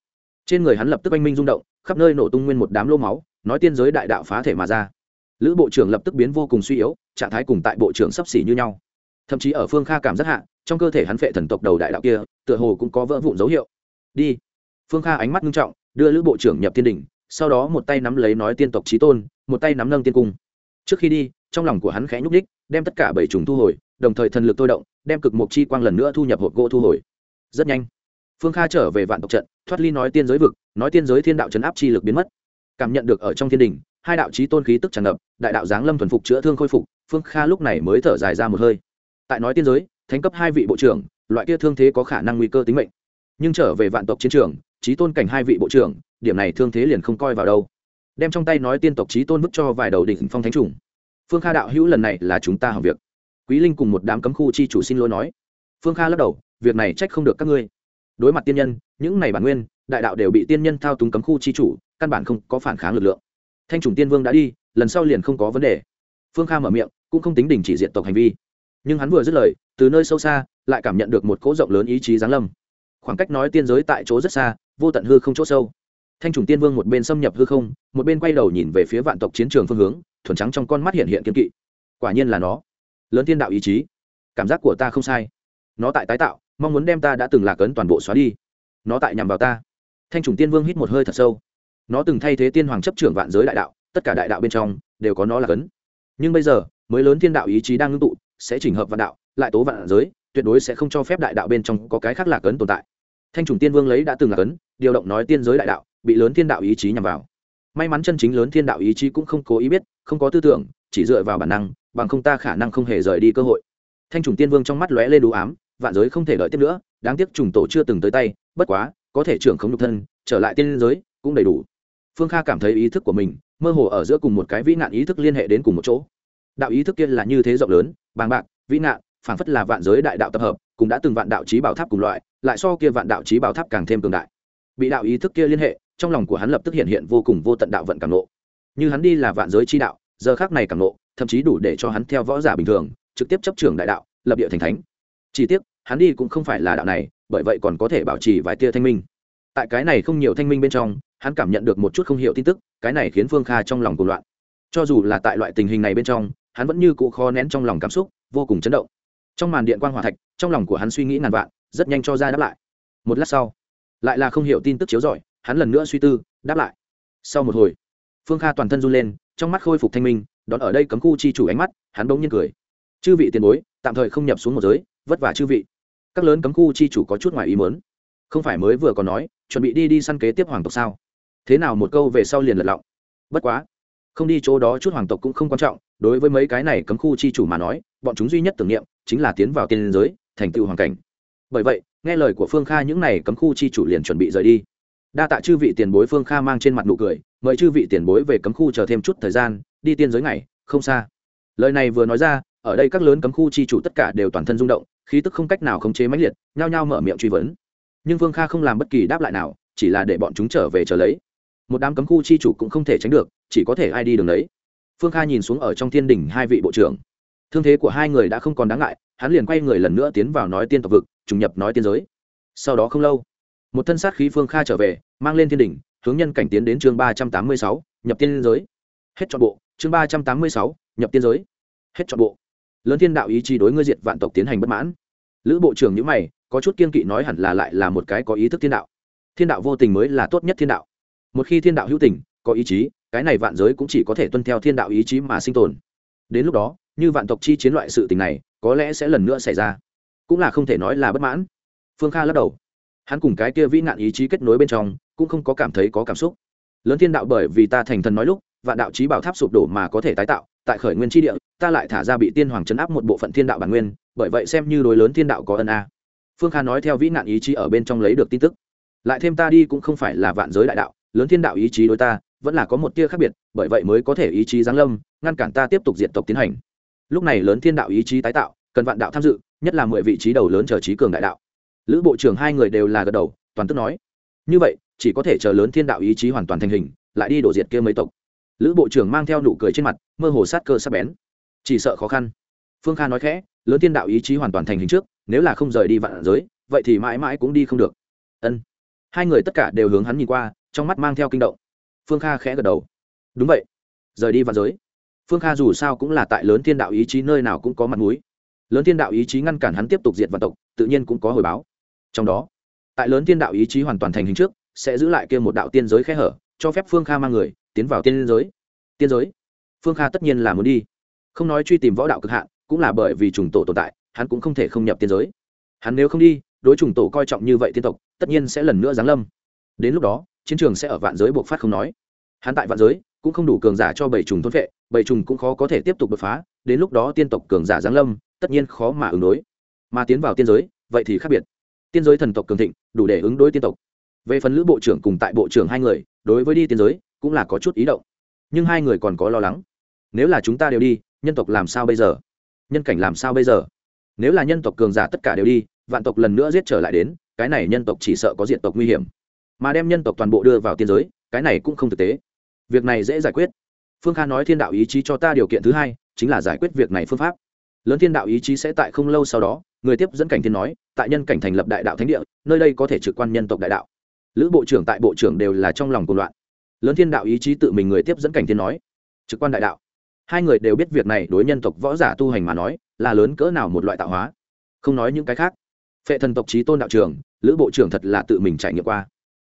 Trên người hắn lập tức oanh minh rung động, khắp nơi nổ tung nguyên một đám lô máu, nói tiên giới đại đạo phá thể mà ra. Lữ bộ trưởng lập tức biến vô cùng suy yếu, trạng thái cùng tại bộ trưởng sấp xỉ như nhau. Thậm chí ở phương kha cảm rất hạ, trong cơ thể hắn phệ thần tộc đầu đại đạo kia, tựa hồ cũng có vỡ vụn dấu hiệu. Đi. Phương kha ánh mắt nghiêm trọng, đưa lữ bộ trưởng nhập thiên đình sau đó một tay nắm lấy nói tiên tộc trí tôn, một tay nắm nâng tiên cung. Trước khi đi, trong lòng của hắn khẽ nhúc đích đem tất cả bảy trùng thu hồi, đồng thời thần lực tôi động, đem cực mộc chi quang lần nữa thu nhập hộp gỗ thu hồi. Rất nhanh, phương kha trở về vạn tộc trận, thoát ly nói tiên giới vực, nói tiên giới thiên đạo chấn áp chi lực biến mất. Cảm nhận được ở trong thiên đình, hai đạo trí tôn khí tức tràn ngập, đại đạo giáng lâm thuần phục chữa thương khôi phục, phương kha lúc này mới thở dài ra một hơi. Tại nói tiên giới, thánh cấp hai vị bộ trưởng, loại kia thương thế có khả năng nguy cơ tính mệnh. Nhưng trở về vạn tộc chiến trường, trí tôn cảnh hai vị bộ trưởng điểm này thương thế liền không coi vào đâu. Đem trong tay nói tiên tộc trí tôn bức cho vài đầu đỉnh phong thánh trùng phương kha đạo hữu lần này là chúng ta hỏng việc. Quý linh cùng một đám cấm khu chi chủ xin lỗi nói. Phương kha lắc đầu, việc này trách không được các ngươi. Đối mặt tiên nhân, những này bản nguyên, đại đạo đều bị tiên nhân thao túng cấm khu chi chủ, căn bản không có phản kháng lực lượng. Thanh trùng tiên vương đã đi, lần sau liền không có vấn đề. Phương kha mở miệng, cũng không tính đình chỉ diện tộc hành vi. Nhưng hắn vừa dứt lời, từ nơi sâu xa, lại cảm nhận được một cỗ rộng lớn ý chí giáng lâm. Khoảng cách nói tiên giới tại chỗ rất xa, vô tận hư không chỗ sâu thanh trùng tiên vương một bên xâm nhập hư không, một bên quay đầu nhìn về phía vạn tộc chiến trường phương hướng, thuần trắng trong con mắt hiện hiện kiên kỵ. Quả nhiên là nó. Lớn tiên đạo ý chí. Cảm giác của ta không sai. Nó tại tái tạo, mong muốn đem ta đã từng lạc ấn toàn bộ xóa đi. Nó tại nhằm vào ta. Thanh trùng tiên vương hít một hơi thật sâu. Nó từng thay thế tiên hoàng chấp trưởng vạn giới đại đạo, tất cả đại đạo bên trong, đều có nó là cấn nhưng bây giờ, mới lớn thiên đạo ý chí đang ngưng tụ, sẽ chỉnh hợp vạn đạo, lại tố vạn giới, tuyệt đối sẽ không cho phép đại đạo bên trong có cái khác lạc ấn tồn tại. Thanh trùng tiên vương lấy đã từng lạc ấn, điều động nói tiên giới đại đạo bị lớn thiên đạo ý chí nhằm vào. May mắn chân chính lớn thiên đạo ý chí cũng không cố ý biết, không có tư tưởng, chỉ dựa vào bản năng, bằng không ta khả năng không hề rời đi cơ hội. Thanh trùng tiên vương trong mắt lóe lên đủ ám, vạn giới không thể đợi tiếp nữa, đáng tiếc trùng tổ chưa từng tới tay, bất quá, có thể trưởng không nhục thân, trở lại tiên giới, cũng đầy đủ. Phương kha cảm thấy ý thức của mình, mơ hồ ở giữa cùng một cái vĩ nạn ý thức liên hệ đến cùng một chỗ. Đạo ý thức kia là như thế rộng lớn, bàng bạc, vĩ nạn, phảng phất là vạn giới đại đạo tập hợp, cũng đã từng vạn đạo trí bảo tháp cùng loại, lại so kia vạn đạo trí bảo tháp càng thêm cường đại bị đạo ý thức kia liên hệ, trong lòng của hắn lập tức hiện hiện vô cùng vô tận đạo vận cảm nộ. Như hắn đi là vạn giới chi đạo, giờ khác này cảm nộ, thậm chí đủ để cho hắn theo võ giả bình thường, trực tiếp chấp trường đại đạo, lập địa thành thánh. Chỉ tiếc, hắn đi cũng không phải là đạo này, bởi vậy còn có thể bảo trì vài tia thanh minh. Tại cái này không nhiều thanh minh bên trong, hắn cảm nhận được một chút không hiểu tin tức, cái này khiến phương kha trong lòng cuồng loạn. Cho dù là tại loại tình hình này bên trong, hắn vẫn như cụ khó nén trong lòng cảm xúc, vô cùng chấn động. Trong màn điện quan g hòa thạch, trong lòng của hắn suy nghĩ ngàn vạn, rất nhanh cho ra đáp lại. Một lát sau lại là không hiểu tin tức chiếu rọi, hắn lần nữa suy tư, đáp lại. Sau một hồi, phương kha toàn thân run lên, trong mắt khôi phục thanh minh, đón ở đây cấm khu chi chủ ánh mắt, hắn bỗng nhiên cười. Chư vị tiền bối, tạm thời không nhập xuống một giới, vất vả chư vị. Các lớn cấm khu chi chủ có chút ngoài ý mớn không phải mới vừa còn nói, chuẩn bị đi đi săn kế tiếp hoàng tộc sao? Thế nào một câu về sau liền lật lọng? Bất quá, không đi chỗ đó chút hoàng tộc cũng không quan trọng, đối với mấy cái này cấm khu chi chủ mà nói, bọn chúng duy nhất tưởng niệm chính là tiến vào tiên giới, thành tựu hoàng cảnh. Bởi vậy nghe lời của phương kha, những này cấm khu chi chủ liền chuẩn bị rời đi. Đa tạ chư vị tiền bối phương kha mang trên mặt nụ cười, mời chư vị tiền bối về cấm khu chờ thêm chút thời gian, đi tiên giới ngày, không xa. Lời này vừa nói ra, ở đây các lớn cấm khu chi chủ tất cả đều toàn thân rung động, khí tức không cách nào khống chế mãnh liệt, nhao nhao mở miệng truy vấn. Nhưng phương kha không làm bất kỳ đáp lại nào, chỉ là để bọn chúng trở về chờ lấy. Một đám cấm khu chi chủ cũng không thể tránh được, chỉ có thể ai đi đường đấy. Phương kha nhìn xuống ở trong thiên đình hai vị bộ trưởng thương thế của hai người đã không còn đáng ngại, hắn liền quay người lần nữa tiến vào nói tiên tộc vực, trùng nhập nói tiên giới. Sau đó không lâu, một thân sát khí phương kha trở về, mang lên thiên đình hướng nhân cảnh tiến đến chương ba trăm tám mươi sáu, nhập tiên giới. Hết chọn bộ, chương ba trăm tám mươi sáu, nhập tiên giới. Hết chọn bộ. Lớn thiên đạo ý chí đối ngươi diệt vạn tộc tiến hành bất mãn. Lữ bộ trưởng nhữ mày, có chút kiên kỵ nói hẳn là lại là một cái có ý thức thiên đạo. Thiên đạo vô tình mới là tốt nhất thiên đạo. Một khi thiên đạo hữu tình, có ý chí, cái này vạn giới cũng chỉ có thể tuân theo thiên đạo ý chí mà sinh tồn. Đến lúc đó như vạn tộc chi chiến loại sự tình này, có lẽ sẽ lần nữa xảy ra. Cũng là không thể nói là bất mãn. Phương kha lắc đầu. Hắn cùng cái kia vĩ nạn ý chí kết nối bên trong, cũng không có cảm thấy có cảm xúc. Lớn thiên đạo bởi vì ta thành thần nói lúc, vạn đạo trí bảo tháp sụp đổ mà có thể tái tạo, tại khởi nguyên tri địa, ta lại thả ra bị tiên hoàng chấn áp một bộ phận thiên đạo bản nguyên, bởi vậy xem như đối lớn thiên đạo có ân a. Phương kha nói theo vĩ nạn ý chí ở bên trong lấy được tin tức. Lại thêm ta đi cũng không phải là vạn giới đại đạo, lớn thiên đạo ý chí đối ta, vẫn là có một tia khác biệt, bởi vậy mới có thể ý chí giáng lâm, ngăn cản ta tiếp tục diện tộc tiến hành lúc này lớn thiên đạo ý chí tái tạo, cần vạn đạo tham dự, nhất là mười vị trí đầu lớn chờ trí cường đại đạo. Lữ bộ trưởng hai người đều là gật đầu, toàn tức nói. Như vậy, chỉ có thể chờ lớn thiên đạo ý chí hoàn toàn thành hình, lại đi đổ diệt kia mấy tộc. Lữ bộ trưởng mang theo nụ cười trên mặt, mơ hồ sát cơ sắp bén. Chỉ sợ khó khăn. Phương kha nói khẽ, lớn thiên đạo ý chí hoàn toàn thành hình trước, nếu là không rời đi vạn giới, vậy thì mãi mãi cũng đi không được. Ân. Hai người tất cả đều hướng hắn nhìn qua, trong mắt mang theo kinh động. Phương kha khẽ gật đầu. Đúng vậy. Rời đi vạn giới phương kha dù sao cũng là tại lớn thiên đạo ý chí nơi nào cũng có mặt mũi. Lớn thiên đạo ý chí ngăn cản hắn tiếp tục diệt vạn tộc, tự nhiên cũng có hồi báo. Trong đó, tại lớn thiên đạo ý chí hoàn toàn thành hình trước, sẽ giữ lại kia một đạo tiên giới khe hở, cho phép phương kha mang người tiến vào tiên giới. Tiên giới? Phương kha tất nhiên là muốn đi. Không nói truy tìm võ đạo cực hạn, cũng là bởi vì trùng tổ tồn tại, hắn cũng không thể không nhập tiên giới. Hắn nếu không đi, đối trùng tổ coi trọng như vậy tiên tộc, tất nhiên sẽ lần nữa giáng lâm. Đến lúc đó, chiến trường sẽ ở vạn giới buộc phát không nói. Hắn tại vạn giới, cũng không đủ cường giả cho bảy trùng thôn vệ bảy trùng cũng khó có thể tiếp tục đột phá, đến lúc đó tiên tộc cường giả giáng lâm, tất nhiên khó mà ứng đối. Mà tiến vào tiên giới, vậy thì khác biệt. Tiên giới thần tộc cường thịnh, đủ để ứng đối tiên tộc. Về phần lữ bộ trưởng cùng tại bộ trưởng hai người, đối với đi tiên giới, cũng là có chút ý động. Nhưng hai người còn có lo lắng. Nếu là chúng ta đều đi, nhân tộc làm sao bây giờ? Nhân cảnh làm sao bây giờ? Nếu là nhân tộc cường giả tất cả đều đi, vạn tộc lần nữa giết trở lại đến, cái này nhân tộc chỉ sợ có diện tộc nguy hiểm. Mà đem nhân tộc toàn bộ đưa vào tiên giới, cái này cũng không thực tế. Việc này dễ giải quyết phương kha nói thiên đạo ý chí cho ta điều kiện thứ hai, chính là giải quyết việc này phương pháp. Lớn thiên đạo ý chí sẽ tại không lâu sau đó, người tiếp dẫn cảnh thiên nói, tại nhân cảnh thành lập đại đạo thánh địa, nơi đây có thể trực quan nhân tộc đại đạo. Lữ bộ trưởng tại bộ trưởng đều là trong lòng cùng loạn. Lớn thiên đạo ý chí tự mình người tiếp dẫn cảnh thiên nói, trực quan đại đạo. Hai người đều biết việc này đối nhân tộc võ giả tu hành mà nói, là lớn cỡ nào một loại tạo hóa. Không nói những cái khác. Phệ thần tộc trí tôn đạo trường lữ bộ trưởng thật là tự mình trải nghiệm qua.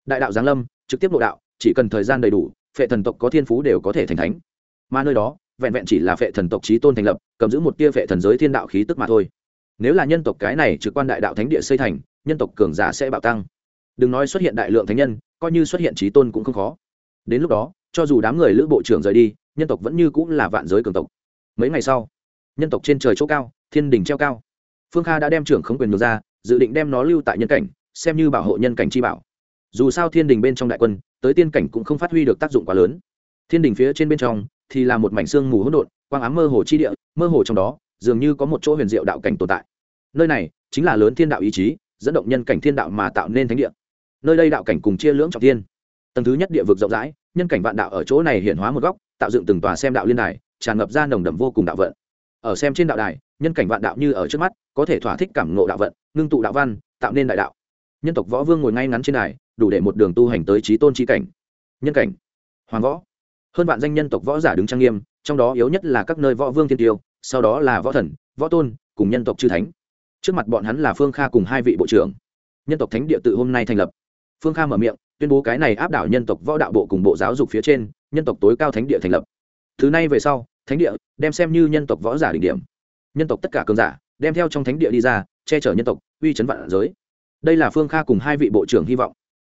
Đại đạo giáng lâm, trực tiếp nội đạo, chỉ cần thời gian đầy đủ phệ thần tộc có thiên phú đều có thể thành thánh. Mà nơi đó, vẹn vẹn chỉ là phệ thần tộc trí tôn thành lập, cầm giữ một tia phệ thần giới thiên đạo khí tức mà thôi. Nếu là nhân tộc cái này trực quan đại đạo thánh địa xây thành, nhân tộc cường giả sẽ bạo tăng. Đừng nói xuất hiện đại lượng thánh nhân, coi như xuất hiện trí tôn cũng không khó. Đến lúc đó, cho dù đám người lữ bộ trưởng rời đi, nhân tộc vẫn như cũng là vạn giới cường tộc. Mấy ngày sau, nhân tộc trên trời chỗ cao, thiên đình treo cao. Phương kha đã đem trưởng không quyền được ra, dự định đem nó lưu tại nhân cảnh, xem như bảo hộ nhân cảnh chi bảo dù sao thiên đình bên trong đại quân, tới tiên cảnh cũng không phát huy được tác dụng quá lớn. Thiên đình phía trên bên trong thì là một mảnh xương mù hỗn độn, quang ám mơ hồ chi địa, mơ hồ trong đó, dường như có một chỗ huyền diệu đạo cảnh tồn tại. Nơi này chính là lớn thiên đạo ý chí, dẫn động nhân cảnh thiên đạo mà tạo nên thánh địa. Nơi đây đạo cảnh cùng chia lưỡng trọng thiên. Tầng thứ nhất địa vực rộng rãi, nhân cảnh vạn đạo ở chỗ này hiện hóa một góc, tạo dựng từng tòa xem đạo liên đài, tràn ngập ra nồng đậm vô cùng đạo vận. Ở xem trên đạo đài, nhân cảnh vạn đạo như ở trước mắt, có thể thỏa thích cảm ngộ đạo vận, ngưng tụ đạo văn, tạo nên đại đạo. Nhân tộc võ vương ngồi ngay ngắn trên đài đủ để một đường tu hành tới trí tôn trí cảnh. Nhân cảnh, hoàng võ. Hơn vạn danh nhân tộc võ giả đứng trang nghiêm, trong đó yếu nhất là các nơi võ vương thiên tiêu, sau đó là võ thần, võ tôn, cùng nhân tộc chư thánh. Trước mặt bọn hắn là phương kha cùng hai vị bộ trưởng. Nhân tộc thánh địa tự hôm nay thành lập. Phương kha mở miệng, tuyên bố cái này áp đảo nhân tộc võ đạo bộ cùng bộ giáo dục phía trên, nhân tộc tối cao thánh địa thành lập. Thứ này về sau, thánh địa đem xem như nhân tộc võ giả đỉnh điểm. Nhân tộc tất cả cường giả đem theo trong thánh địa đi ra, che chở nhân tộc, uy chấn vạn giới. Đây là phương kha cùng hai vị bộ trưởng hy vọng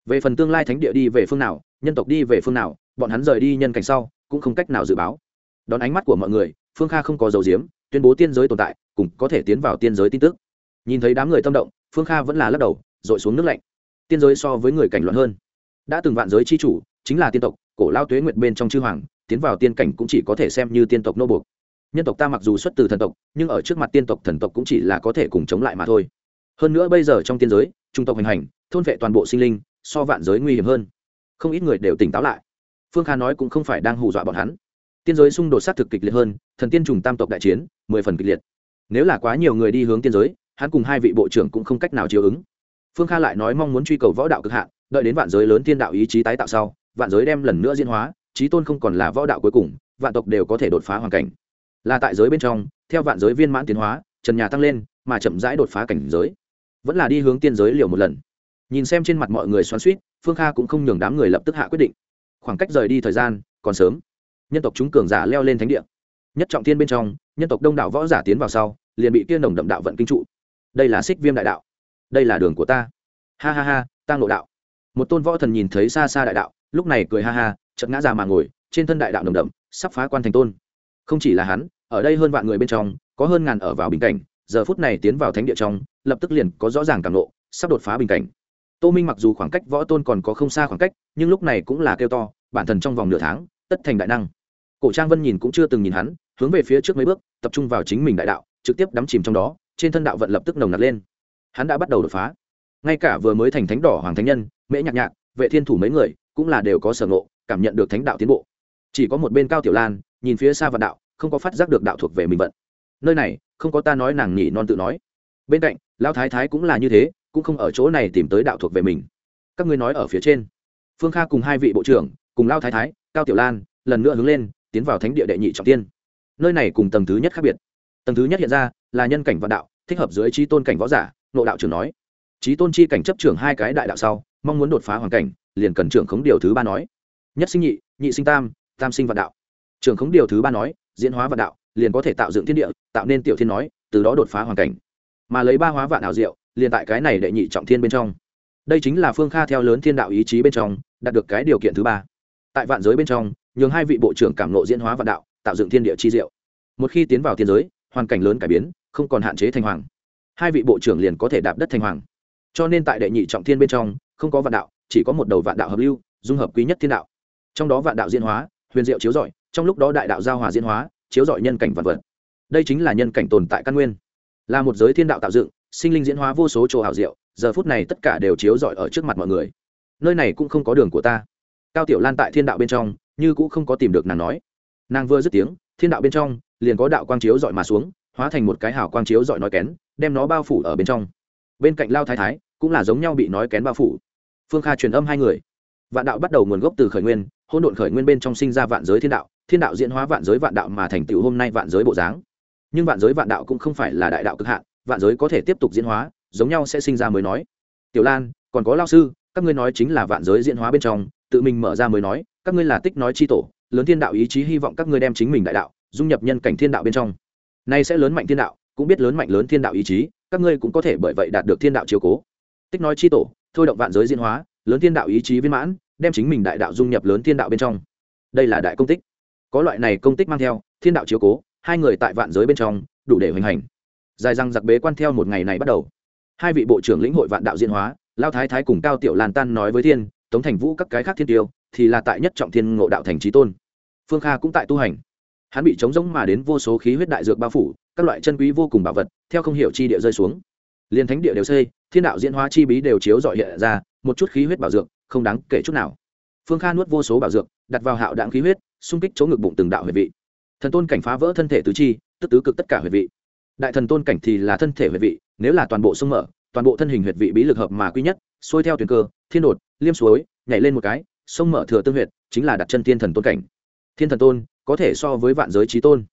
về phần tương lai thánh địa đi về phương nào, nhân tộc đi về phương nào, bọn hắn rời đi nhân cảnh sau, cũng không cách nào dự báo. Đón ánh mắt của mọi người, phương kha không có dấu diếm tuyên bố tiên giới tồn tại, cùng có thể tiến vào tiên giới tin tức. Nhìn thấy đám người tâm động, phương kha vẫn là lắc đầu dội xuống nước lạnh. Tiên giới so với người cảnh loạn hơn. Đã từng vạn giới c h i chủ, chính là tiên tộc, cổ lao tuế nguyệt bên trong chư hoàng, tiến vào tiên cảnh cũng chỉ có thể xem như tiên tộc nô buộc. Nhân tộc ta mặc dù xuất từ thần tộc, nhưng ở trước mặt tiên tộc thần tộc cũng chỉ là có thể cùng chống lại mà thôi. Hơn nữa bây giờ trong tiên giới, trung tộc hành hành, thôn vệ toàn bộ sinh linh so vạn giới nguy hiểm hơn. Không ít người đều tỉnh táo lại. Phương kha nói cũng không phải đang hù dọa bọn hắn. Tiên giới xung đột sát thực kịch liệt hơn, thần tiên trùng tam tộc đại chiến, mười phần kịch liệt. Nếu là quá nhiều người đi hướng tiên giới, hắn cùng hai vị bộ trưởng cũng không cách nào chiều ứng. Phương kha lại nói mong muốn truy cầu võ đạo cực hạn, đợi đến vạn giới lớn thiên đạo ý chí tái tạo sau, vạn giới đem lần nữa diễn hóa trí tôn không còn là võ đạo cuối cùng, vạn tộc đều có thể đột phá hoàn cảnh. Là tại giới bên trong, theo vạn giới viên mãn tiến hóa, trần nhà tăng lên, mà chậm rãi đột phá cảnh giới. Vẫn là đi hướng tiên giới liều một lần nhìn xem trên mặt mọi người xoắn suýt phương kha cũng không nhường đám người lập tức hạ quyết định. Khoảng cách rời đi thời gian còn sớm. Nhân tộc chúng cường giả leo lên thánh địa. Nhất trọng thiên bên trong, nhân tộc đông đảo võ giả tiến vào sau, liền bị kia nồng đậm đạo vận kinh trụ. Đây là xích viêm đại đạo. Đây là đường của ta. Ha ha ha tăng lộ đạo. Một tôn võ thần nhìn thấy xa xa đại đạo, lúc này cười ha ha chật ngã già mà ngồi, trên thân đại đạo nồng đậm, sắp phá quan thành tôn. Không chỉ là hắn, ở đây hơn vạn người bên trong, có hơn ngàn ở vào bình cảnh, giờ phút này tiến vào thánh địa trong, lập tức liền có rõ ràng cảm nộ sắp đột phá bình cảnh tô minh mặc dù khoảng cách võ tôn còn có không xa khoảng cách, nhưng lúc này cũng là kêu to, bản thân trong vòng nửa tháng, tất thành đại năng. Cổ trang vân nhìn cũng chưa từng nhìn hắn, hướng về phía trước mấy bước, tập trung vào chính mình đại đạo, trực tiếp đắm chìm trong đó, trên thân đạo vận lập tức nồng nặc lên. Hắn đã bắt đầu đột phá. Ngay cả vừa mới thành thánh đỏ hoàng thánh nhân, mễ nhạc nhạc, vệ thiên thủ mấy người, cũng là đều có sở ngộ, cảm nhận được thánh đạo tiến bộ. Chỉ có một bên cao tiểu lan, nhìn phía xa vạn đạo, không có phát giác được đạo thuộc về mình vận. Nơi này, không có ta nói nàng nhỉ non tự nói. Bên cạnh, lão thái thái cũng là như thế cũng không ở chỗ này tìm tới đạo thuộc về mình. Các ngươi nói ở phía trên. Phương kha cùng hai vị bộ trưởng, cùng lao thái thái, cao tiểu lan, lần nữa hướng lên, tiến vào thánh địa đệ nhị trọng tiên. Nơi này cùng tầng thứ nhất khác biệt. Tầng thứ nhất hiện ra là nhân cảnh vạn đạo, thích hợp dưới trí tôn cảnh võ giả nộ đạo trưởng nói. Trí tôn chi cảnh chấp trưởng hai cái đại đạo sau, mong muốn đột phá hoàn cảnh, liền cần trưởng khống điều thứ ba nói. Nhất sinh nhị nhị sinh tam tam sinh vạn đạo. Trưởng khống điều thứ ba nói, diễn hóa vạn đạo, liền có thể tạo dựng thiên địa, tạo nên tiểu thiên nói, từ đó đột phá hoàn cảnh. Mà lấy ba hóa vạn đạo diệu liền tại cái này đệ nhị trọng thiên bên trong. Đây chính là phương kha theo lớn thiên đạo ý chí bên trong, đạt được cái điều kiện thứ ba. Tại vạn giới bên trong, nhường hai vị bộ trưởng cảm nộ diễn hóa vạn đạo, tạo dựng thiên địa chi diệu. Một khi tiến vào thiên giới, hoàn cảnh lớn cải biến, không còn hạn chế thành hoàng. Hai vị bộ trưởng liền có thể đạp đất thành hoàng. Cho nên tại đệ nhị trọng thiên bên trong, không có vạn đạo, chỉ có một đầu vạn đạo hợp lưu, dung hợp quý nhất thiên đạo. Trong đó vạn đạo diễn hóa, huyền diệu chiếu rọi, trong lúc đó đại đạo giao hòa diễn hóa, chiếu rọi nhân cảnh vạn vật. Đây chính là nhân cảnh tồn tại căn nguyên. Là một giới thiên đạo tạo dựng sinh linh diễn hóa vô số chỗ hảo diệu, giờ phút này tất cả đều chiếu rọi ở trước mặt mọi người. Nơi này cũng không có đường của ta. Cao tiểu lan tại thiên đạo bên trong, như cũng không có tìm được nàng nói. Nàng vừa dứt tiếng, thiên đạo bên trong, liền có đạo quang chiếu dọi mà xuống, hóa thành một cái hào quang chiếu dọi nói kén, đem nó bao phủ ở bên trong. Bên cạnh lao thái thái, cũng là giống nhau bị nói kén bao phủ. Phương kha truyền âm hai người. Vạn đạo bắt đầu nguồn gốc từ khởi nguyên hôn độn khởi nguyên bên trong sinh ra vạn giới thiên đạo thiên đạo diễn hóa vạn giới vạn đạo mà thành tựu hôm nay vạn giới bộ dáng. Nhưng vạn giới vạn đạo cũng không phải là đại đạo cực hạn vạn giới có thể tiếp tục diễn hóa, giống nhau sẽ sinh ra mới nói. Tiểu lan, còn có lao sư, các ngươi nói chính là vạn giới diễn hóa bên trong, tự mình mở ra mới nói, các ngươi là tích nói chi tổ, lớn thiên đạo ý chí hy vọng các ngươi đem chính mình đại đạo, dung nhập nhân cảnh thiên đạo bên trong. Nay sẽ lớn mạnh thiên đạo, cũng biết lớn mạnh lớn thiên đạo ý chí, các ngươi cũng có thể bởi vậy đạt được thiên đạo chiếu cố. Tích nói chi tổ, thôi động vạn giới diễn hóa, lớn thiên đạo ý chí viên mãn, đem chính mình đại đạo dung nhập lớn thiên đạo bên trong. Đây là đại công tích. Có loại này công tích mang theo, thiên đạo chiếu cố, hai người tại vạn giới bên trong, đủ để hoành hành dài răng giặc bế quan theo một ngày này bắt đầu. Hai vị bộ trưởng lĩnh hội vạn đạo diễn hóa, lao thái thái cùng cao tiểu lan tan nói với thiên, tống thành vũ các cái khác thiên tiêu, thì là tại nhất trọng thiên ngộ đạo thành trí tôn. Phương kha cũng tại tu hành. Hắn bị chống giống mà đến vô số khí huyết đại dược bao phủ, các loại chân quý vô cùng bảo vật, theo không hiểu chi địa rơi xuống. Liền thánh địa đều xây, thiên đạo diễn hóa chi bí đều chiếu dọi hiện ra, một chút khí huyết bảo dược, không đáng kể chút nào. Phương kha nuốt vô số bảo dược, đặt vào hạo đạn khí huyết, xung kích chỗ ngực bụng từng đạo huyệt vị. Thần tôn cảnh phá vỡ thân thể tứ chi, tức tứ cực tất cả huyệt vị đại thần tôn cảnh thì là thân thể huyệt vị, nếu là toàn bộ sông mở, toàn bộ thân hình huyệt vị bí lực hợp mà quy nhất, xuôi theo tuyền cơ, thiên đột, liêm suối, nhảy lên một cái, sông mở thừa tương huyệt, chính là đặt chân thiên thần tôn cảnh. Thiên thần tôn, có thể so với vạn giới trí tôn.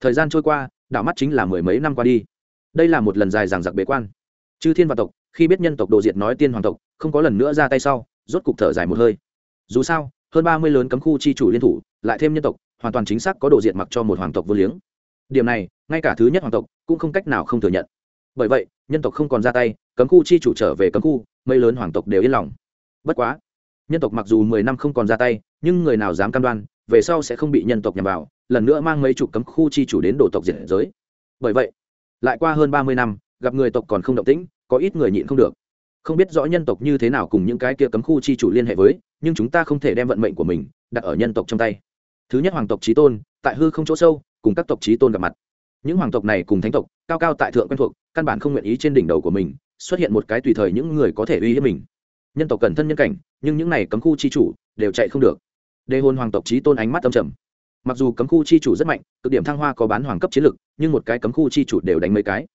Thời gian trôi qua, đảo mắt chính là mười mấy năm qua đi. Đây là một lần dài dằng giặc bế quan. Chư thiên vạn tộc, khi biết nhân tộc đồ diệt nói tiên hoàng tộc, không có lần nữa ra tay sau, rốt cục thở dài một hơi. Dù sao, hơn ba mươi lớn cấm khu chi chủ liên thủ, lại thêm nhân tộc, hoàn toàn chính xác có đồ diệt mặc cho một hoàng tộc vô liếng. Điểm này, ngay cả thứ nhất hoàng tộc cũng không cách nào không thừa nhận. Bởi vậy, nhân tộc không còn ra tay, cấm khu chi chủ trở về cấm khu, mấy lớn hoàng tộc đều yên lòng. Bất quá, nhân tộc mặc dù mười năm không còn ra tay, nhưng người nào dám cam đoan, về sau sẽ không bị nhân tộc nhằm vào, lần nữa mang mấy chục cấm khu chi chủ đến đổ tộc diệt giới. Bởi vậy, lại qua hơn ba mươi năm, gặp người tộc còn không động tĩnh, có ít người nhịn không được. Không biết rõ nhân tộc như thế nào cùng những cái kia cấm khu chi chủ liên hệ với, nhưng chúng ta không thể đem vận mệnh của mình đặt ở nhân tộc trong tay. Thứ nhất hoàng tộc trí tôn, tại hư không chỗ sâu, cùng các tộc trí tôn gặp mặt những hoàng tộc này cùng thánh tộc, cao cao tại thượng quen thuộc, căn bản không nguyện ý trên đỉnh đầu của mình, xuất hiện một cái tùy thời những người có thể uy hiếp mình. Nhân tộc cần thân nhân cảnh, nhưng những này cấm khu chi chủ đều chạy không được. Đề hôn hoàng tộc trí tôn ánh mắt âm trầm. Mặc dù cấm khu chi chủ rất mạnh, cực điểm thăng hoa có bán hoàng cấp chiến lực, nhưng một cái cấm khu chi chủ đều đánh mấy cái.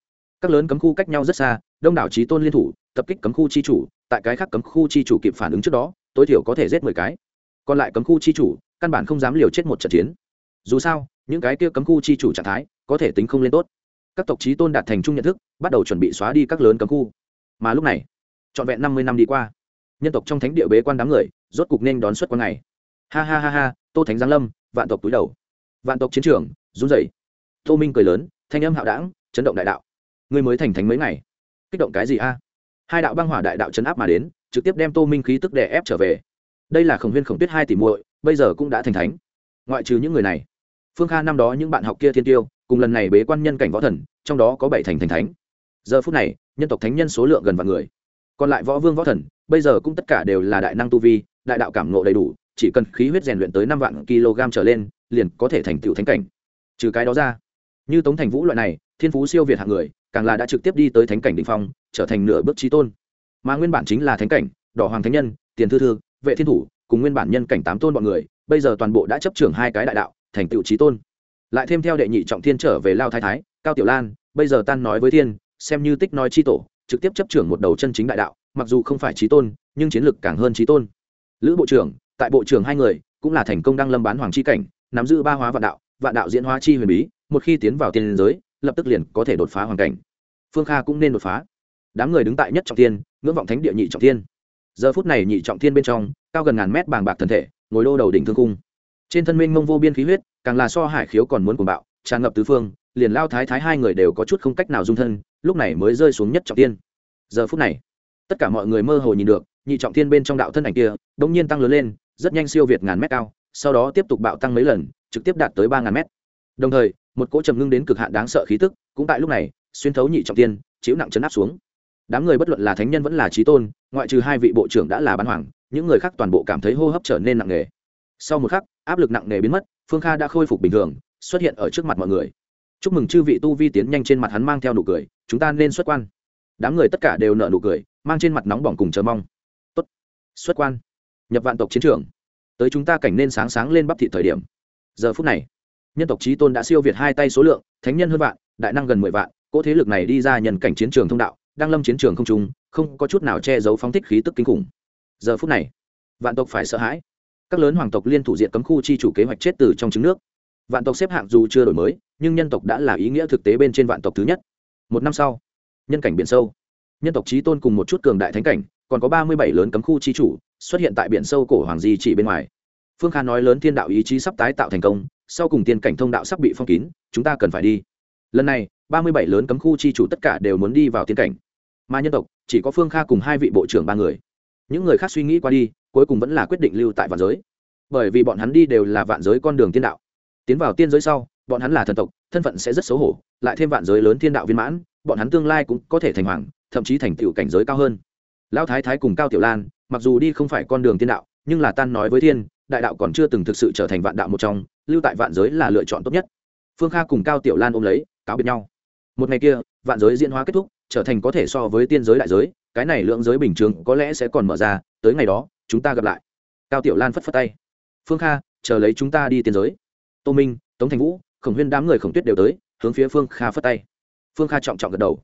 Các lớn cấm khu cách nhau rất xa, đông đảo trí tôn liên thủ, tập kích cấm khu chi chủ, tại cái khác cấm khu chi chủ kịp phản ứng trước đó, tối thiểu có thể giết mười cái. Còn lại cấm khu chi chủ, căn bản không dám liều chết một trận chiến. Dù sao, những cái kia cấm khu chi chủ trạng thái có thể tính không lên tốt. Các tộc trí tôn đạt thành chung nhận thức, bắt đầu chuẩn bị xóa đi các lớn cấm khu. Mà lúc này, trọn vẹn năm mươi năm đi qua, nhân tộc trong thánh địa bế quan đám người, rốt cục nên đón xuất quan ngày. Ha ha ha ha, tô thánh giáng lâm, vạn tộc túi đầu. Vạn tộc chiến trường, run rẩy. Tô minh cười lớn, thanh âm hạo đảng, chấn động đại đạo. Ngươi mới thành thánh mấy ngày? Kích động cái gì a? Hai đạo băng hỏa đại đạo chấn áp mà đến, trực tiếp đem tô minh khí tức đè ép trở về. Đây là khổng huyên khổng tuyết hai tỷ muội, bây giờ cũng đã thành thánh. Ngoại trừ những người này, phương kha năm đó những bạn học kia thiên tiêu cùng lần này bế quan nhân cảnh võ thần, trong đó có bảy thành thành thánh. Giờ phút này, nhân tộc thánh nhân số lượng gần vạn người. Còn lại võ vương võ thần, bây giờ cũng tất cả đều là đại năng tu vi, đại đạo cảm ngộ đầy đủ, chỉ cần khí huyết rèn luyện tới năm vạn kg trở lên, liền có thể thành tựu thánh cảnh. Trừ cái đó ra, như tống thành vũ loại này, thiên phú siêu việt hạng người, càng là đã trực tiếp đi tới thánh cảnh đ ỉ n h phong, trở thành nửa bước trí tôn. Mà nguyên bản chính là thánh cảnh, đỏ hoàng thánh nhân, tiền thư thư, vệ thiên thủ, cùng nguyên bản nhân cảnh tám tôn bọn người, bây giờ toàn bộ đã chấp trưởng hai cái đại đạo, thành tựu trí tôn lại thêm theo đệ nhị trọng thiên trở về lao thái thái, cao tiểu lan, bây giờ tan nói với thiên, xem như tích nói c h i tổ, trực tiếp chấp trưởng một đầu chân chính đại đạo, mặc dù không phải trí tôn, nhưng chiến lực càng hơn trí tôn. Lữ bộ trưởng, tại bộ trưởng hai người, cũng là thành công đăng lâm bán hoàng c h i cảnh, nắm giữ ba hóa vạn đạo vạn đạo diễn hóa chi huyền bí, một khi tiến vào tiên giới, lập tức liền có thể đột phá hoàn cảnh. Phương kha cũng nên đột phá. Đám người đứng tại nhất trọng thiên, ngưỡng vọng thánh địa nhị trọng thiên. Giờ phút này nhị trọng thiên bên trong, cao gần ngàn mét bàng bạc thần thể, ngồi đô đầu đỉnh thương cung trên thân minh mông vô biên khí huyết, càng là so hải khiếu còn muốn cuồng bạo, tràn ngập tứ phương, liền lao thái thái hai người đều có chút không cách nào dung thân, lúc này mới rơi xuống nhất trọng tiên giờ phút này, tất cả mọi người mơ hồ nhìn được, nhị trọng tiên bên trong đạo thân ảnh kia đ ỗ n g nhiên tăng lớn lên, rất nhanh siêu việt ngàn mét cao, sau đó tiếp tục bạo tăng mấy lần, trực tiếp đạt tới ba ngàn mét. Đồng thời, một cỗ trầm ngưng đến cực hạn đáng sợ khí tức, cũng tại lúc này, xuyên thấu nhị trọng tiên chịu nặng chấn áp xuống. Đám người bất luận là thánh nhân vẫn là trí tôn, ngoại trừ hai vị bộ trưởng đã là bán hoàng những người khác toàn bộ cảm thấy hô hấp trở nên nặng nề sau một khắc, áp lực nặng nề biến mất, phương kha đã khôi phục bình thường, xuất hiện ở trước mặt mọi người. Chúc mừng chư vị tu vi tiến nhanh trên mặt hắn mang theo nụ cười, chúng ta nên xuất quan. Đám người tất cả đều nợ nụ cười, mang trên mặt nóng bỏng cùng chờ mong. Tốt, xuất quan, nhập vạn tộc chiến trường. Tới chúng ta cảnh nên sáng sáng lên bắp thị thời điểm. Giờ phút này, nhân tộc trí tôn đã siêu việt hai tay số lượng, thánh nhân hơn vạn, đại năng gần mười vạn, cỗ thế lực này đi ra nhân cảnh chiến trường thông đạo, đang lâm chiến trường không trung, không có chút nào che giấu phóng thích khí tức kinh khủng. Giờ phút này, vạn tộc phải sợ hãi các lớn hoàng tộc liên thủ diện cấm khu chi chủ kế hoạch chết từ trong trứng nước. Vạn tộc xếp hạng dù chưa đổi mới, nhưng nhân tộc đã là ý nghĩa thực tế bên trên vạn tộc thứ nhất. Một năm sau, nhân cảnh biển sâu. Nhân tộc trí tôn cùng một chút cường đại thánh cảnh, còn có ba mươi bảy lớn cấm khu chi chủ xuất hiện tại biển sâu cổ hoàng di chỉ bên ngoài. Phương kha nói lớn thiên đạo ý chí sắp tái tạo thành công, sau cùng tiên cảnh thông đạo sắp bị phong kín, chúng ta cần phải đi. Lần này, ba mươi bảy lớn cấm khu chi chủ tất cả đều muốn đi vào tiên cảnh. Mà nhân tộc, chỉ có phương kha cùng hai vị bộ trưởng ba người. Những người khác suy nghĩ qua đi cuối cùng vẫn là quyết định lưu tại vạn giới. Bởi vì bọn hắn đi đều là vạn giới con đường tiên đạo. Tiến vào tiên giới sau, bọn hắn là thần tộc, thân phận sẽ rất xấu hổ, lại thêm vạn giới lớn thiên đạo viên mãn, bọn hắn tương lai cũng có thể thành hoàng, thậm chí thành tựu cảnh giới cao hơn. Lão thái thái cùng cao tiểu lan, mặc dù đi không phải con đường tiên đạo, nhưng là tan nói với thiên, đại đạo còn chưa từng thực sự trở thành vạn đạo một trong, lưu tại vạn giới là lựa chọn tốt nhất. Phương kha cùng cao tiểu lan ôm lấy, cáo biệt nhau. Một ngày kia, vạn giới diễn hóa kết thúc, trở thành có thể so với tiên giới đại giới, cái này lượng giới bình thường có lẽ sẽ còn mở ra, tới ngày đó chúng ta gặp lại. Cao tiểu lan phất phất tay. Phương kha, chờ lấy chúng ta đi tiên giới. Tô minh, tống thành vũ, khổng huyên đám người khổng tuyết đều tới, hướng phía phương kha phất tay. Phương kha trọng trọng gật đầu.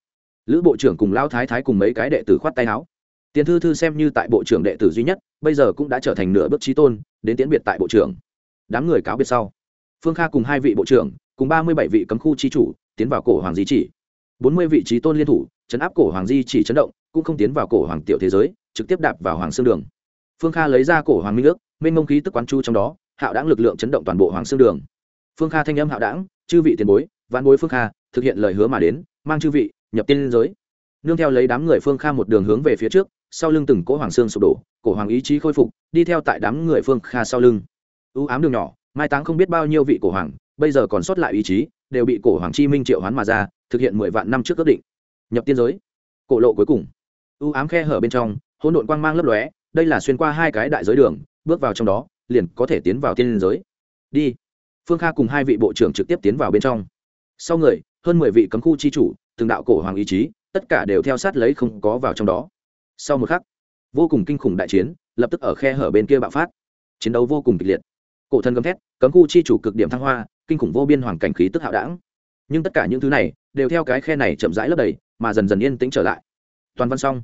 Lữ bộ trưởng cùng lão thái thái cùng mấy cái đệ tử khoát tay áo. Tiền thư thư xem như tại bộ trưởng đệ tử duy nhất, bây giờ cũng đã trở thành nửa bước trí tôn, đến tiễn biệt tại bộ trưởng. Đám người cáo biệt sau. Phương kha cùng hai vị bộ trưởng, cùng ba mươi bảy vị cấm khu chi chủ, tiến vào cổ hoàng di chỉ. Bốn mươi vị trí tôn liên thủ, chấn áp cổ hoàng di chỉ chấn động, cũng không tiến vào cổ hoàng tiểu thế giới, trực tiếp đạp vào hoàng xương đường phương kha lấy ra cổ hoàng minh ước mênh mông khí tức quán chu trong đó, hạo đáng lực lượng chấn động toàn bộ hoàng xương đường. Phương kha thanh âm hạo đáng chư vị tiền bối vạn bối phương kha, thực hiện lời hứa mà đến, mang chư vị nhập tiên liên giới. Nương theo lấy đám người phương kha một đường hướng về phía trước, sau lưng từng cỗ hoàng xương sụp đổ, cổ hoàng ý chí khôi phục, đi theo tại đám người phương kha sau lưng. Ưu ám đường nhỏ, mai táng không biết bao nhiêu vị cổ hoàng, bây giờ còn sót lại ý chí, đều bị cổ hoàng chi minh triệu hoán mà ra, thực hiện mười vạn năm trước ước định. Nhập tiên giới. Cổ lộ cuối cùng. Ưu ám khe hở bên trong, hỗn độn quang mang lấp lóe đây là xuyên qua hai cái đại giới đường, bước vào trong đó, liền có thể tiến vào tiên giới. Đi. Phương kha cùng hai vị bộ trưởng trực tiếp tiến vào bên trong. Sau người, hơn mười vị cấm khu chi chủ, từng đạo cổ hoàng ý chí, tất cả đều theo sát lấy không có vào trong đó. Sau một khắc, vô cùng kinh khủng đại chiến, lập tức ở khe hở bên kia bạo phát. Chiến đấu vô cùng kịch liệt. Cổ thân gấm thét, cấm khu chi chủ cực điểm thăng hoa, kinh khủng vô biên hoàng cảnh khí tức hạo đảng nhưng tất cả những thứ này, đều theo cái khe này chậm rãi lấp đầy, mà dần dần yên tĩnh trở lại. Toàn văn xong.